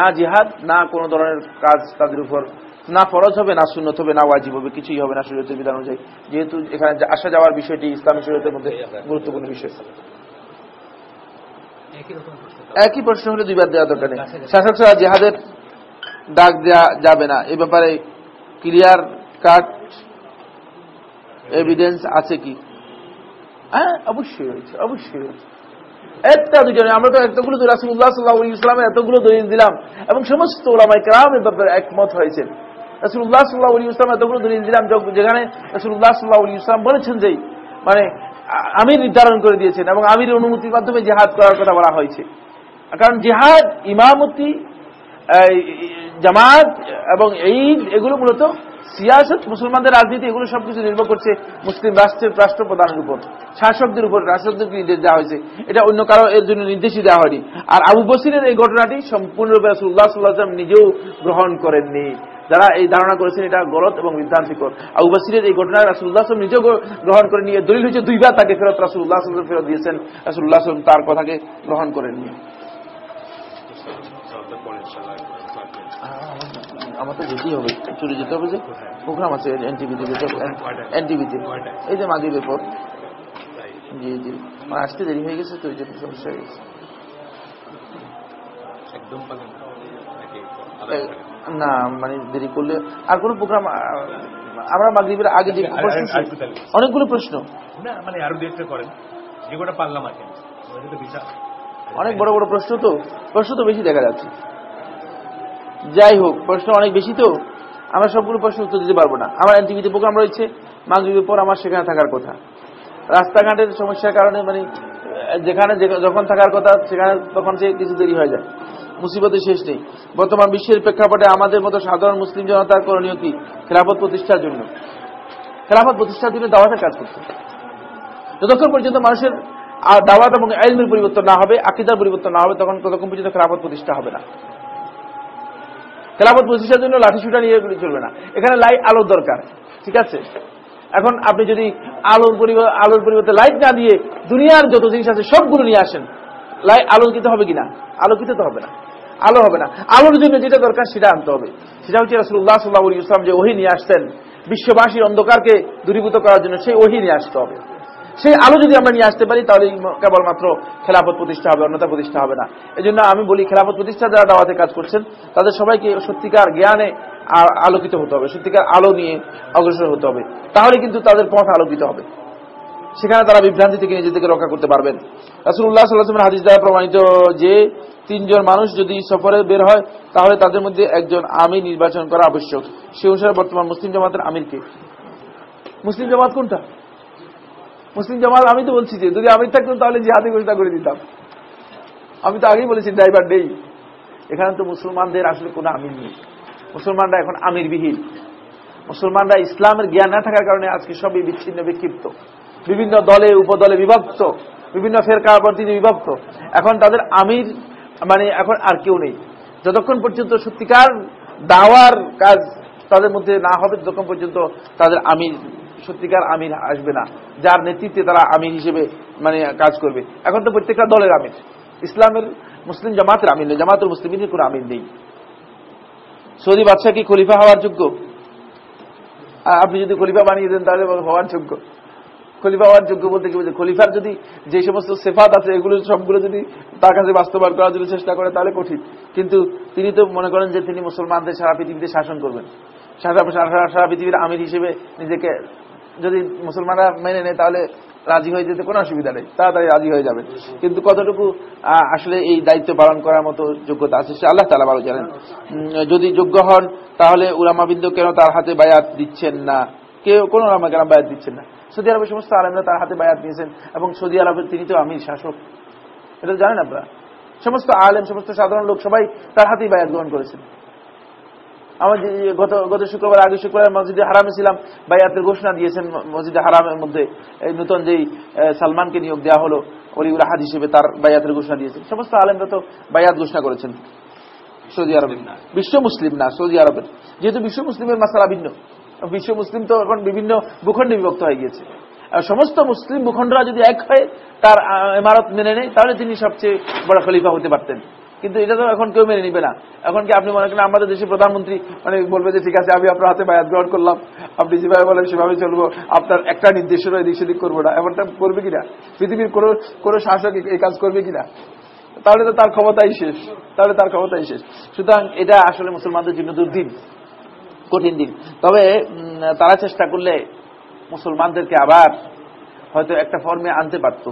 না জিহাদ না কোনো ধরনের কাজ তাদের উপর না ফরজ হবে না সুন্নত হবে না ওয়াজিব হবে কিছুই হবে না শরীয়তের বিধান অনুযায়ী। যেহেতু এখানে আসা যাওয়ার বিষয়টি ইসলামী শরীয়তের মধ্যে গুরুত্বপূর্ণ বিষয়। একই রকম প্রশ্ন। একই প্রশ্ন হলে দুইবার দেওয়া দরকার নেই। শাসক ছাড়া জেহাদের ডাক দেওয়া যাবে না। এ ব্যাপারে ক্লিয়ার কাট এভিডেন্স আছে কি? হ্যাঁ অবশ্যই রয়েছে অবশ্যই রয়েছে। একটা দুজনে আমরা তো এতগুলো রাসুল্লাহ সাল্লাহ ইসলামের এতগুলো দলিল দিলাম, এবং সমস্ত ওলামাই কেরাম এ ব্যাপারে একমত হয়েছেন। রাসুল্লাহ সাল্লাহ ইসলাম এতগুলো দলিল দিলাম, যেখানে রাসুল্লাহ সাল্লাহ ইসলাম বলেছেন যে মানে আমির নির্ধারণ করে দিয়েছেন, এবং আমির অনুমতির মাধ্যমে জেহাদ করার কথা বলা হয়েছে। কারণ জেহাদ, ইমামতি জামাত এবং ঈদ, এগুলো মূলত সিয়াসত, মুসলমানদের রাজনীতি, এগুলো সবকিছু নির্ভর করছে মুসলিম রাষ্ট্রের রাষ্ট্রপ্রধানের উপর। শাসকদের উপর রাষ্ট্রদেরকে নির্দেশ দেওয়া হয়েছে। এটা অন্য কারও এর জন্য নির্দেশই দেওয়া হয়নি। আর আবু বসিরের এই ঘটনাটি সম্পূর্ণরূপে রাসুল্লাহ সাল্লাহাম নিজেও গ্রহণ করেননি। যারা এই ধারণা করেছেন, এটা গলত এবং বিভ্রান্তিকর। আবু বসিরের এই ঘটনা রাসুল্লাহ আসলাম নিজেও গ্রহণ করে নিয়ে দলিল হয়েছে দুইবার তাকে ফেরত রাসুল্লাহ আসলাম ফেরত দিয়েছেন। রাসুল্লাহ আসলাম তার কথাকে গ্রহণ করেননি। পরে তো যেতেই হবে চলে যেতে হবে যে প্রোগ্রাম আছে এনটিভিতে যেতে হবে এনটিভিতে এই যে মাগির ব্যাপার জি জি। আমার আসতে দেরি হয়ে গেছে তো ওই জন্য সমস্যা হয়ে গেছে। না? মানে দেরি করলে আর কোনো প্রোগ্রাম আমরা মাগরীবের আগে যে প্রশ্ন আর- ছিল, আরেকটু তাহলে। অনেকগুলো প্রশ্ন। না মানে আরও দু একটা করেন। যে কটা পারলাম আর কি। ওটা তো বিশাল। অনেক বড় বড় প্রশ্ন তো প্রশ্ন তো বেশি দেখা যাচ্ছে। যাই হোক, প্রশ্ন অনেক বেশি তো। আমরা সবগুলো প্রশ্ন উত্তর দিতে পারব না। আমার এনটিভিতে প্রোগ্রাম রয়েছে, মাগরীবের পর আমার সেখানে থাকার কথা। রাস্তাঘাটের সমস্যার কারণে মানে যেখানে যখন থাকার কথা, সেখানে তখন সে কিছু দেরি হয়ে যায়। মুসিবতের শেষ নেই। বর্তমান বিশ্বের প্রেক্ষাপটে আমাদের মতো সাধারণ মুসলিম জনতার করণীয় কি খেলাফত প্রতিষ্ঠার জন্য। খেলাফত প্রতিষ্ঠার জন্য দাওয়াতের কাজ করতে যতক্ষণ পর্যন্ত মানুষের দাওয়াত এবং আইলমের পরিবর্তন না হবে, আকিদার পরিবর্তন না হবে, তখন ততক্ষণ পর্যন্ত খেলাফত প্রতিষ্ঠা হবে না। খেলাফত প্রতিষ্ঠার জন্য লাঠি ছুটা নিয়ে চলবে না। এখানে লাইট আলোর দরকার, ঠিক আছে? এখন আপনি যদি আলোর আলোর পরিবর্তে লাইট না দিয়ে দুনিয়ার যত জিনিস আছে সবগুলো নিয়ে আসেন লাইট আলোকিত হবে কিনা? আলোকিত তো হবে না। আলো হবে না। আলোর জন্য যেটা দরকার সেটা আনতে হবে। সেটা হচ্ছে রাসুল্লাহ সাল্লাহ ইসলাম যে ওহি নিয়ে আসতেন বিশ্ববাসীর অন্ধকারকে দূরীভূত করার জন্য সেই ওহি নিয়ে আসতে হবে। সেই আলো যদি আমরা নিয়ে আসতে পারি, তাহলে কেবলমাত্র খেলাফত প্রতিষ্ঠা হবে অন্যতা প্রতিষ্ঠা হবে না। এই আমি বলি, খেলাফত প্রতিষ্ঠা যারা দাওয়াতে কাজ করছেন, তাদের সবাইকে সত্যিকার জ্ঞানে আলোকিত হতে হবে, সত্যিকার আলো নিয়ে অগ্রসর হতে হবে। তাহলে কিন্তু তাদের পথ আলোকিত হবে। সেখানে তারা বিভ্রান্তি থেকে নিজেদেরকে রক্ষা করতে পারবেন। রাসুল্লাহ সাল্লাহামের হাদিস দ্বারা প্রমাণিত যে, তিনজন মানুষ যদি সফরে বের হয়, তাহলে তাদের মধ্যে একজন আমির নির্বাচন করা আবশ্যক। সে অনুসারে বর্তমান মুসলিম জামাতের আমিরকে। মুসলিম জামাত কোনটা? মুসলিম জামাত, আমি তো বলছি যে, যদি আমির থাকতাম তাহলে জিহাদি ঘোষণা করে দিতাম। আমি তো আগেই বলেছি, ড্রাইভার নেই। এখানে তো মুসলমানদের আসলে কোনো আমির নেই। মুসলমানরা এখন আমিরবিহীন। মুসলমানরা ইসলামের জ্ঞান না থাকার কারণে আজকে সবই বিচ্ছিন্ন, বিক্ষিপ্ত। বিভিন্ন দলে, উপদলে বিভক্ত। বিভিন্ন ফেরকাবর্তীতে বিভক্ত। এখন তাদের আমির মানে এখন আর কেউ নেই। যতক্ষণ পর্যন্ত সত্যিকার দাওয়ার কাজ তাদের মধ্যে না হবে, ততক্ষণ পর্যন্ত তাদের আমির সত্যিকার আমির আসবে না। যার নেতৃত্বে তারা আমির হিসেবে মানে কাজ করবে। এখন তো প্রত্যেকটা দলের আমির। ইসলামের মুসলিম জামাতের আমির নেই জামাতের মুসলিমের কোনো আমির নেই। সৌদি বাদশাহ কি খলিফা হওয়ার যোগ্য? আপনি যদি খলিফা বানিয়ে দেন, তাহলে হওয়ার যোগ্য। খলিফা হওয়ার যোগ্য বলতে কি বলছে খলিফার যদি যে সমস্ত সেফাত আছে, এগুলো সবগুলো যদি তার কাছে বাস্তবায়ন করার জন্য চেষ্টা করে, তাহলে কঠিন। কিন্তু তিনি তো মনে করেন যে তিনি মুসলমানদের সারা পৃথিবীতে শাসন করবেন। সারা- সারা পৃথিবীর আমির হিসেবে নিজেকে যদি মুসলমানরা মেনে নেয়, তাহলে রাজি হয়ে যেতে কোনো অসুবিধা নেই। তাড়াতাড়ি রাজি হয়ে যাবে। কিন্তু কতটুকু আসলে এই দায়িত্ব পালন করার মতো যোগ্যতা আছে, সে আল্লাহ তালা ভালো জানেন। যদি যোগ্য হন, তাহলে উলামাবিন্দ কেন তার হাতে বায়াত দিচ্ছেন না? কেউ, কোনো ওলামা কেন বায়াত দিচ্ছেন না। সৌদি আরবের সমস্ত আলমরা তার হাতে বায়াত নিয়েছেন এবং সৌদি আরবের তিনি তো আমির শাসক। এটা জানেন আপনারা? সমস্ত আলেম, সমস্ত সাধারণ লোক সবাই তার হাতেই বায়াত গ্রহণ করেছেন। আমার গত গত শুক্রবার আগে শুক্রবার মসজিদে হারামে ছিলাম বাইয়াতের ঘোষণা দিয়েছেন মসজিদে হারামের মধ্যে এই নতুন যেই সালমানকে নিয়োগ দেওয়া হলো অলিউল হিসেবে তার বাইয়াতের ঘোষণা দিয়েছেন। সমস্ত আলেমরা তো বাইয়াত ঘোষণা করেছেন। সৌদি। বিশ্ব মুসলিম না সৌদি আরবের। যেহেতু বিশ্ব মুসলিমের মাসালা ভিন্ন বিশ্ব মুসলিম তো এখন বিভিন্ন ভূখণ্ডে বিভক্ত হয়ে গিয়েছে। আর সমস্ত মুসলিম ভূখণ্ডরা যদি এক হয় তার ইমারত মেনে নেয় তাহলে তিনি সবচেয়ে বড় খলিফা হতে পারতেন। কিন্তু এটা তো এখন কেউ মেনে নিবে না। এখন কি আপনি মনে করেন আমাদের দেশের প্রধানমন্ত্রী মানে বলবে যে, ঠিক আছে, আমি আপনার হাতে বায়াত গ্রহণ করলাম। আপনি যেভাবে বলেন সেভাবে চলবো। আপনার একটা নির্দেশেরও এদিক সেদিক করব না। এমনটা করবে কিনা? পৃথিবীর কোনো কোনো শাসক এই কাজ করবে কিনা? তাহলে তো তার ক্ষমতাই শেষ। তাহলে তার ক্ষমতাই শেষ। সুতরাং এটা আসলে মুসলমানদের জন্য দুর্দিন, কঠিন দিন। তবে তারা চেষ্টা করলে মুসলমানদেরকে আবার হয়তো একটা ফর্মে আনতে পারত।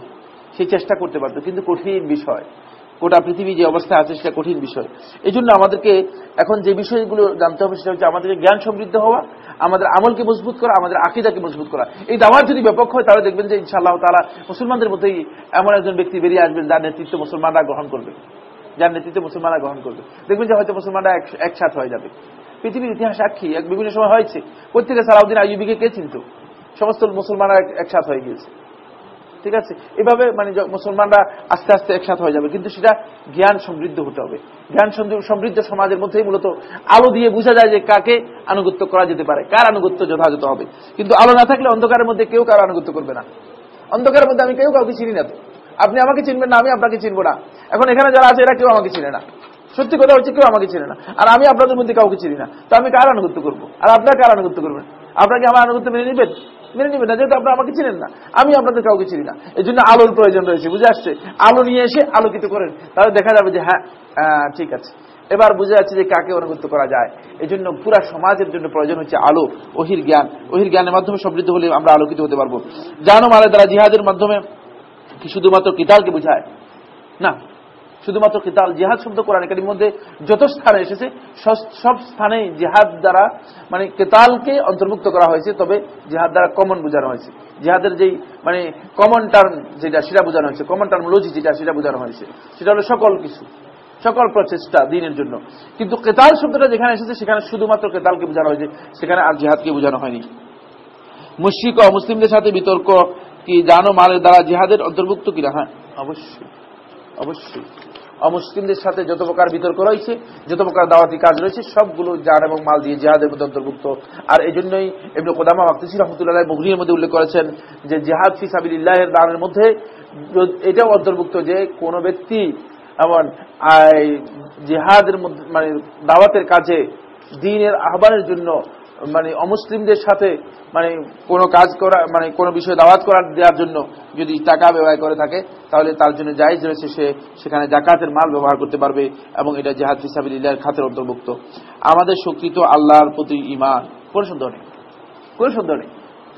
সেই চেষ্টা করতে পারত, কিন্তু কঠিন বিষয়। গোটা পৃথিবী যে অবস্থা আছে সেটা কঠিন বিষয়। এই জন্য আমাদেরকে এখন যে বিষয়গুলো জানতে হবে সেটা হচ্ছে আমাদেরকে জ্ঞান সমৃদ্ধ হওয়া, আমাদের আমলকে মজবুত করা, আমাদের আকিদাকে মজবুত করা। এই দাওয়ার যদি ব্যাপক হয়, তাহলে দেখবেন যে ইনশাআল্লাহ তারা মুসলমানদের মধ্যেই এমন একজন ব্যক্তি বেরিয়ে আসবেন যার নেতৃত্ব মুসলমানরা গ্রহণ করবে। যার নেতৃত্ব মুসলমানরা গ্রহণ করবে। দেখবেন যে হয়তো মুসলমানরা একসাথ হয়ে যাবে। পৃথিবীর ইতিহাস সাক্ষী এক বিভিন্ন সময় হয়েছে। প্রত্যেকে সালাউদ্দিন আইয়ুবিকে কে চিনত? সমস্ত মুসলমানরা একসাথ হয়ে গিয়েছে। ঠিক আছে? এভাবে মানে মুসলমানরা আস্তে আস্তে একসাথ হয়ে যাবে। কিন্তু সেটা জ্ঞান সমৃদ্ধ হতে হবে। জ্ঞান সমৃদ্ধ- সমাজের মধ্যেই মূলত আলো দিয়ে বোঝা যায় যে কাকে আনুগত্য করা যেতে পারে, কার আনুগত্য যথাযথ হবে। কিন্তু আলো না থাকলে অন্ধকারের মধ্যে কেউ কারও আনুগত্য করবে না। অন্ধকারের মধ্যে আমি কেউ কাউকে চিনি না তো। আপনি আমাকে চিনবেন না, আমি আপনাকে চিনবো না। এখন এখানে যারা আছে, এরা কেউ আমাকে চিনে না। সত্যি কথা হচ্ছে কেউ আমাকে চিনে না। আর আমি আপনাদের মধ্যে কাউকে চিনি না। তো আমি কার আনুগত্য করব? আর আপনার কার আনুগত্য করবেন? আপনাকে আমার আনুগত্য মেনে নেবেন? মেনে নেবেন না, যেহেতু আপনারা আমাকে চিনেন না। আমি আপনাদের কাউকে চিনি না। এই জন্য আলোর প্রয়োজন রয়েছে, বুঝে আসছে? আলো নিয়ে এসে আলোকিত করেন। তাহলে দেখা যাবে যে হ্যাঁ ঠিক আছে। এবার বুঝে যাচ্ছে যে কাকে অনুগত্য করা যায়। এই জন্য পুরা সমাজের জন্য প্রয়োজন হচ্ছে আলো ওহির জ্ঞান। ওহির জ্ঞানের মাধ্যমে সমৃদ্ধ হলে আমরা আলোকিত হতে পারব। জানো মালে দ্বারা জিহাদের মাধ্যমে কি শুধুমাত্র কিতালকে বুঝায়? না। শুধুমাত্র কিতাল জিহাদ শব্দ কোরআন একাডেমির মধ্যে যত স্থানে এসেছে। সব- স্থানে জিহাদ দ্বারা মানে কেতালকে অন্তর্ভুক্ত করা হয়েছে, তবে জিহাদ দ্বারা কমন বোঝানো হয়েছে। জিহাদের যেই মানে কমন টার্ম যেটা, সেটা বোঝানো হয়েছে। কমন টার্মোলজি যেটা, সেটা বোঝানো হয়েছে। সেটা হলো সকল কিছু, সকল প্রচেষ্টা দিনের জন্য। কিন্তু কেতাল শব্দটা যেখানে এসেছে, সেখানে শুধুমাত্র কেতালকে বোঝানো হয়েছে, সেখানে আর জিহাদকে বোঝানো হয়নি। মুশরিক ও মুসলিমদের সাথে বিতর্ক কি জানো মালের দ্বারা জিহাদের অন্তর্ভুক্ত কিনা? হ্যাঁ অবশ্যই অবশ্যই। অমুসলিমদের সাথে যত প্রকার বিতর্ক রয়েছে, যত প্রকার দাওয়াতি কাজ রয়েছে, সবগুলো যান এবং মাল দিয়ে জেহাদের মধ্যে অন্তর্ভুক্ত। আর এই জন্যই এমনি কোদামা মাকতিসি রহমতুল্লাহ মুগরির মধ্যে উল্লেখ করেছেন যে জেহাদ ফি সাবিল্লাহের দানের মধ্যে এটাও অন্তর্ভুক্ত যে কোন ব্যক্তি এমন জেহাদের মধ্যে মানে দাওয়াতের কাজে, দিনের আহ্বানের জন্য মানে অমুসলিমদের সাথে মানে কোনো কাজ করা মানে কোনো বিষয়ে দাওয়াত করার দেওয়ার জন্য যদি টাকা ব্যবহার করে থাকে, তাহলে তার জন্য জায়েজ রয়েছে সে সেখানে জাকাতের মাল ব্যবহার করতে পারবে এবং এটা জেহাদ ফিসাবিল্লাহর খাতের অন্তর্ভুক্ত। আমাদের শক্তি তো আল্লাহর প্রতি ইমান কোনো সন্দেহ নেই। কোনো সন্দেহ নেই।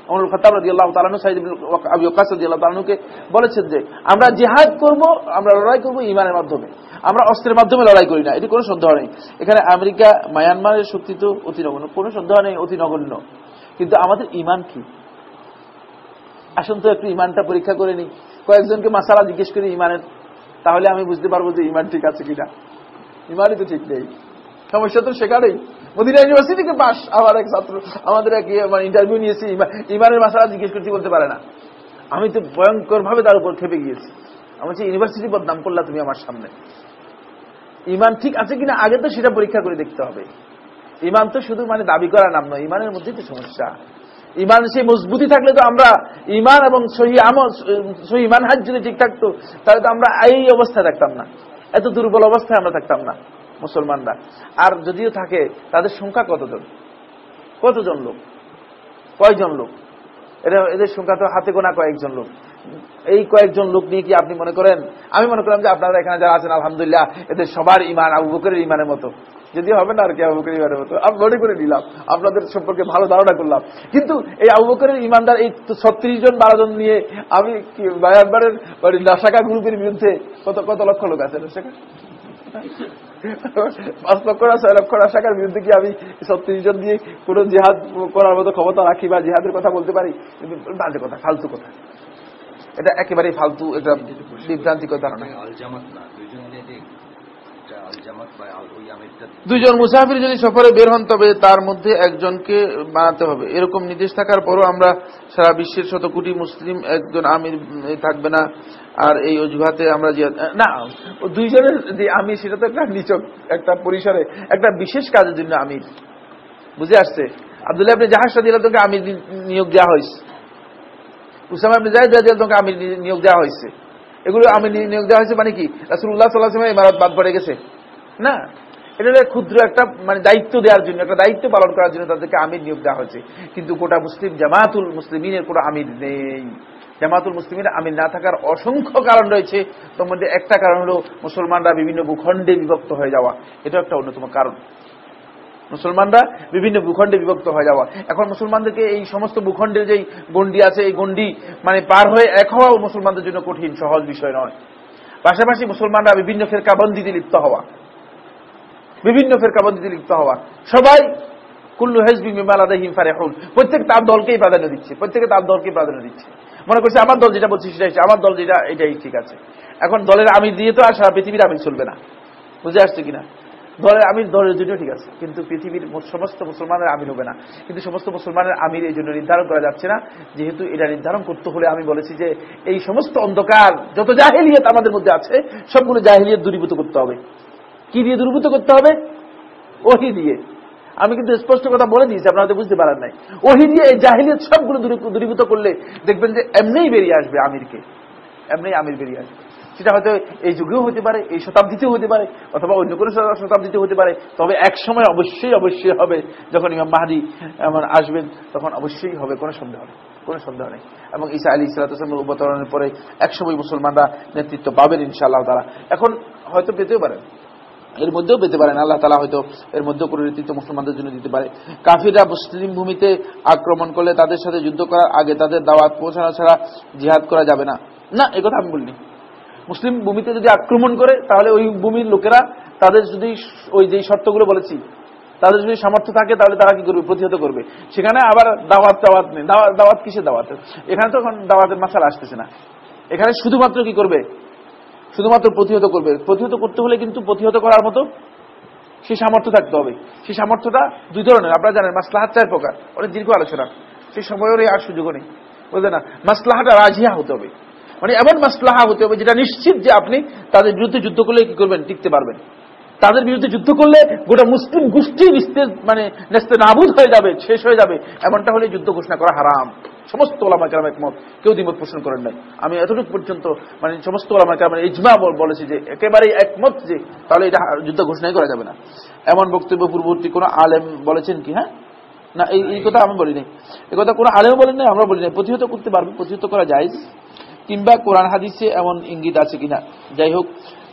অমর খতাব রাজি আল্লাহ তালানু বলেছেন যে, আমরা জেহাদ করব, আমরা লড়াই করব ইমানের মাধ্যমে। আমরা অস্ত্রের মাধ্যমে লড়াই করি না। এটি কোনো সন্দেহ নেই। এখানে আমেরিকা, মায়ানমারের শক্তি তো অতি নগণ্য। কোনো সন্দেহ নেই, অতি নগণ্য। কিন্তু আমাদের ইমান কি? আসুন তো একটু ইমানটা পরীক্ষা করে নিই। কয়েকজনকে মাসালা জিজ্ঞেস করি ইমানের তাহলে আমি বুঝতে পারব যে ইমান ঠিক আছে কিনা। ইমানই তো ঠিক নেই। সমস্যা তো সেখানেই। মদিনা ইউনিভার্সিটি থেকে পাস আমার এক ছাত্র, আমাদের এক ইন্টারভিউ নিয়েছি ইমানের মাসালা জিজ্ঞেস করছি বলতে পারে না। আমি তো ভয়ঙ্কর ভাবে তার উপর খেপে গিয়েছি। আমি বলছি, ইউনিভার্সিটি বদনাম করলা তুমি আমার সামনে। ইমান ঠিক আছে কিনা, আগে তো সেটা পরীক্ষা করে দেখতে হবে। ইমান তো শুধু মানে দাবি করা নাম নয়, ইমানের মধ্যেই তো সমস্যা। ইমান সেই মজবুতি থাকলে তো আমরা ইমান এবং সহি আমল, সহি ইমান হাত যদি ঠিক থাকতো, তাহলে তো আমরা এই অবস্থায় থাকতাম না। এত দুর্বল অবস্থায় আমরা থাকতাম না, মুসলমানরা। আর যদিও থাকে, তাদের সংখ্যা কতজন? কতজন লোক? কয়জন লোক? এটা এদের সংখ্যা তো হাতে গোনা কয়েকজন লোক। এই কয়েকজন লোক নিয়ে কি আপনি মনে করেন? আমি মনে করলাম যে আপনারা এখানে যারা আছেন, আলহামদুলিল্লাহ, এদের সবার ইমান আবু বকরের ইমানের মতো। যদি হবে না আর কি আবু ইমানের মতো। আমি মনে করে নিলাম, আপনাদের সম্পর্কে ভালো ধারণা করলাম। কিন্তু এই আবু বকরের ইমানদার, এই ছত্রিশ জন বারো জন নিয়ে আমি বায়ানবারের নাশাকা গ্রুপের বিরুদ্ধে কত কত লক্ষ লোক আছে? নাশাকা পাঁচ লক্ষ না, ছয় লক্ষ না শাখার বিরুদ্ধে কি আমি ছত্রিশ জন দিয়ে কোন জিহাদ করার মতো ক্ষমতা রাখি বা জিহাদের কথা বলতে পারি? বাজে কথা, ফালতু কথা। এটা একেবারেই ফালতু, এটা বিভ্রান্তিকর ধারণা। জামাত না দুইজন মুসাফির যদি সফরে বের হন, তবে তার মধ্যে একজনকে বানাতে হবে। এরকম নির্দেশ থাকার পরও আমরা সারা বিশ্বের শত কোটি মুসলিম একজন আমির থাকবে না। আর এই অজুহাতে আমরা না, দুইজনের যে আমির, সেটা তো একটা নিচক, একটা পরিসরে, একটা বিশেষ কাজের জন্য আমির। বুঝে আসছে? আব্দুল্লাহ আপনি জাহাজটা দিলে তোকে আমির নিয়োগ দেওয়া হয়েছে। উসামা আপনি জাহেদ দিলে তোকে আমির নিয়োগ দেওয়া হয়েছে। এগুলো আমির নিয়োগ দেওয়া হয়েছে মানে কি? রাসুল্লাহ সাল্লাহ ইমারত বাদ পড়ে গেছে। না। এটা ক্ষুদ্র একটা মানে দায়িত্ব দেওয়ার জন্য, একটা দায়িত্ব পালন করার জন্য তাদেরকে আমির নিয়োগ দেওয়া হয়েছে। কিন্তু গোটা মুসলিম জামাতুল মুসলিমিনের কোনো আমির নেই। জামাতুল মুসলিমের আমির না থাকার অসংখ্য কারণ রয়েছে। তার মধ্যে একটা কারণ হলো মুসলমানরা বিভিন্ন ভূখণ্ডে বিভক্ত হয়ে যাওয়া। এটা একটা অন্যতম কারণ। মুসলমানরা বিভিন্ন ভূখণ্ডে বিভক্ত হয়ে যাওয়া। এখন মুসলমানদেরকে এই সমস্ত ভূখণ্ডের যেই গন্ডি আছে, এই গন্ডি মানে পার হয়ে এক হওয়াও মুসলমানদের জন্য কঠিন, সহজ বিষয় নয়। পাশাপাশি মুসলমানরা বিভিন্ন ফেরকাবন্দিতে লিপ্ত হওয়া। বিভিন্ন ফেরকাবন্দিতে লিপ্ত হওয়া। সবাই কুল্লু হেজবি মিমালাদাহিম ফারেহুন। প্রত্যেক তার দলকেই প্রাধান্য দিচ্ছে, প্রত্যেকে তার দলকে প্রাধান্য দিচ্ছে। মনে করছে আমার দল যেটা বলছে সেটাই আমার দল যেটা, এটাই ঠিক আছে। এখন দলের আমির দিয়ে তো আর সারা পৃথিবীর আমির চলবে না। বুঝে আসছে কিনা? দলের আমির, দলের জন্য ঠিক আছে, কিন্তু পৃথিবীর সমস্ত মুসলমানের আমির হবে না। কিন্তু সমস্ত মুসলমানের আমির এই জন্য নির্ধারণ করা যাচ্ছে না। যেহেতু এটা নির্ধারণ করতে হলে আমি বলেছি যে, এই সমস্ত অন্ধকার, যত জাহিলিয়ত আমাদের মধ্যে আছে, সবগুলো জাহিলিয়ত দূরীভূত করতে হবে। কি দিয়ে দূরীভূত করতে হবে? ওহি দিয়ে। আমি কিন্তু স্পষ্ট কথা বলে দিয়েছি, আপনারা বুঝতে পারেন নাই। ওহি দিয়ে এই জাহিলিয়ত সবগুলো দূরী- দূরীভূত করলে দেখবেন যে এমনিই বেরিয়ে আসবে আমিরকে। এমনিই আমির বেরিয়ে আসবে। সেটা হয়তো এই যুগেও হতে পারে, এই শতাব্দীতেও হতে পারে, অথবা অন্য কোনো শতা- শতাব্দীতে হতে পারে। তবে এক সময় অবশ্যই অবশ্যই হবে। যখন ইমাম মাহাদি এমন আসবেন, তখন অবশ্যই হবে, কোনো সন্দেহ নেই, কোনো সন্দেহ নেই। এবং ঈসা আলী ইসলাতামের অবতরণের পরে একসময় মুসলমানরা নেতৃত্ব পাবেন ইনশাআল্লাহ তারা এখন হয়তো পেতেও পারেন। এর মধ্যেও পেতে পারেন। আল্লাহ তালা হয়তো এর মধ্যেও কোনো নেতৃত্ব মুসলমানদের জন্য দিতে পারে। কাফিররা মুসলিম ভূমিতে আক্রমণ করলে তাদের সাথে যুদ্ধ করার আগে তাদের দাওয়াত পৌঁছানো ছাড়া জিহাদ করা যাবে না। না একথা আমি বলিনি। মুসলিম ভূমিতে যদি আক্রমণ করে, তাহলে ওই ভূমির লোকেরা তাদের যদি ওই যে শর্তগুলো বলেছি, তাদের যদি সামর্থ্য থাকে, তাহলে তারা কি করবে? প্রতিহত করবে। সেখানে আবার দাওয়াত দাওয়াত নেই। দাওয়াত কিসের দাওয়াত? এখানে তো এখন দাওয়াতের মাসাল আসতেছে না। এখানে শুধুমাত্র কি করবে? শুধুমাত্র প্রতিহত করবে। প্রতিহত করতে হলে কিন্তু প্রতিহত করার মতো সেই সামর্থ্য থাকতে হবে। সেই সামর্থ্যটা দুই ধরনের, আপনারা জানেন, মাসলাহাত চার প্রকার, অনেক দীর্ঘ আলোচনা। সেই সময়ের এই আর সুযোগও নেই, বুঝলেন না? মাসলাহাটা রাজিয়া হতে হবে। মানে এমন মাসলাহা হতে হবে যেটা নিশ্চিত যে আপনি তাদের বিরুদ্ধে যুদ্ধ করলে কি করবেন, টিকতে পারবেন। তাদের বিরুদ্ধে যুদ্ধ করলে গোটা মুসলিম গোষ্ঠী মানে নেস্তে নাবুদ হয়ে যাবে, শেষ হয়ে যাবে। এমনটা হলে যুদ্ধ ঘোষণা করা হারাম। সমস্ত ওলামা কেরাম একমত। কেউ দ্বিমত পোষণ করেন নাই। আমি এতটুকু পর্যন্ত মানে সমস্ত ওলামা কেরাম ইজমা বলেছি যে একেবারেই একমত যে তাহলে এটা যুদ্ধ ঘোষণাই করা যাবে না। এমন বক্তব্য পূর্ববর্তী কোনো আলেম বলেছেন কি হ্যাঁ? না, এই কথা আমি বলি নাই এই কথা কোনো আলেম বলেন নাই আমরা বলি নাই প্রতিহত করতে পারবে, প্রতিহত করা যায় কিংবা কোরআন হাদিসে এমন ইঙ্গিত আছে কিনা? যাই হোক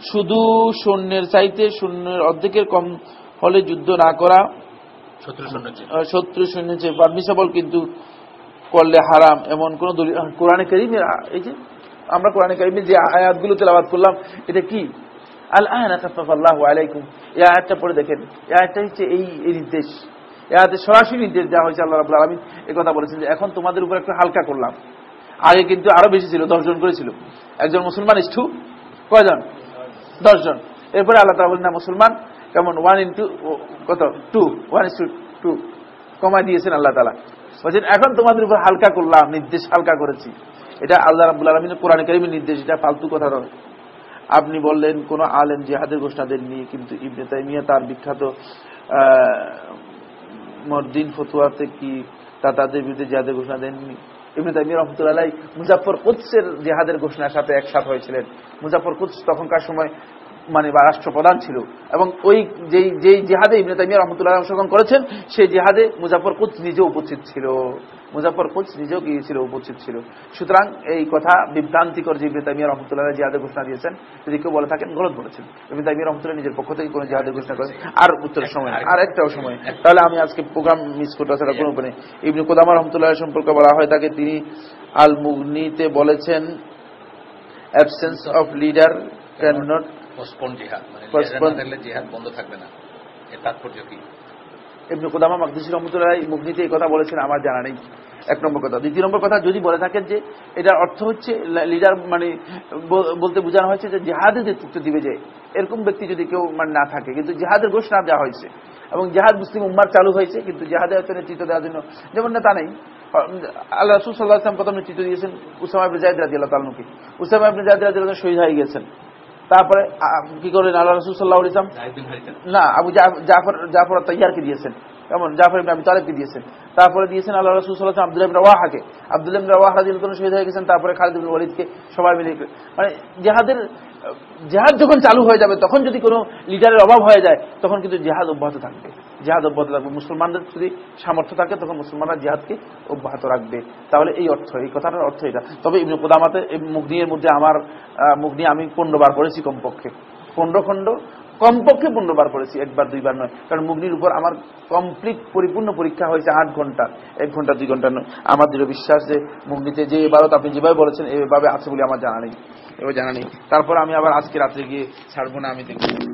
শুধু সৈন্যের চাইতে সৈন্যের অর্ধেকের কম হলে যুদ্ধ না করা শত্রু সৈন্য যে শত্রু সৈন্য চেয়ে পারমিসেবল কিন্তু করলে হারাম এমন কোন দলিল। কোরআনে করিমের এই যে আমরা কোরআনে করিমের যে আয়াতগুলো তেলাবাদ করলাম এটা কি? আল আয়ানা কাফাফাল্লাহু আলাইকুম। এই আয়াতটা পড়ে দেখেন। এই আয়াতটা হচ্ছে এই নির্দেশ। এই আয়াতে সরাসরি নির্দেশ দেওয়া হয়েছে আল্লাহ রাব্বুল আলামিন। এই কথা বলেছেন যে এখন তোমাদের উপর একটু হালকা করলাম। আগে কিন্তু আরও বেশি ছিল দশজন করেছিল। একজন মুসলমান ইস্টু কয়জন? দশজন। এরপরে আল্লাহ তালা বলেন, না, মুসলমান, কেমন? ওয়ান ইন্টু কত? টু ওয়ান ইস টু কমায় দিয়েছেন আল্লাহ তালা বলছেন, এখন তোমাদের উপর হালকা করলাম, নির্দেশ হালকা করেছি। এটা আল্লাহ রাবুল আলমিনের কোরআন করিমের নির্দেশ, এটা ফালতু কথা নয়। আপনি বললেন, কোন আলেম জিহাদের ঘোষণা দেননি কিন্তু ইবনে তাইমিয়া তার বিখ্যাত মরদিন ফতুয়াতে কি তা তাদের বিরুদ্ধে জিহাদের ঘোষণা দেননি ইবনে তাইমিয়া রহমতুল্লাহ মুজাফর কুৎসের জিহাদের ঘোষণার সাথে একসাথ হয়েছিলেন। মুজাফর কুৎস তখনকার সময় মানে বা রাষ্ট্রপ্রধান ছিল। এবং ওই যেই যেই জেহাদে ইবনে তাইমিয়া রহমতুল্লাহ অংশগ্রহণ করেছেন, সেই জেহাদে মুজাফর কুচ নিজেও উপস্থিত ছিল। মুজাফর কুচ নিজেও গিয়েছিল উপস্থিত ছিল। সুতরাং এই কথা বিভ্রান্তিকর যে ইবনে তাইমিয়া রহমতুল্লাহ জিহাদে ঘোষণা দিয়েছেন, যদি কেউ বলে থাকেন গলত বলেছেন ইবনে তাইমিয়া রহমতুল্লাহ নিজের পক্ষ থেকে কোনো জিহাদের ঘোষণা করেন। আর উত্তরের সময় আর একটাও সময় তাহলে আমি আজকে প্রোগ্রাম মিস করতে সেটা কোনো উপায় নেই। ইবনে কোদামা রহমতুল্লাহ সম্পর্কে বলা হয়, তাকে তিনি আল মুগনিতে বলেছেন absence of leader can not postpone জিহাদ মানে জিহাদ বন্ধ থাকবে না। এর তাৎপর্য কি? এমনি কোদামা মাকদিসি রহমতুল্লাহ মুগনিতে এই কথা বলেছেন আমার জানা নেই। এক নম্বর কথা। দ্বিতীয় নম্বর কথা যদি বলে থাকেন যে এটার অর্থ হচ্ছে লিডার মানে বলতে বোঝানো হয়েছে যে জেহাদের নেতৃত্ব দিবে যে এরকম ব্যক্তি যদি কেউ মানে না থাকে কিন্তু জেহাদের ঘোষণা দেওয়া হয়েছে। এবং জেহাদ মুসলিম উম্মার চালু হয়েছে কিন্তু জেহাদের নেতৃত্ব দেওয়ার জন্য যেমন না তা নেই আল্লাহ রসুল সাল্লাহ আসলাম প্রথম নেতৃত্ব দিয়েছেন উসামা ইবনে রাজি আল্লাহ তালনুকে উসামা ইবনে জাহিদ রাজি আল্লাহ শহীদ হয়ে গেছেন তারপরে কি করলেন আল্লাহ রসুল সাল্লাহ ইসলাম না আবু জাফর জাফর তৈয়ারকে দিয়েছেন। কেমন? জাফর ইবনে আবি তালেবকে দিয়েছেন। তারপরে দিয়েছেন আল্লাহ রসুল সাল্লাহ আব্দুল্লাহ ইবনে ওয়াহাকে। আব্দুল্লাহ ইবনে ওয়াহা রাদিয়াল্লাহু তাআলা শহীদ হয়ে গেছেন তারপরে খালিদ ইবনে ওয়ালিদকে সবাই মিলে মানে জেহাদের জেহাদ যখন চালু হয়ে যাবে, তখন যদি কোনো লিডারের অভাব হয়ে যায়, তখন কিন্তু জেহাদ অব্যাহত থাকবে। জেহাদ অব্যাহত থাকবে। মুসলমানদের যদি সামর্থ্য থাকে, তখন মুসলমানরা জেহাদকে অব্যাহত রাখবে। তাহলে এই অর্থ, এই কথাটার অর্থ এটা। তবে ইবনে কোদামাতে, এই মুগনিয়ের মধ্যে আমার মুগনি আমি পনেরো বার পড়েছি কমপক্ষে। পনেরো খণ্ড কমপক্ষে পনেরো বার পড়েছি, একবার, দুইবার নয়। কারণ মুগনির উপর আমার কমপ্লিট পরিপূর্ণ পরীক্ষা হয়েছে আট ঘণ্টা, এক ঘণ্টা, দুই ঘণ্টা নয়। আমার দৃঢ় বিশ্বাস যে মুগনিতে যে এবারত আপনি যেভাবে বলেছেন, এভাবে আছে বলে আমার জানা নেই। এবার জানা নেই। তারপর আমি আবার আজকে রাত্রে গিয়ে ছাড়বো না আমি দেখব।